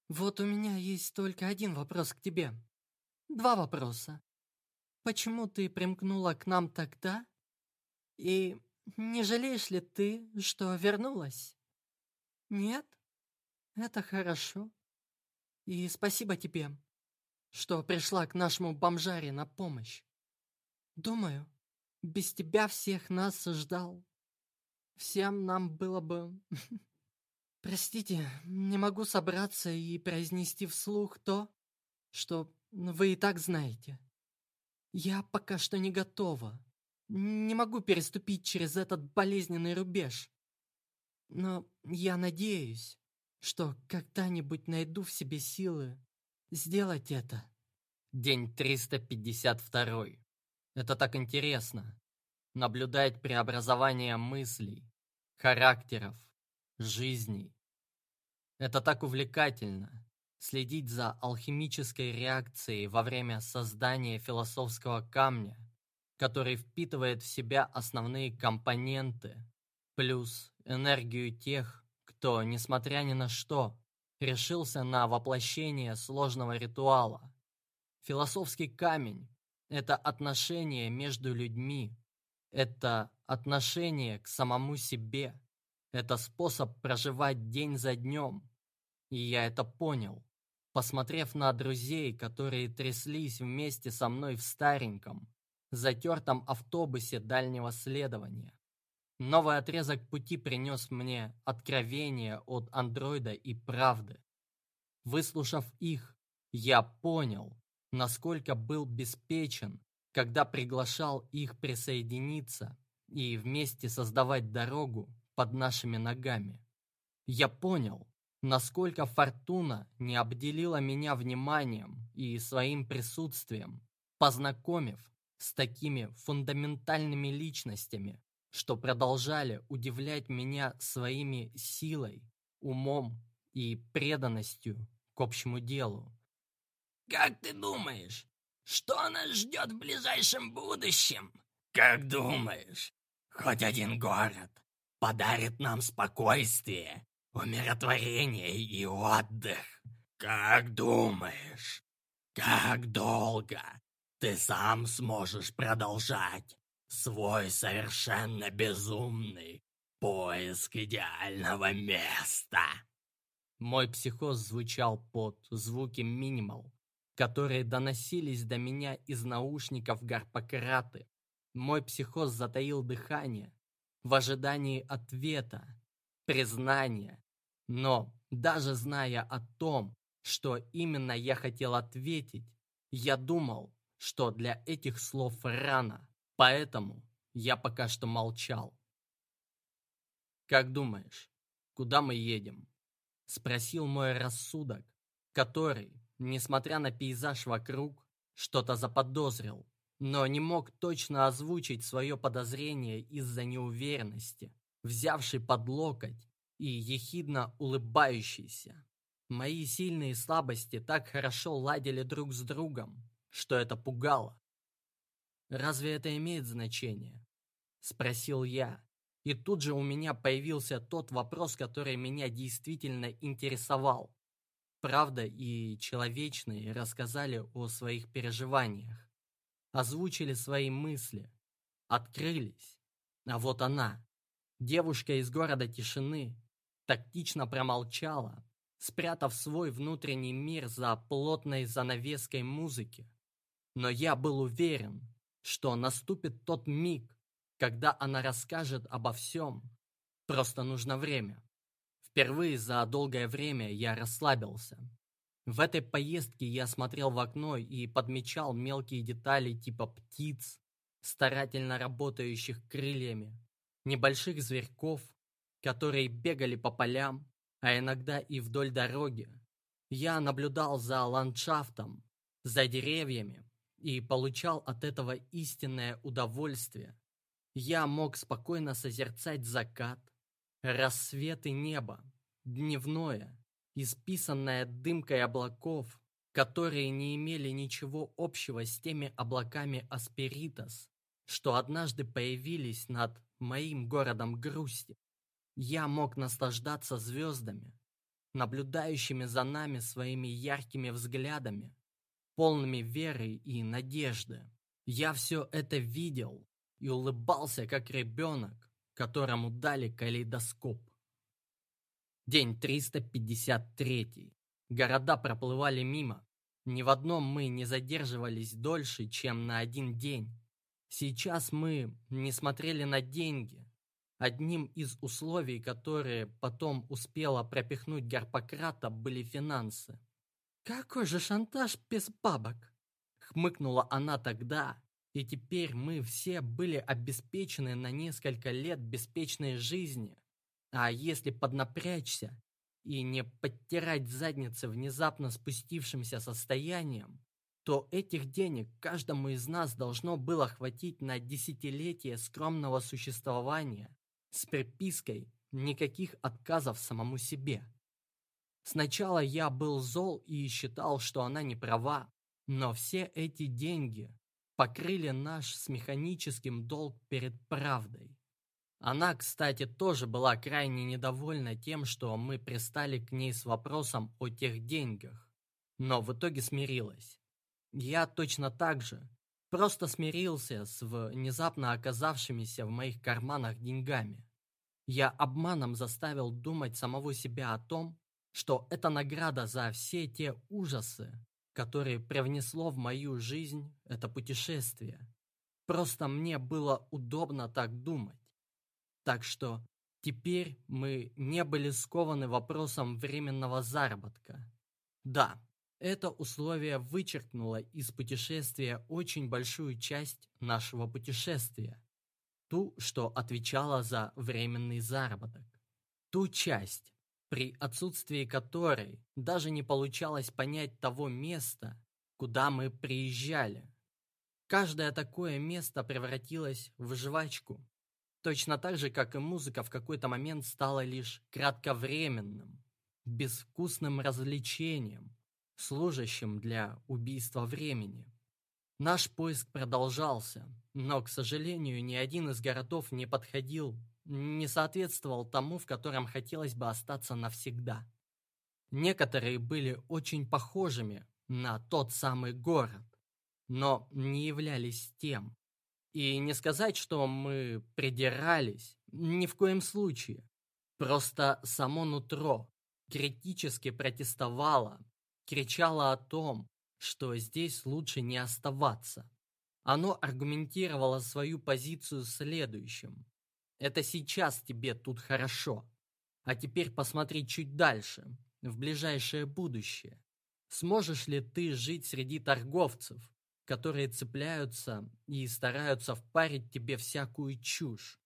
Вот у меня есть только один вопрос к тебе. Два вопроса. Почему ты примкнула к нам тогда? И не жалеешь ли ты, что вернулась? Нет? Это хорошо. И спасибо тебе, что пришла к нашему бомжаре на помощь. Думаю, без тебя всех нас ждал. Всем нам было бы... Простите, не могу собраться и произнести вслух то, что вы и так знаете. Я пока что не готова. Не могу переступить через этот болезненный рубеж. Но я надеюсь, что когда-нибудь найду в себе силы сделать это. День 352. Это так интересно. Наблюдать преобразование мыслей, характеров, жизней. Это так увлекательно следить за алхимической реакцией во время создания философского камня, который впитывает в себя основные компоненты, плюс энергию тех, кто, несмотря ни на что, решился на воплощение сложного ритуала. Философский камень – это отношение между людьми, это отношение к самому себе, это способ проживать день за днем. И я это понял посмотрев на друзей, которые тряслись вместе со мной в стареньком, затертом автобусе дальнего следования. Новый отрезок пути принес мне откровение от андроида и правды. Выслушав их, я понял, насколько был беспечен, когда приглашал их присоединиться и вместе создавать дорогу под нашими ногами. Я понял, насколько фортуна не обделила меня вниманием и своим присутствием, познакомив с такими фундаментальными личностями, что продолжали удивлять меня своими силой, умом и преданностью к общему делу. «Как ты думаешь, что нас ждет в ближайшем будущем? Как думаешь, хоть один город подарит нам спокойствие умиротворение и отдых. Как думаешь, Как долго ты сам сможешь продолжать свой совершенно безумный поиск идеального места?» Мой психоз звучал под звуки минимал, которые доносились до меня из наушников Гарпократы. Мой психоз затаил дыхание в ожидании ответа, признания. Но даже зная о том, что именно я хотел ответить, я думал, что для этих слов рано, поэтому я пока что молчал. «Как думаешь, куда мы едем?» — спросил мой рассудок, который, несмотря на пейзаж вокруг, что-то заподозрил, но не мог точно озвучить свое подозрение из-за неуверенности, взявший под локоть и ехидно улыбающийся. Мои сильные слабости так хорошо ладили друг с другом, что это пугало. «Разве это имеет значение?» – спросил я, и тут же у меня появился тот вопрос, который меня действительно интересовал. Правда и человечные рассказали о своих переживаниях, озвучили свои мысли, открылись. А вот она, девушка из города тишины, тактично промолчала, спрятав свой внутренний мир за плотной занавеской музыки. Но я был уверен, что наступит тот миг, когда она расскажет обо всем. Просто нужно время. Впервые за долгое время я расслабился. В этой поездке я смотрел в окно и подмечал мелкие детали типа птиц, старательно работающих крыльями, небольших зверьков, которые бегали по полям, а иногда и вдоль дороги. Я наблюдал за ландшафтом, за деревьями и получал от этого истинное удовольствие. Я мог спокойно созерцать закат, Рассветы неба, дневное, исписанное дымкой облаков, которые не имели ничего общего с теми облаками Асперитас, что однажды появились над моим городом грусти. Я мог наслаждаться звездами, наблюдающими за нами своими яркими взглядами, полными веры и надежды. Я все это видел и улыбался, как ребенок, которому дали калейдоскоп. День 353. Города проплывали мимо. Ни в одном мы не задерживались дольше, чем на один день. Сейчас мы не смотрели на деньги. Одним из условий, которые потом успела пропихнуть Гарпократа, были финансы. «Какой же шантаж без бабок?» Хмыкнула она тогда, и теперь мы все были обеспечены на несколько лет беспечной жизни. А если поднапрячься и не подтирать задницы внезапно спустившимся состоянием, то этих денег каждому из нас должно было хватить на десятилетие скромного существования с припиской «никаких отказов самому себе». Сначала я был зол и считал, что она не права, но все эти деньги покрыли наш с механическим долг перед правдой. Она, кстати, тоже была крайне недовольна тем, что мы пристали к ней с вопросом о тех деньгах, но в итоге смирилась. Я точно так же, просто смирился с внезапно оказавшимися в моих карманах деньгами. Я обманом заставил думать самого себя о том, что это награда за все те ужасы, которые привнесло в мою жизнь это путешествие. Просто мне было удобно так думать. Так что теперь мы не были скованы вопросом временного заработка. Да, это условие вычеркнуло из путешествия очень большую часть нашего путешествия. Ту, что отвечала за временный заработок. Ту часть, при отсутствии которой даже не получалось понять того места, куда мы приезжали. Каждое такое место превратилось в жвачку, точно так же, как и музыка в какой-то момент стала лишь кратковременным, безвкусным развлечением, служащим для убийства времени. Наш поиск продолжался, но, к сожалению, ни один из городов не подходил не соответствовал тому, в котором хотелось бы остаться навсегда. Некоторые были очень похожими, на тот самый город, но не являлись тем. И не сказать, что мы придирались, ни в коем случае. Просто само нутро критически протестовало, кричало о том, что здесь лучше не оставаться. Оно аргументировало свою позицию следующим. Это сейчас тебе тут хорошо. А теперь посмотри чуть дальше, в ближайшее будущее. Сможешь ли ты жить среди торговцев, которые цепляются и стараются впарить тебе всякую чушь?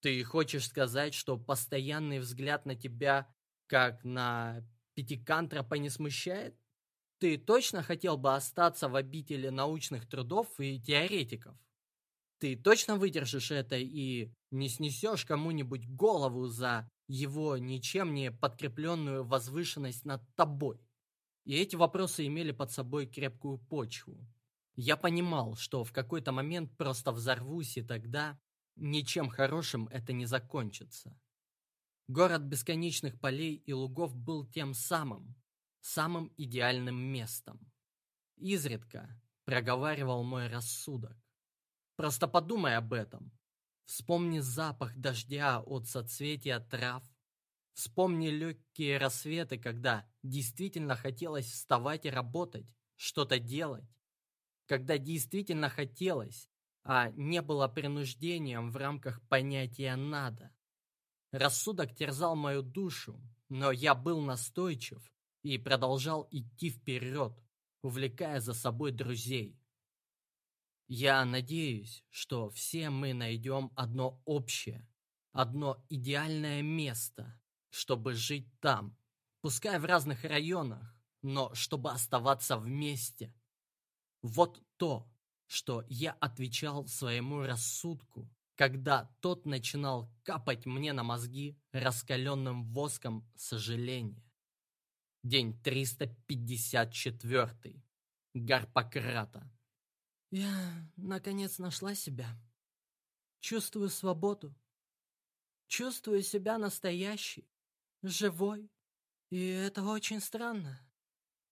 Ты хочешь сказать, что постоянный взгляд на тебя, как на пятикантропа, не смущает? Ты точно хотел бы остаться в обители научных трудов и теоретиков? Ты точно выдержишь это и не снесешь кому-нибудь голову за его ничем не подкрепленную возвышенность над тобой? И эти вопросы имели под собой крепкую почву. Я понимал, что в какой-то момент просто взорвусь, и тогда ничем хорошим это не закончится. Город бесконечных полей и лугов был тем самым, самым идеальным местом. Изредка проговаривал мой рассудок. Просто подумай об этом. Вспомни запах дождя от соцветия трав. Вспомни легкие рассветы, когда действительно хотелось вставать и работать, что-то делать. Когда действительно хотелось, а не было принуждением в рамках понятия «надо». Рассудок терзал мою душу, но я был настойчив и продолжал идти вперед, увлекая за собой друзей. Я надеюсь, что все мы найдем одно общее, одно идеальное место, чтобы жить там, пускай в разных районах, но чтобы оставаться вместе. Вот то, что я отвечал своему рассудку, когда тот начинал капать мне на мозги раскаленным воском сожаления. День 354. Гарпократа. Я, наконец, нашла себя. Чувствую свободу. Чувствую себя настоящей, живой. И это очень странно.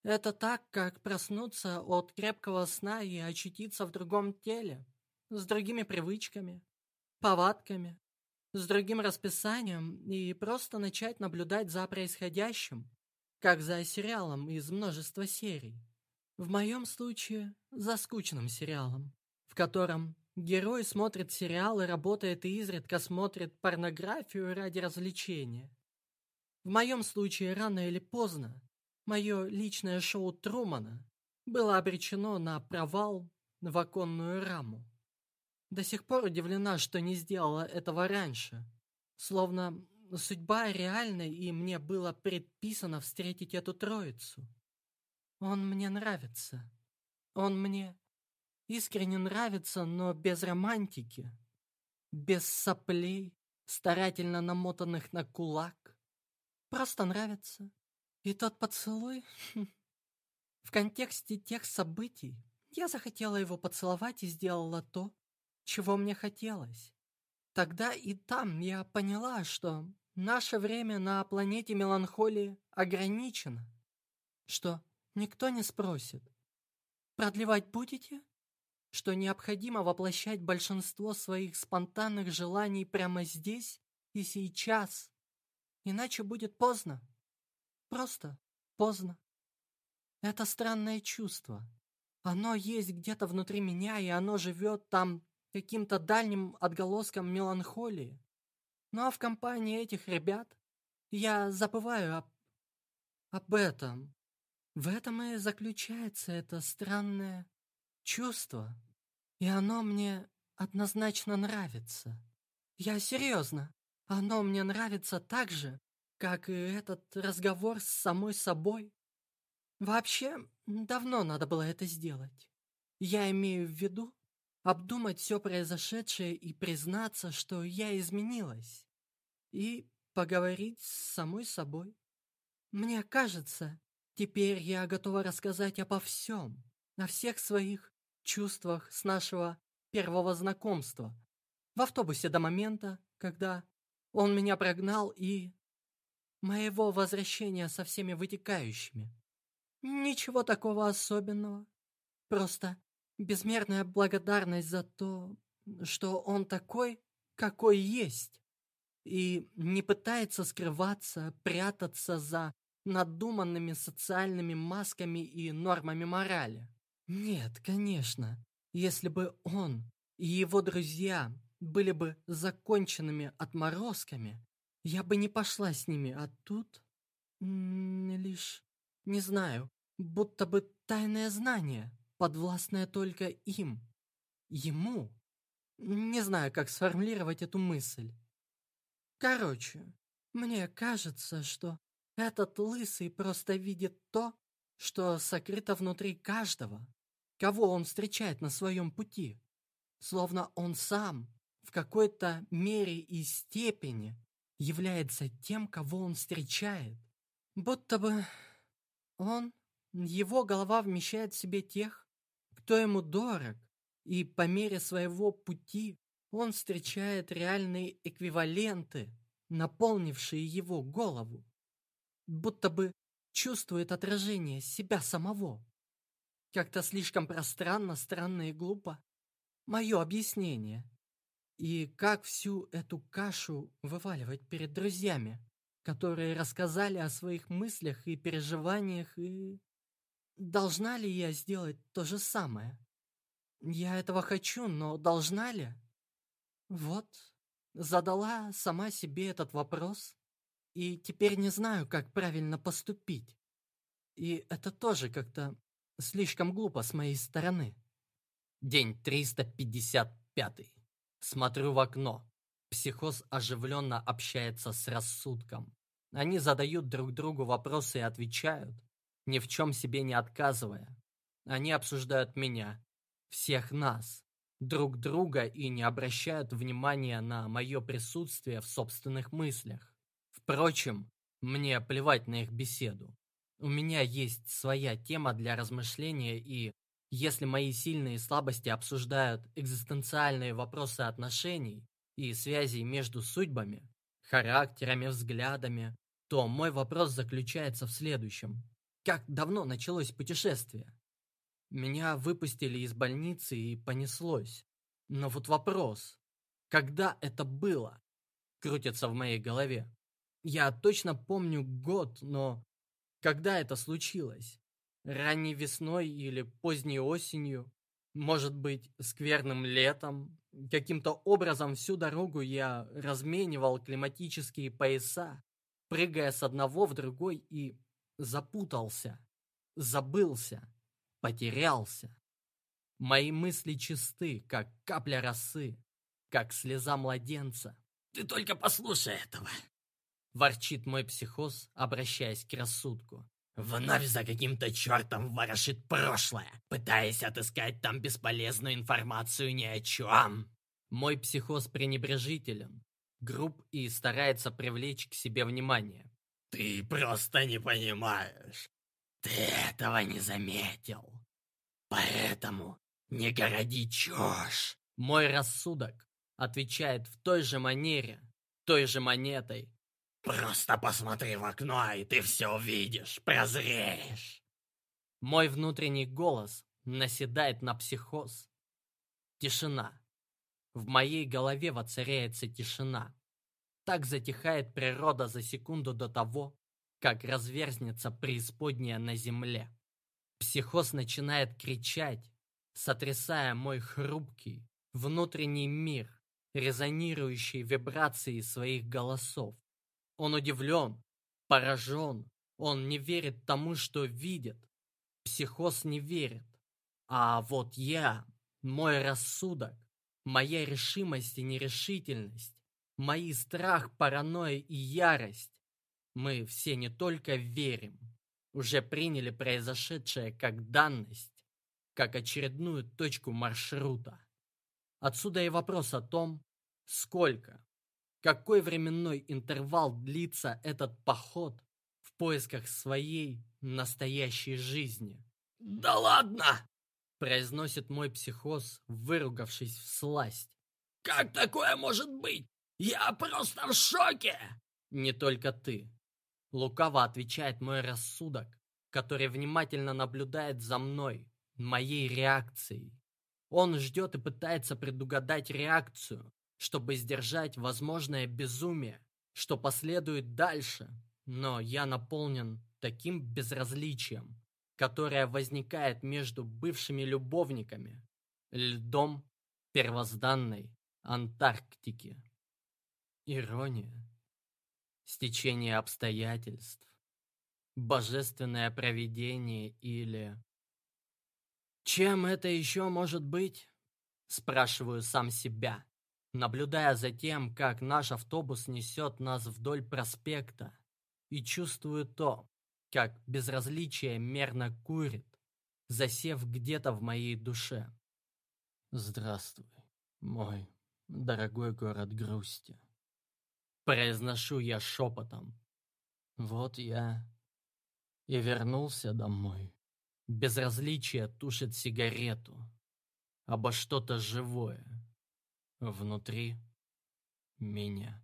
Это так, как проснуться от крепкого сна и очутиться в другом теле, с другими привычками, повадками, с другим расписанием и просто начать наблюдать за происходящим, как за сериалом из множества серий. В моем случае за скучным сериалом, в котором герой смотрит сериал и работает и изредка смотрит порнографию ради развлечения. В моем случае рано или поздно мое личное шоу Трумана было обречено на провал в оконную раму. До сих пор удивлена, что не сделала этого раньше. Словно Судьба реальна, и мне было предписано встретить эту троицу. Он мне нравится. Он мне искренне нравится, но без романтики, без соплей, старательно намотанных на кулак. Просто нравится. И тот поцелуй... В контексте тех событий я захотела его поцеловать и сделала то, чего мне хотелось. Тогда и там я поняла, что наше время на планете меланхолии ограничено, что никто не спросит, продлевать будете? Что необходимо воплощать большинство своих спонтанных желаний прямо здесь и сейчас, иначе будет поздно. Просто поздно. Это странное чувство. Оно есть где-то внутри меня, и оно живет там каким-то дальним отголоском меланхолии. Но в компании этих ребят я забываю об... об этом. В этом и заключается это странное чувство. И оно мне однозначно нравится. Я серьезно. Оно мне нравится так же, как и этот разговор с самой собой. Вообще, давно надо было это сделать. Я имею в виду, обдумать все произошедшее и признаться, что я изменилась. И поговорить с самой собой. Мне кажется, теперь я готова рассказать обо всем, о всех своих чувствах с нашего первого знакомства, в автобусе до момента, когда он меня прогнал и моего возвращения со всеми вытекающими. ничего такого особенного. Просто безмерная благодарность за то, что он такой, какой есть, и не пытается скрываться, прятаться за надуманными социальными масками и нормами морали. Нет, конечно, если бы он и его друзья были бы законченными отморозками, я бы не пошла с ними, а тут... лишь... не знаю, будто бы тайное знание, подвластное только им. Ему. Не знаю, как сформулировать эту мысль. Короче, мне кажется, что этот лысый просто видит то, что сокрыто внутри каждого, кого он встречает на своем пути. Словно он сам в какой-то мере и степени является тем, кого он встречает. Будто бы он, его голова вмещает в себе тех, кто ему дорог, и по мере своего пути он встречает реальные эквиваленты, наполнившие его голову. Будто бы чувствует отражение себя самого. Как-то слишком пространно, странно и глупо. Мое объяснение. И как всю эту кашу вываливать перед друзьями, которые рассказали о своих мыслях и переживаниях, и... Должна ли я сделать то же самое? Я этого хочу, но должна ли? Вот, задала сама себе этот вопрос, и теперь не знаю, как правильно поступить. И это тоже как-то слишком глупо с моей стороны. День 355. Смотрю в окно. Психоз оживленно общается с рассудком. Они задают друг другу вопросы и отвечают, ни в чем себе не отказывая. Они обсуждают меня, всех нас, друг друга и не обращают внимания на мое присутствие в собственных мыслях. Впрочем, мне плевать на их беседу. У меня есть своя тема для размышления и если мои сильные слабости обсуждают экзистенциальные вопросы отношений и связей между судьбами, характерами, взглядами, то мой вопрос заключается в следующем. Как давно началось путешествие? Меня выпустили из больницы и понеслось. Но вот вопрос, когда это было, крутится в моей голове. Я точно помню год, но когда это случилось? Ранней весной или поздней осенью? Может быть, скверным летом? Каким-то образом всю дорогу я разменивал климатические пояса, прыгая с одного в другой и запутался, забылся, потерялся. Мои мысли чисты, как капля росы, как слеза младенца. «Ты только послушай этого!» Ворчит мой психоз, обращаясь к рассудку. Вновь за каким-то чертом ворошит прошлое, пытаясь отыскать там бесполезную информацию ни о чем. Мой психоз пренебрежителен, груб и старается привлечь к себе внимание. Ты просто не понимаешь. Ты этого не заметил. Поэтому не городи чушь. Мой рассудок отвечает в той же манере, той же монетой, Просто посмотри в окно, и ты все увидишь, прозреешь. Мой внутренний голос наседает на психоз. Тишина. В моей голове воцаряется тишина. Так затихает природа за секунду до того, как разверзнется преисподняя на земле. Психоз начинает кричать, сотрясая мой хрупкий внутренний мир, резонирующий вибрации своих голосов. Он удивлен, поражен, он не верит тому, что видит. Психоз не верит. А вот я, мой рассудок, моя решимость и нерешительность, мои страх, паранойя и ярость, мы все не только верим, уже приняли произошедшее как данность, как очередную точку маршрута. Отсюда и вопрос о том, сколько, какой временной интервал длится этот поход в поисках своей настоящей жизни? «Да ладно!» – произносит мой психоз, выругавшись в сласть. «Как такое может быть? Я просто в шоке!» «Не только ты!» Лукаво отвечает мой рассудок, который внимательно наблюдает за мной, моей реакцией. Он ждет и пытается предугадать реакцию, чтобы сдержать возможное безумие, что последует дальше. Но я наполнен таким безразличием, которое возникает между бывшими любовниками, льдом первозданной Антарктики. Ирония, стечение обстоятельств, божественное провидение или... Чем это еще может быть? Спрашиваю сам себя, наблюдая за тем, как наш автобус несет нас вдоль проспекта, и чувствую то, как безразличие мерно курит, засев где-то в моей душе. Здравствуй, мой дорогой город грусти. Произношу я шепотом. Вот я и вернулся домой. Безразличие тушит сигарету. Обо что-то живое. Внутри меня.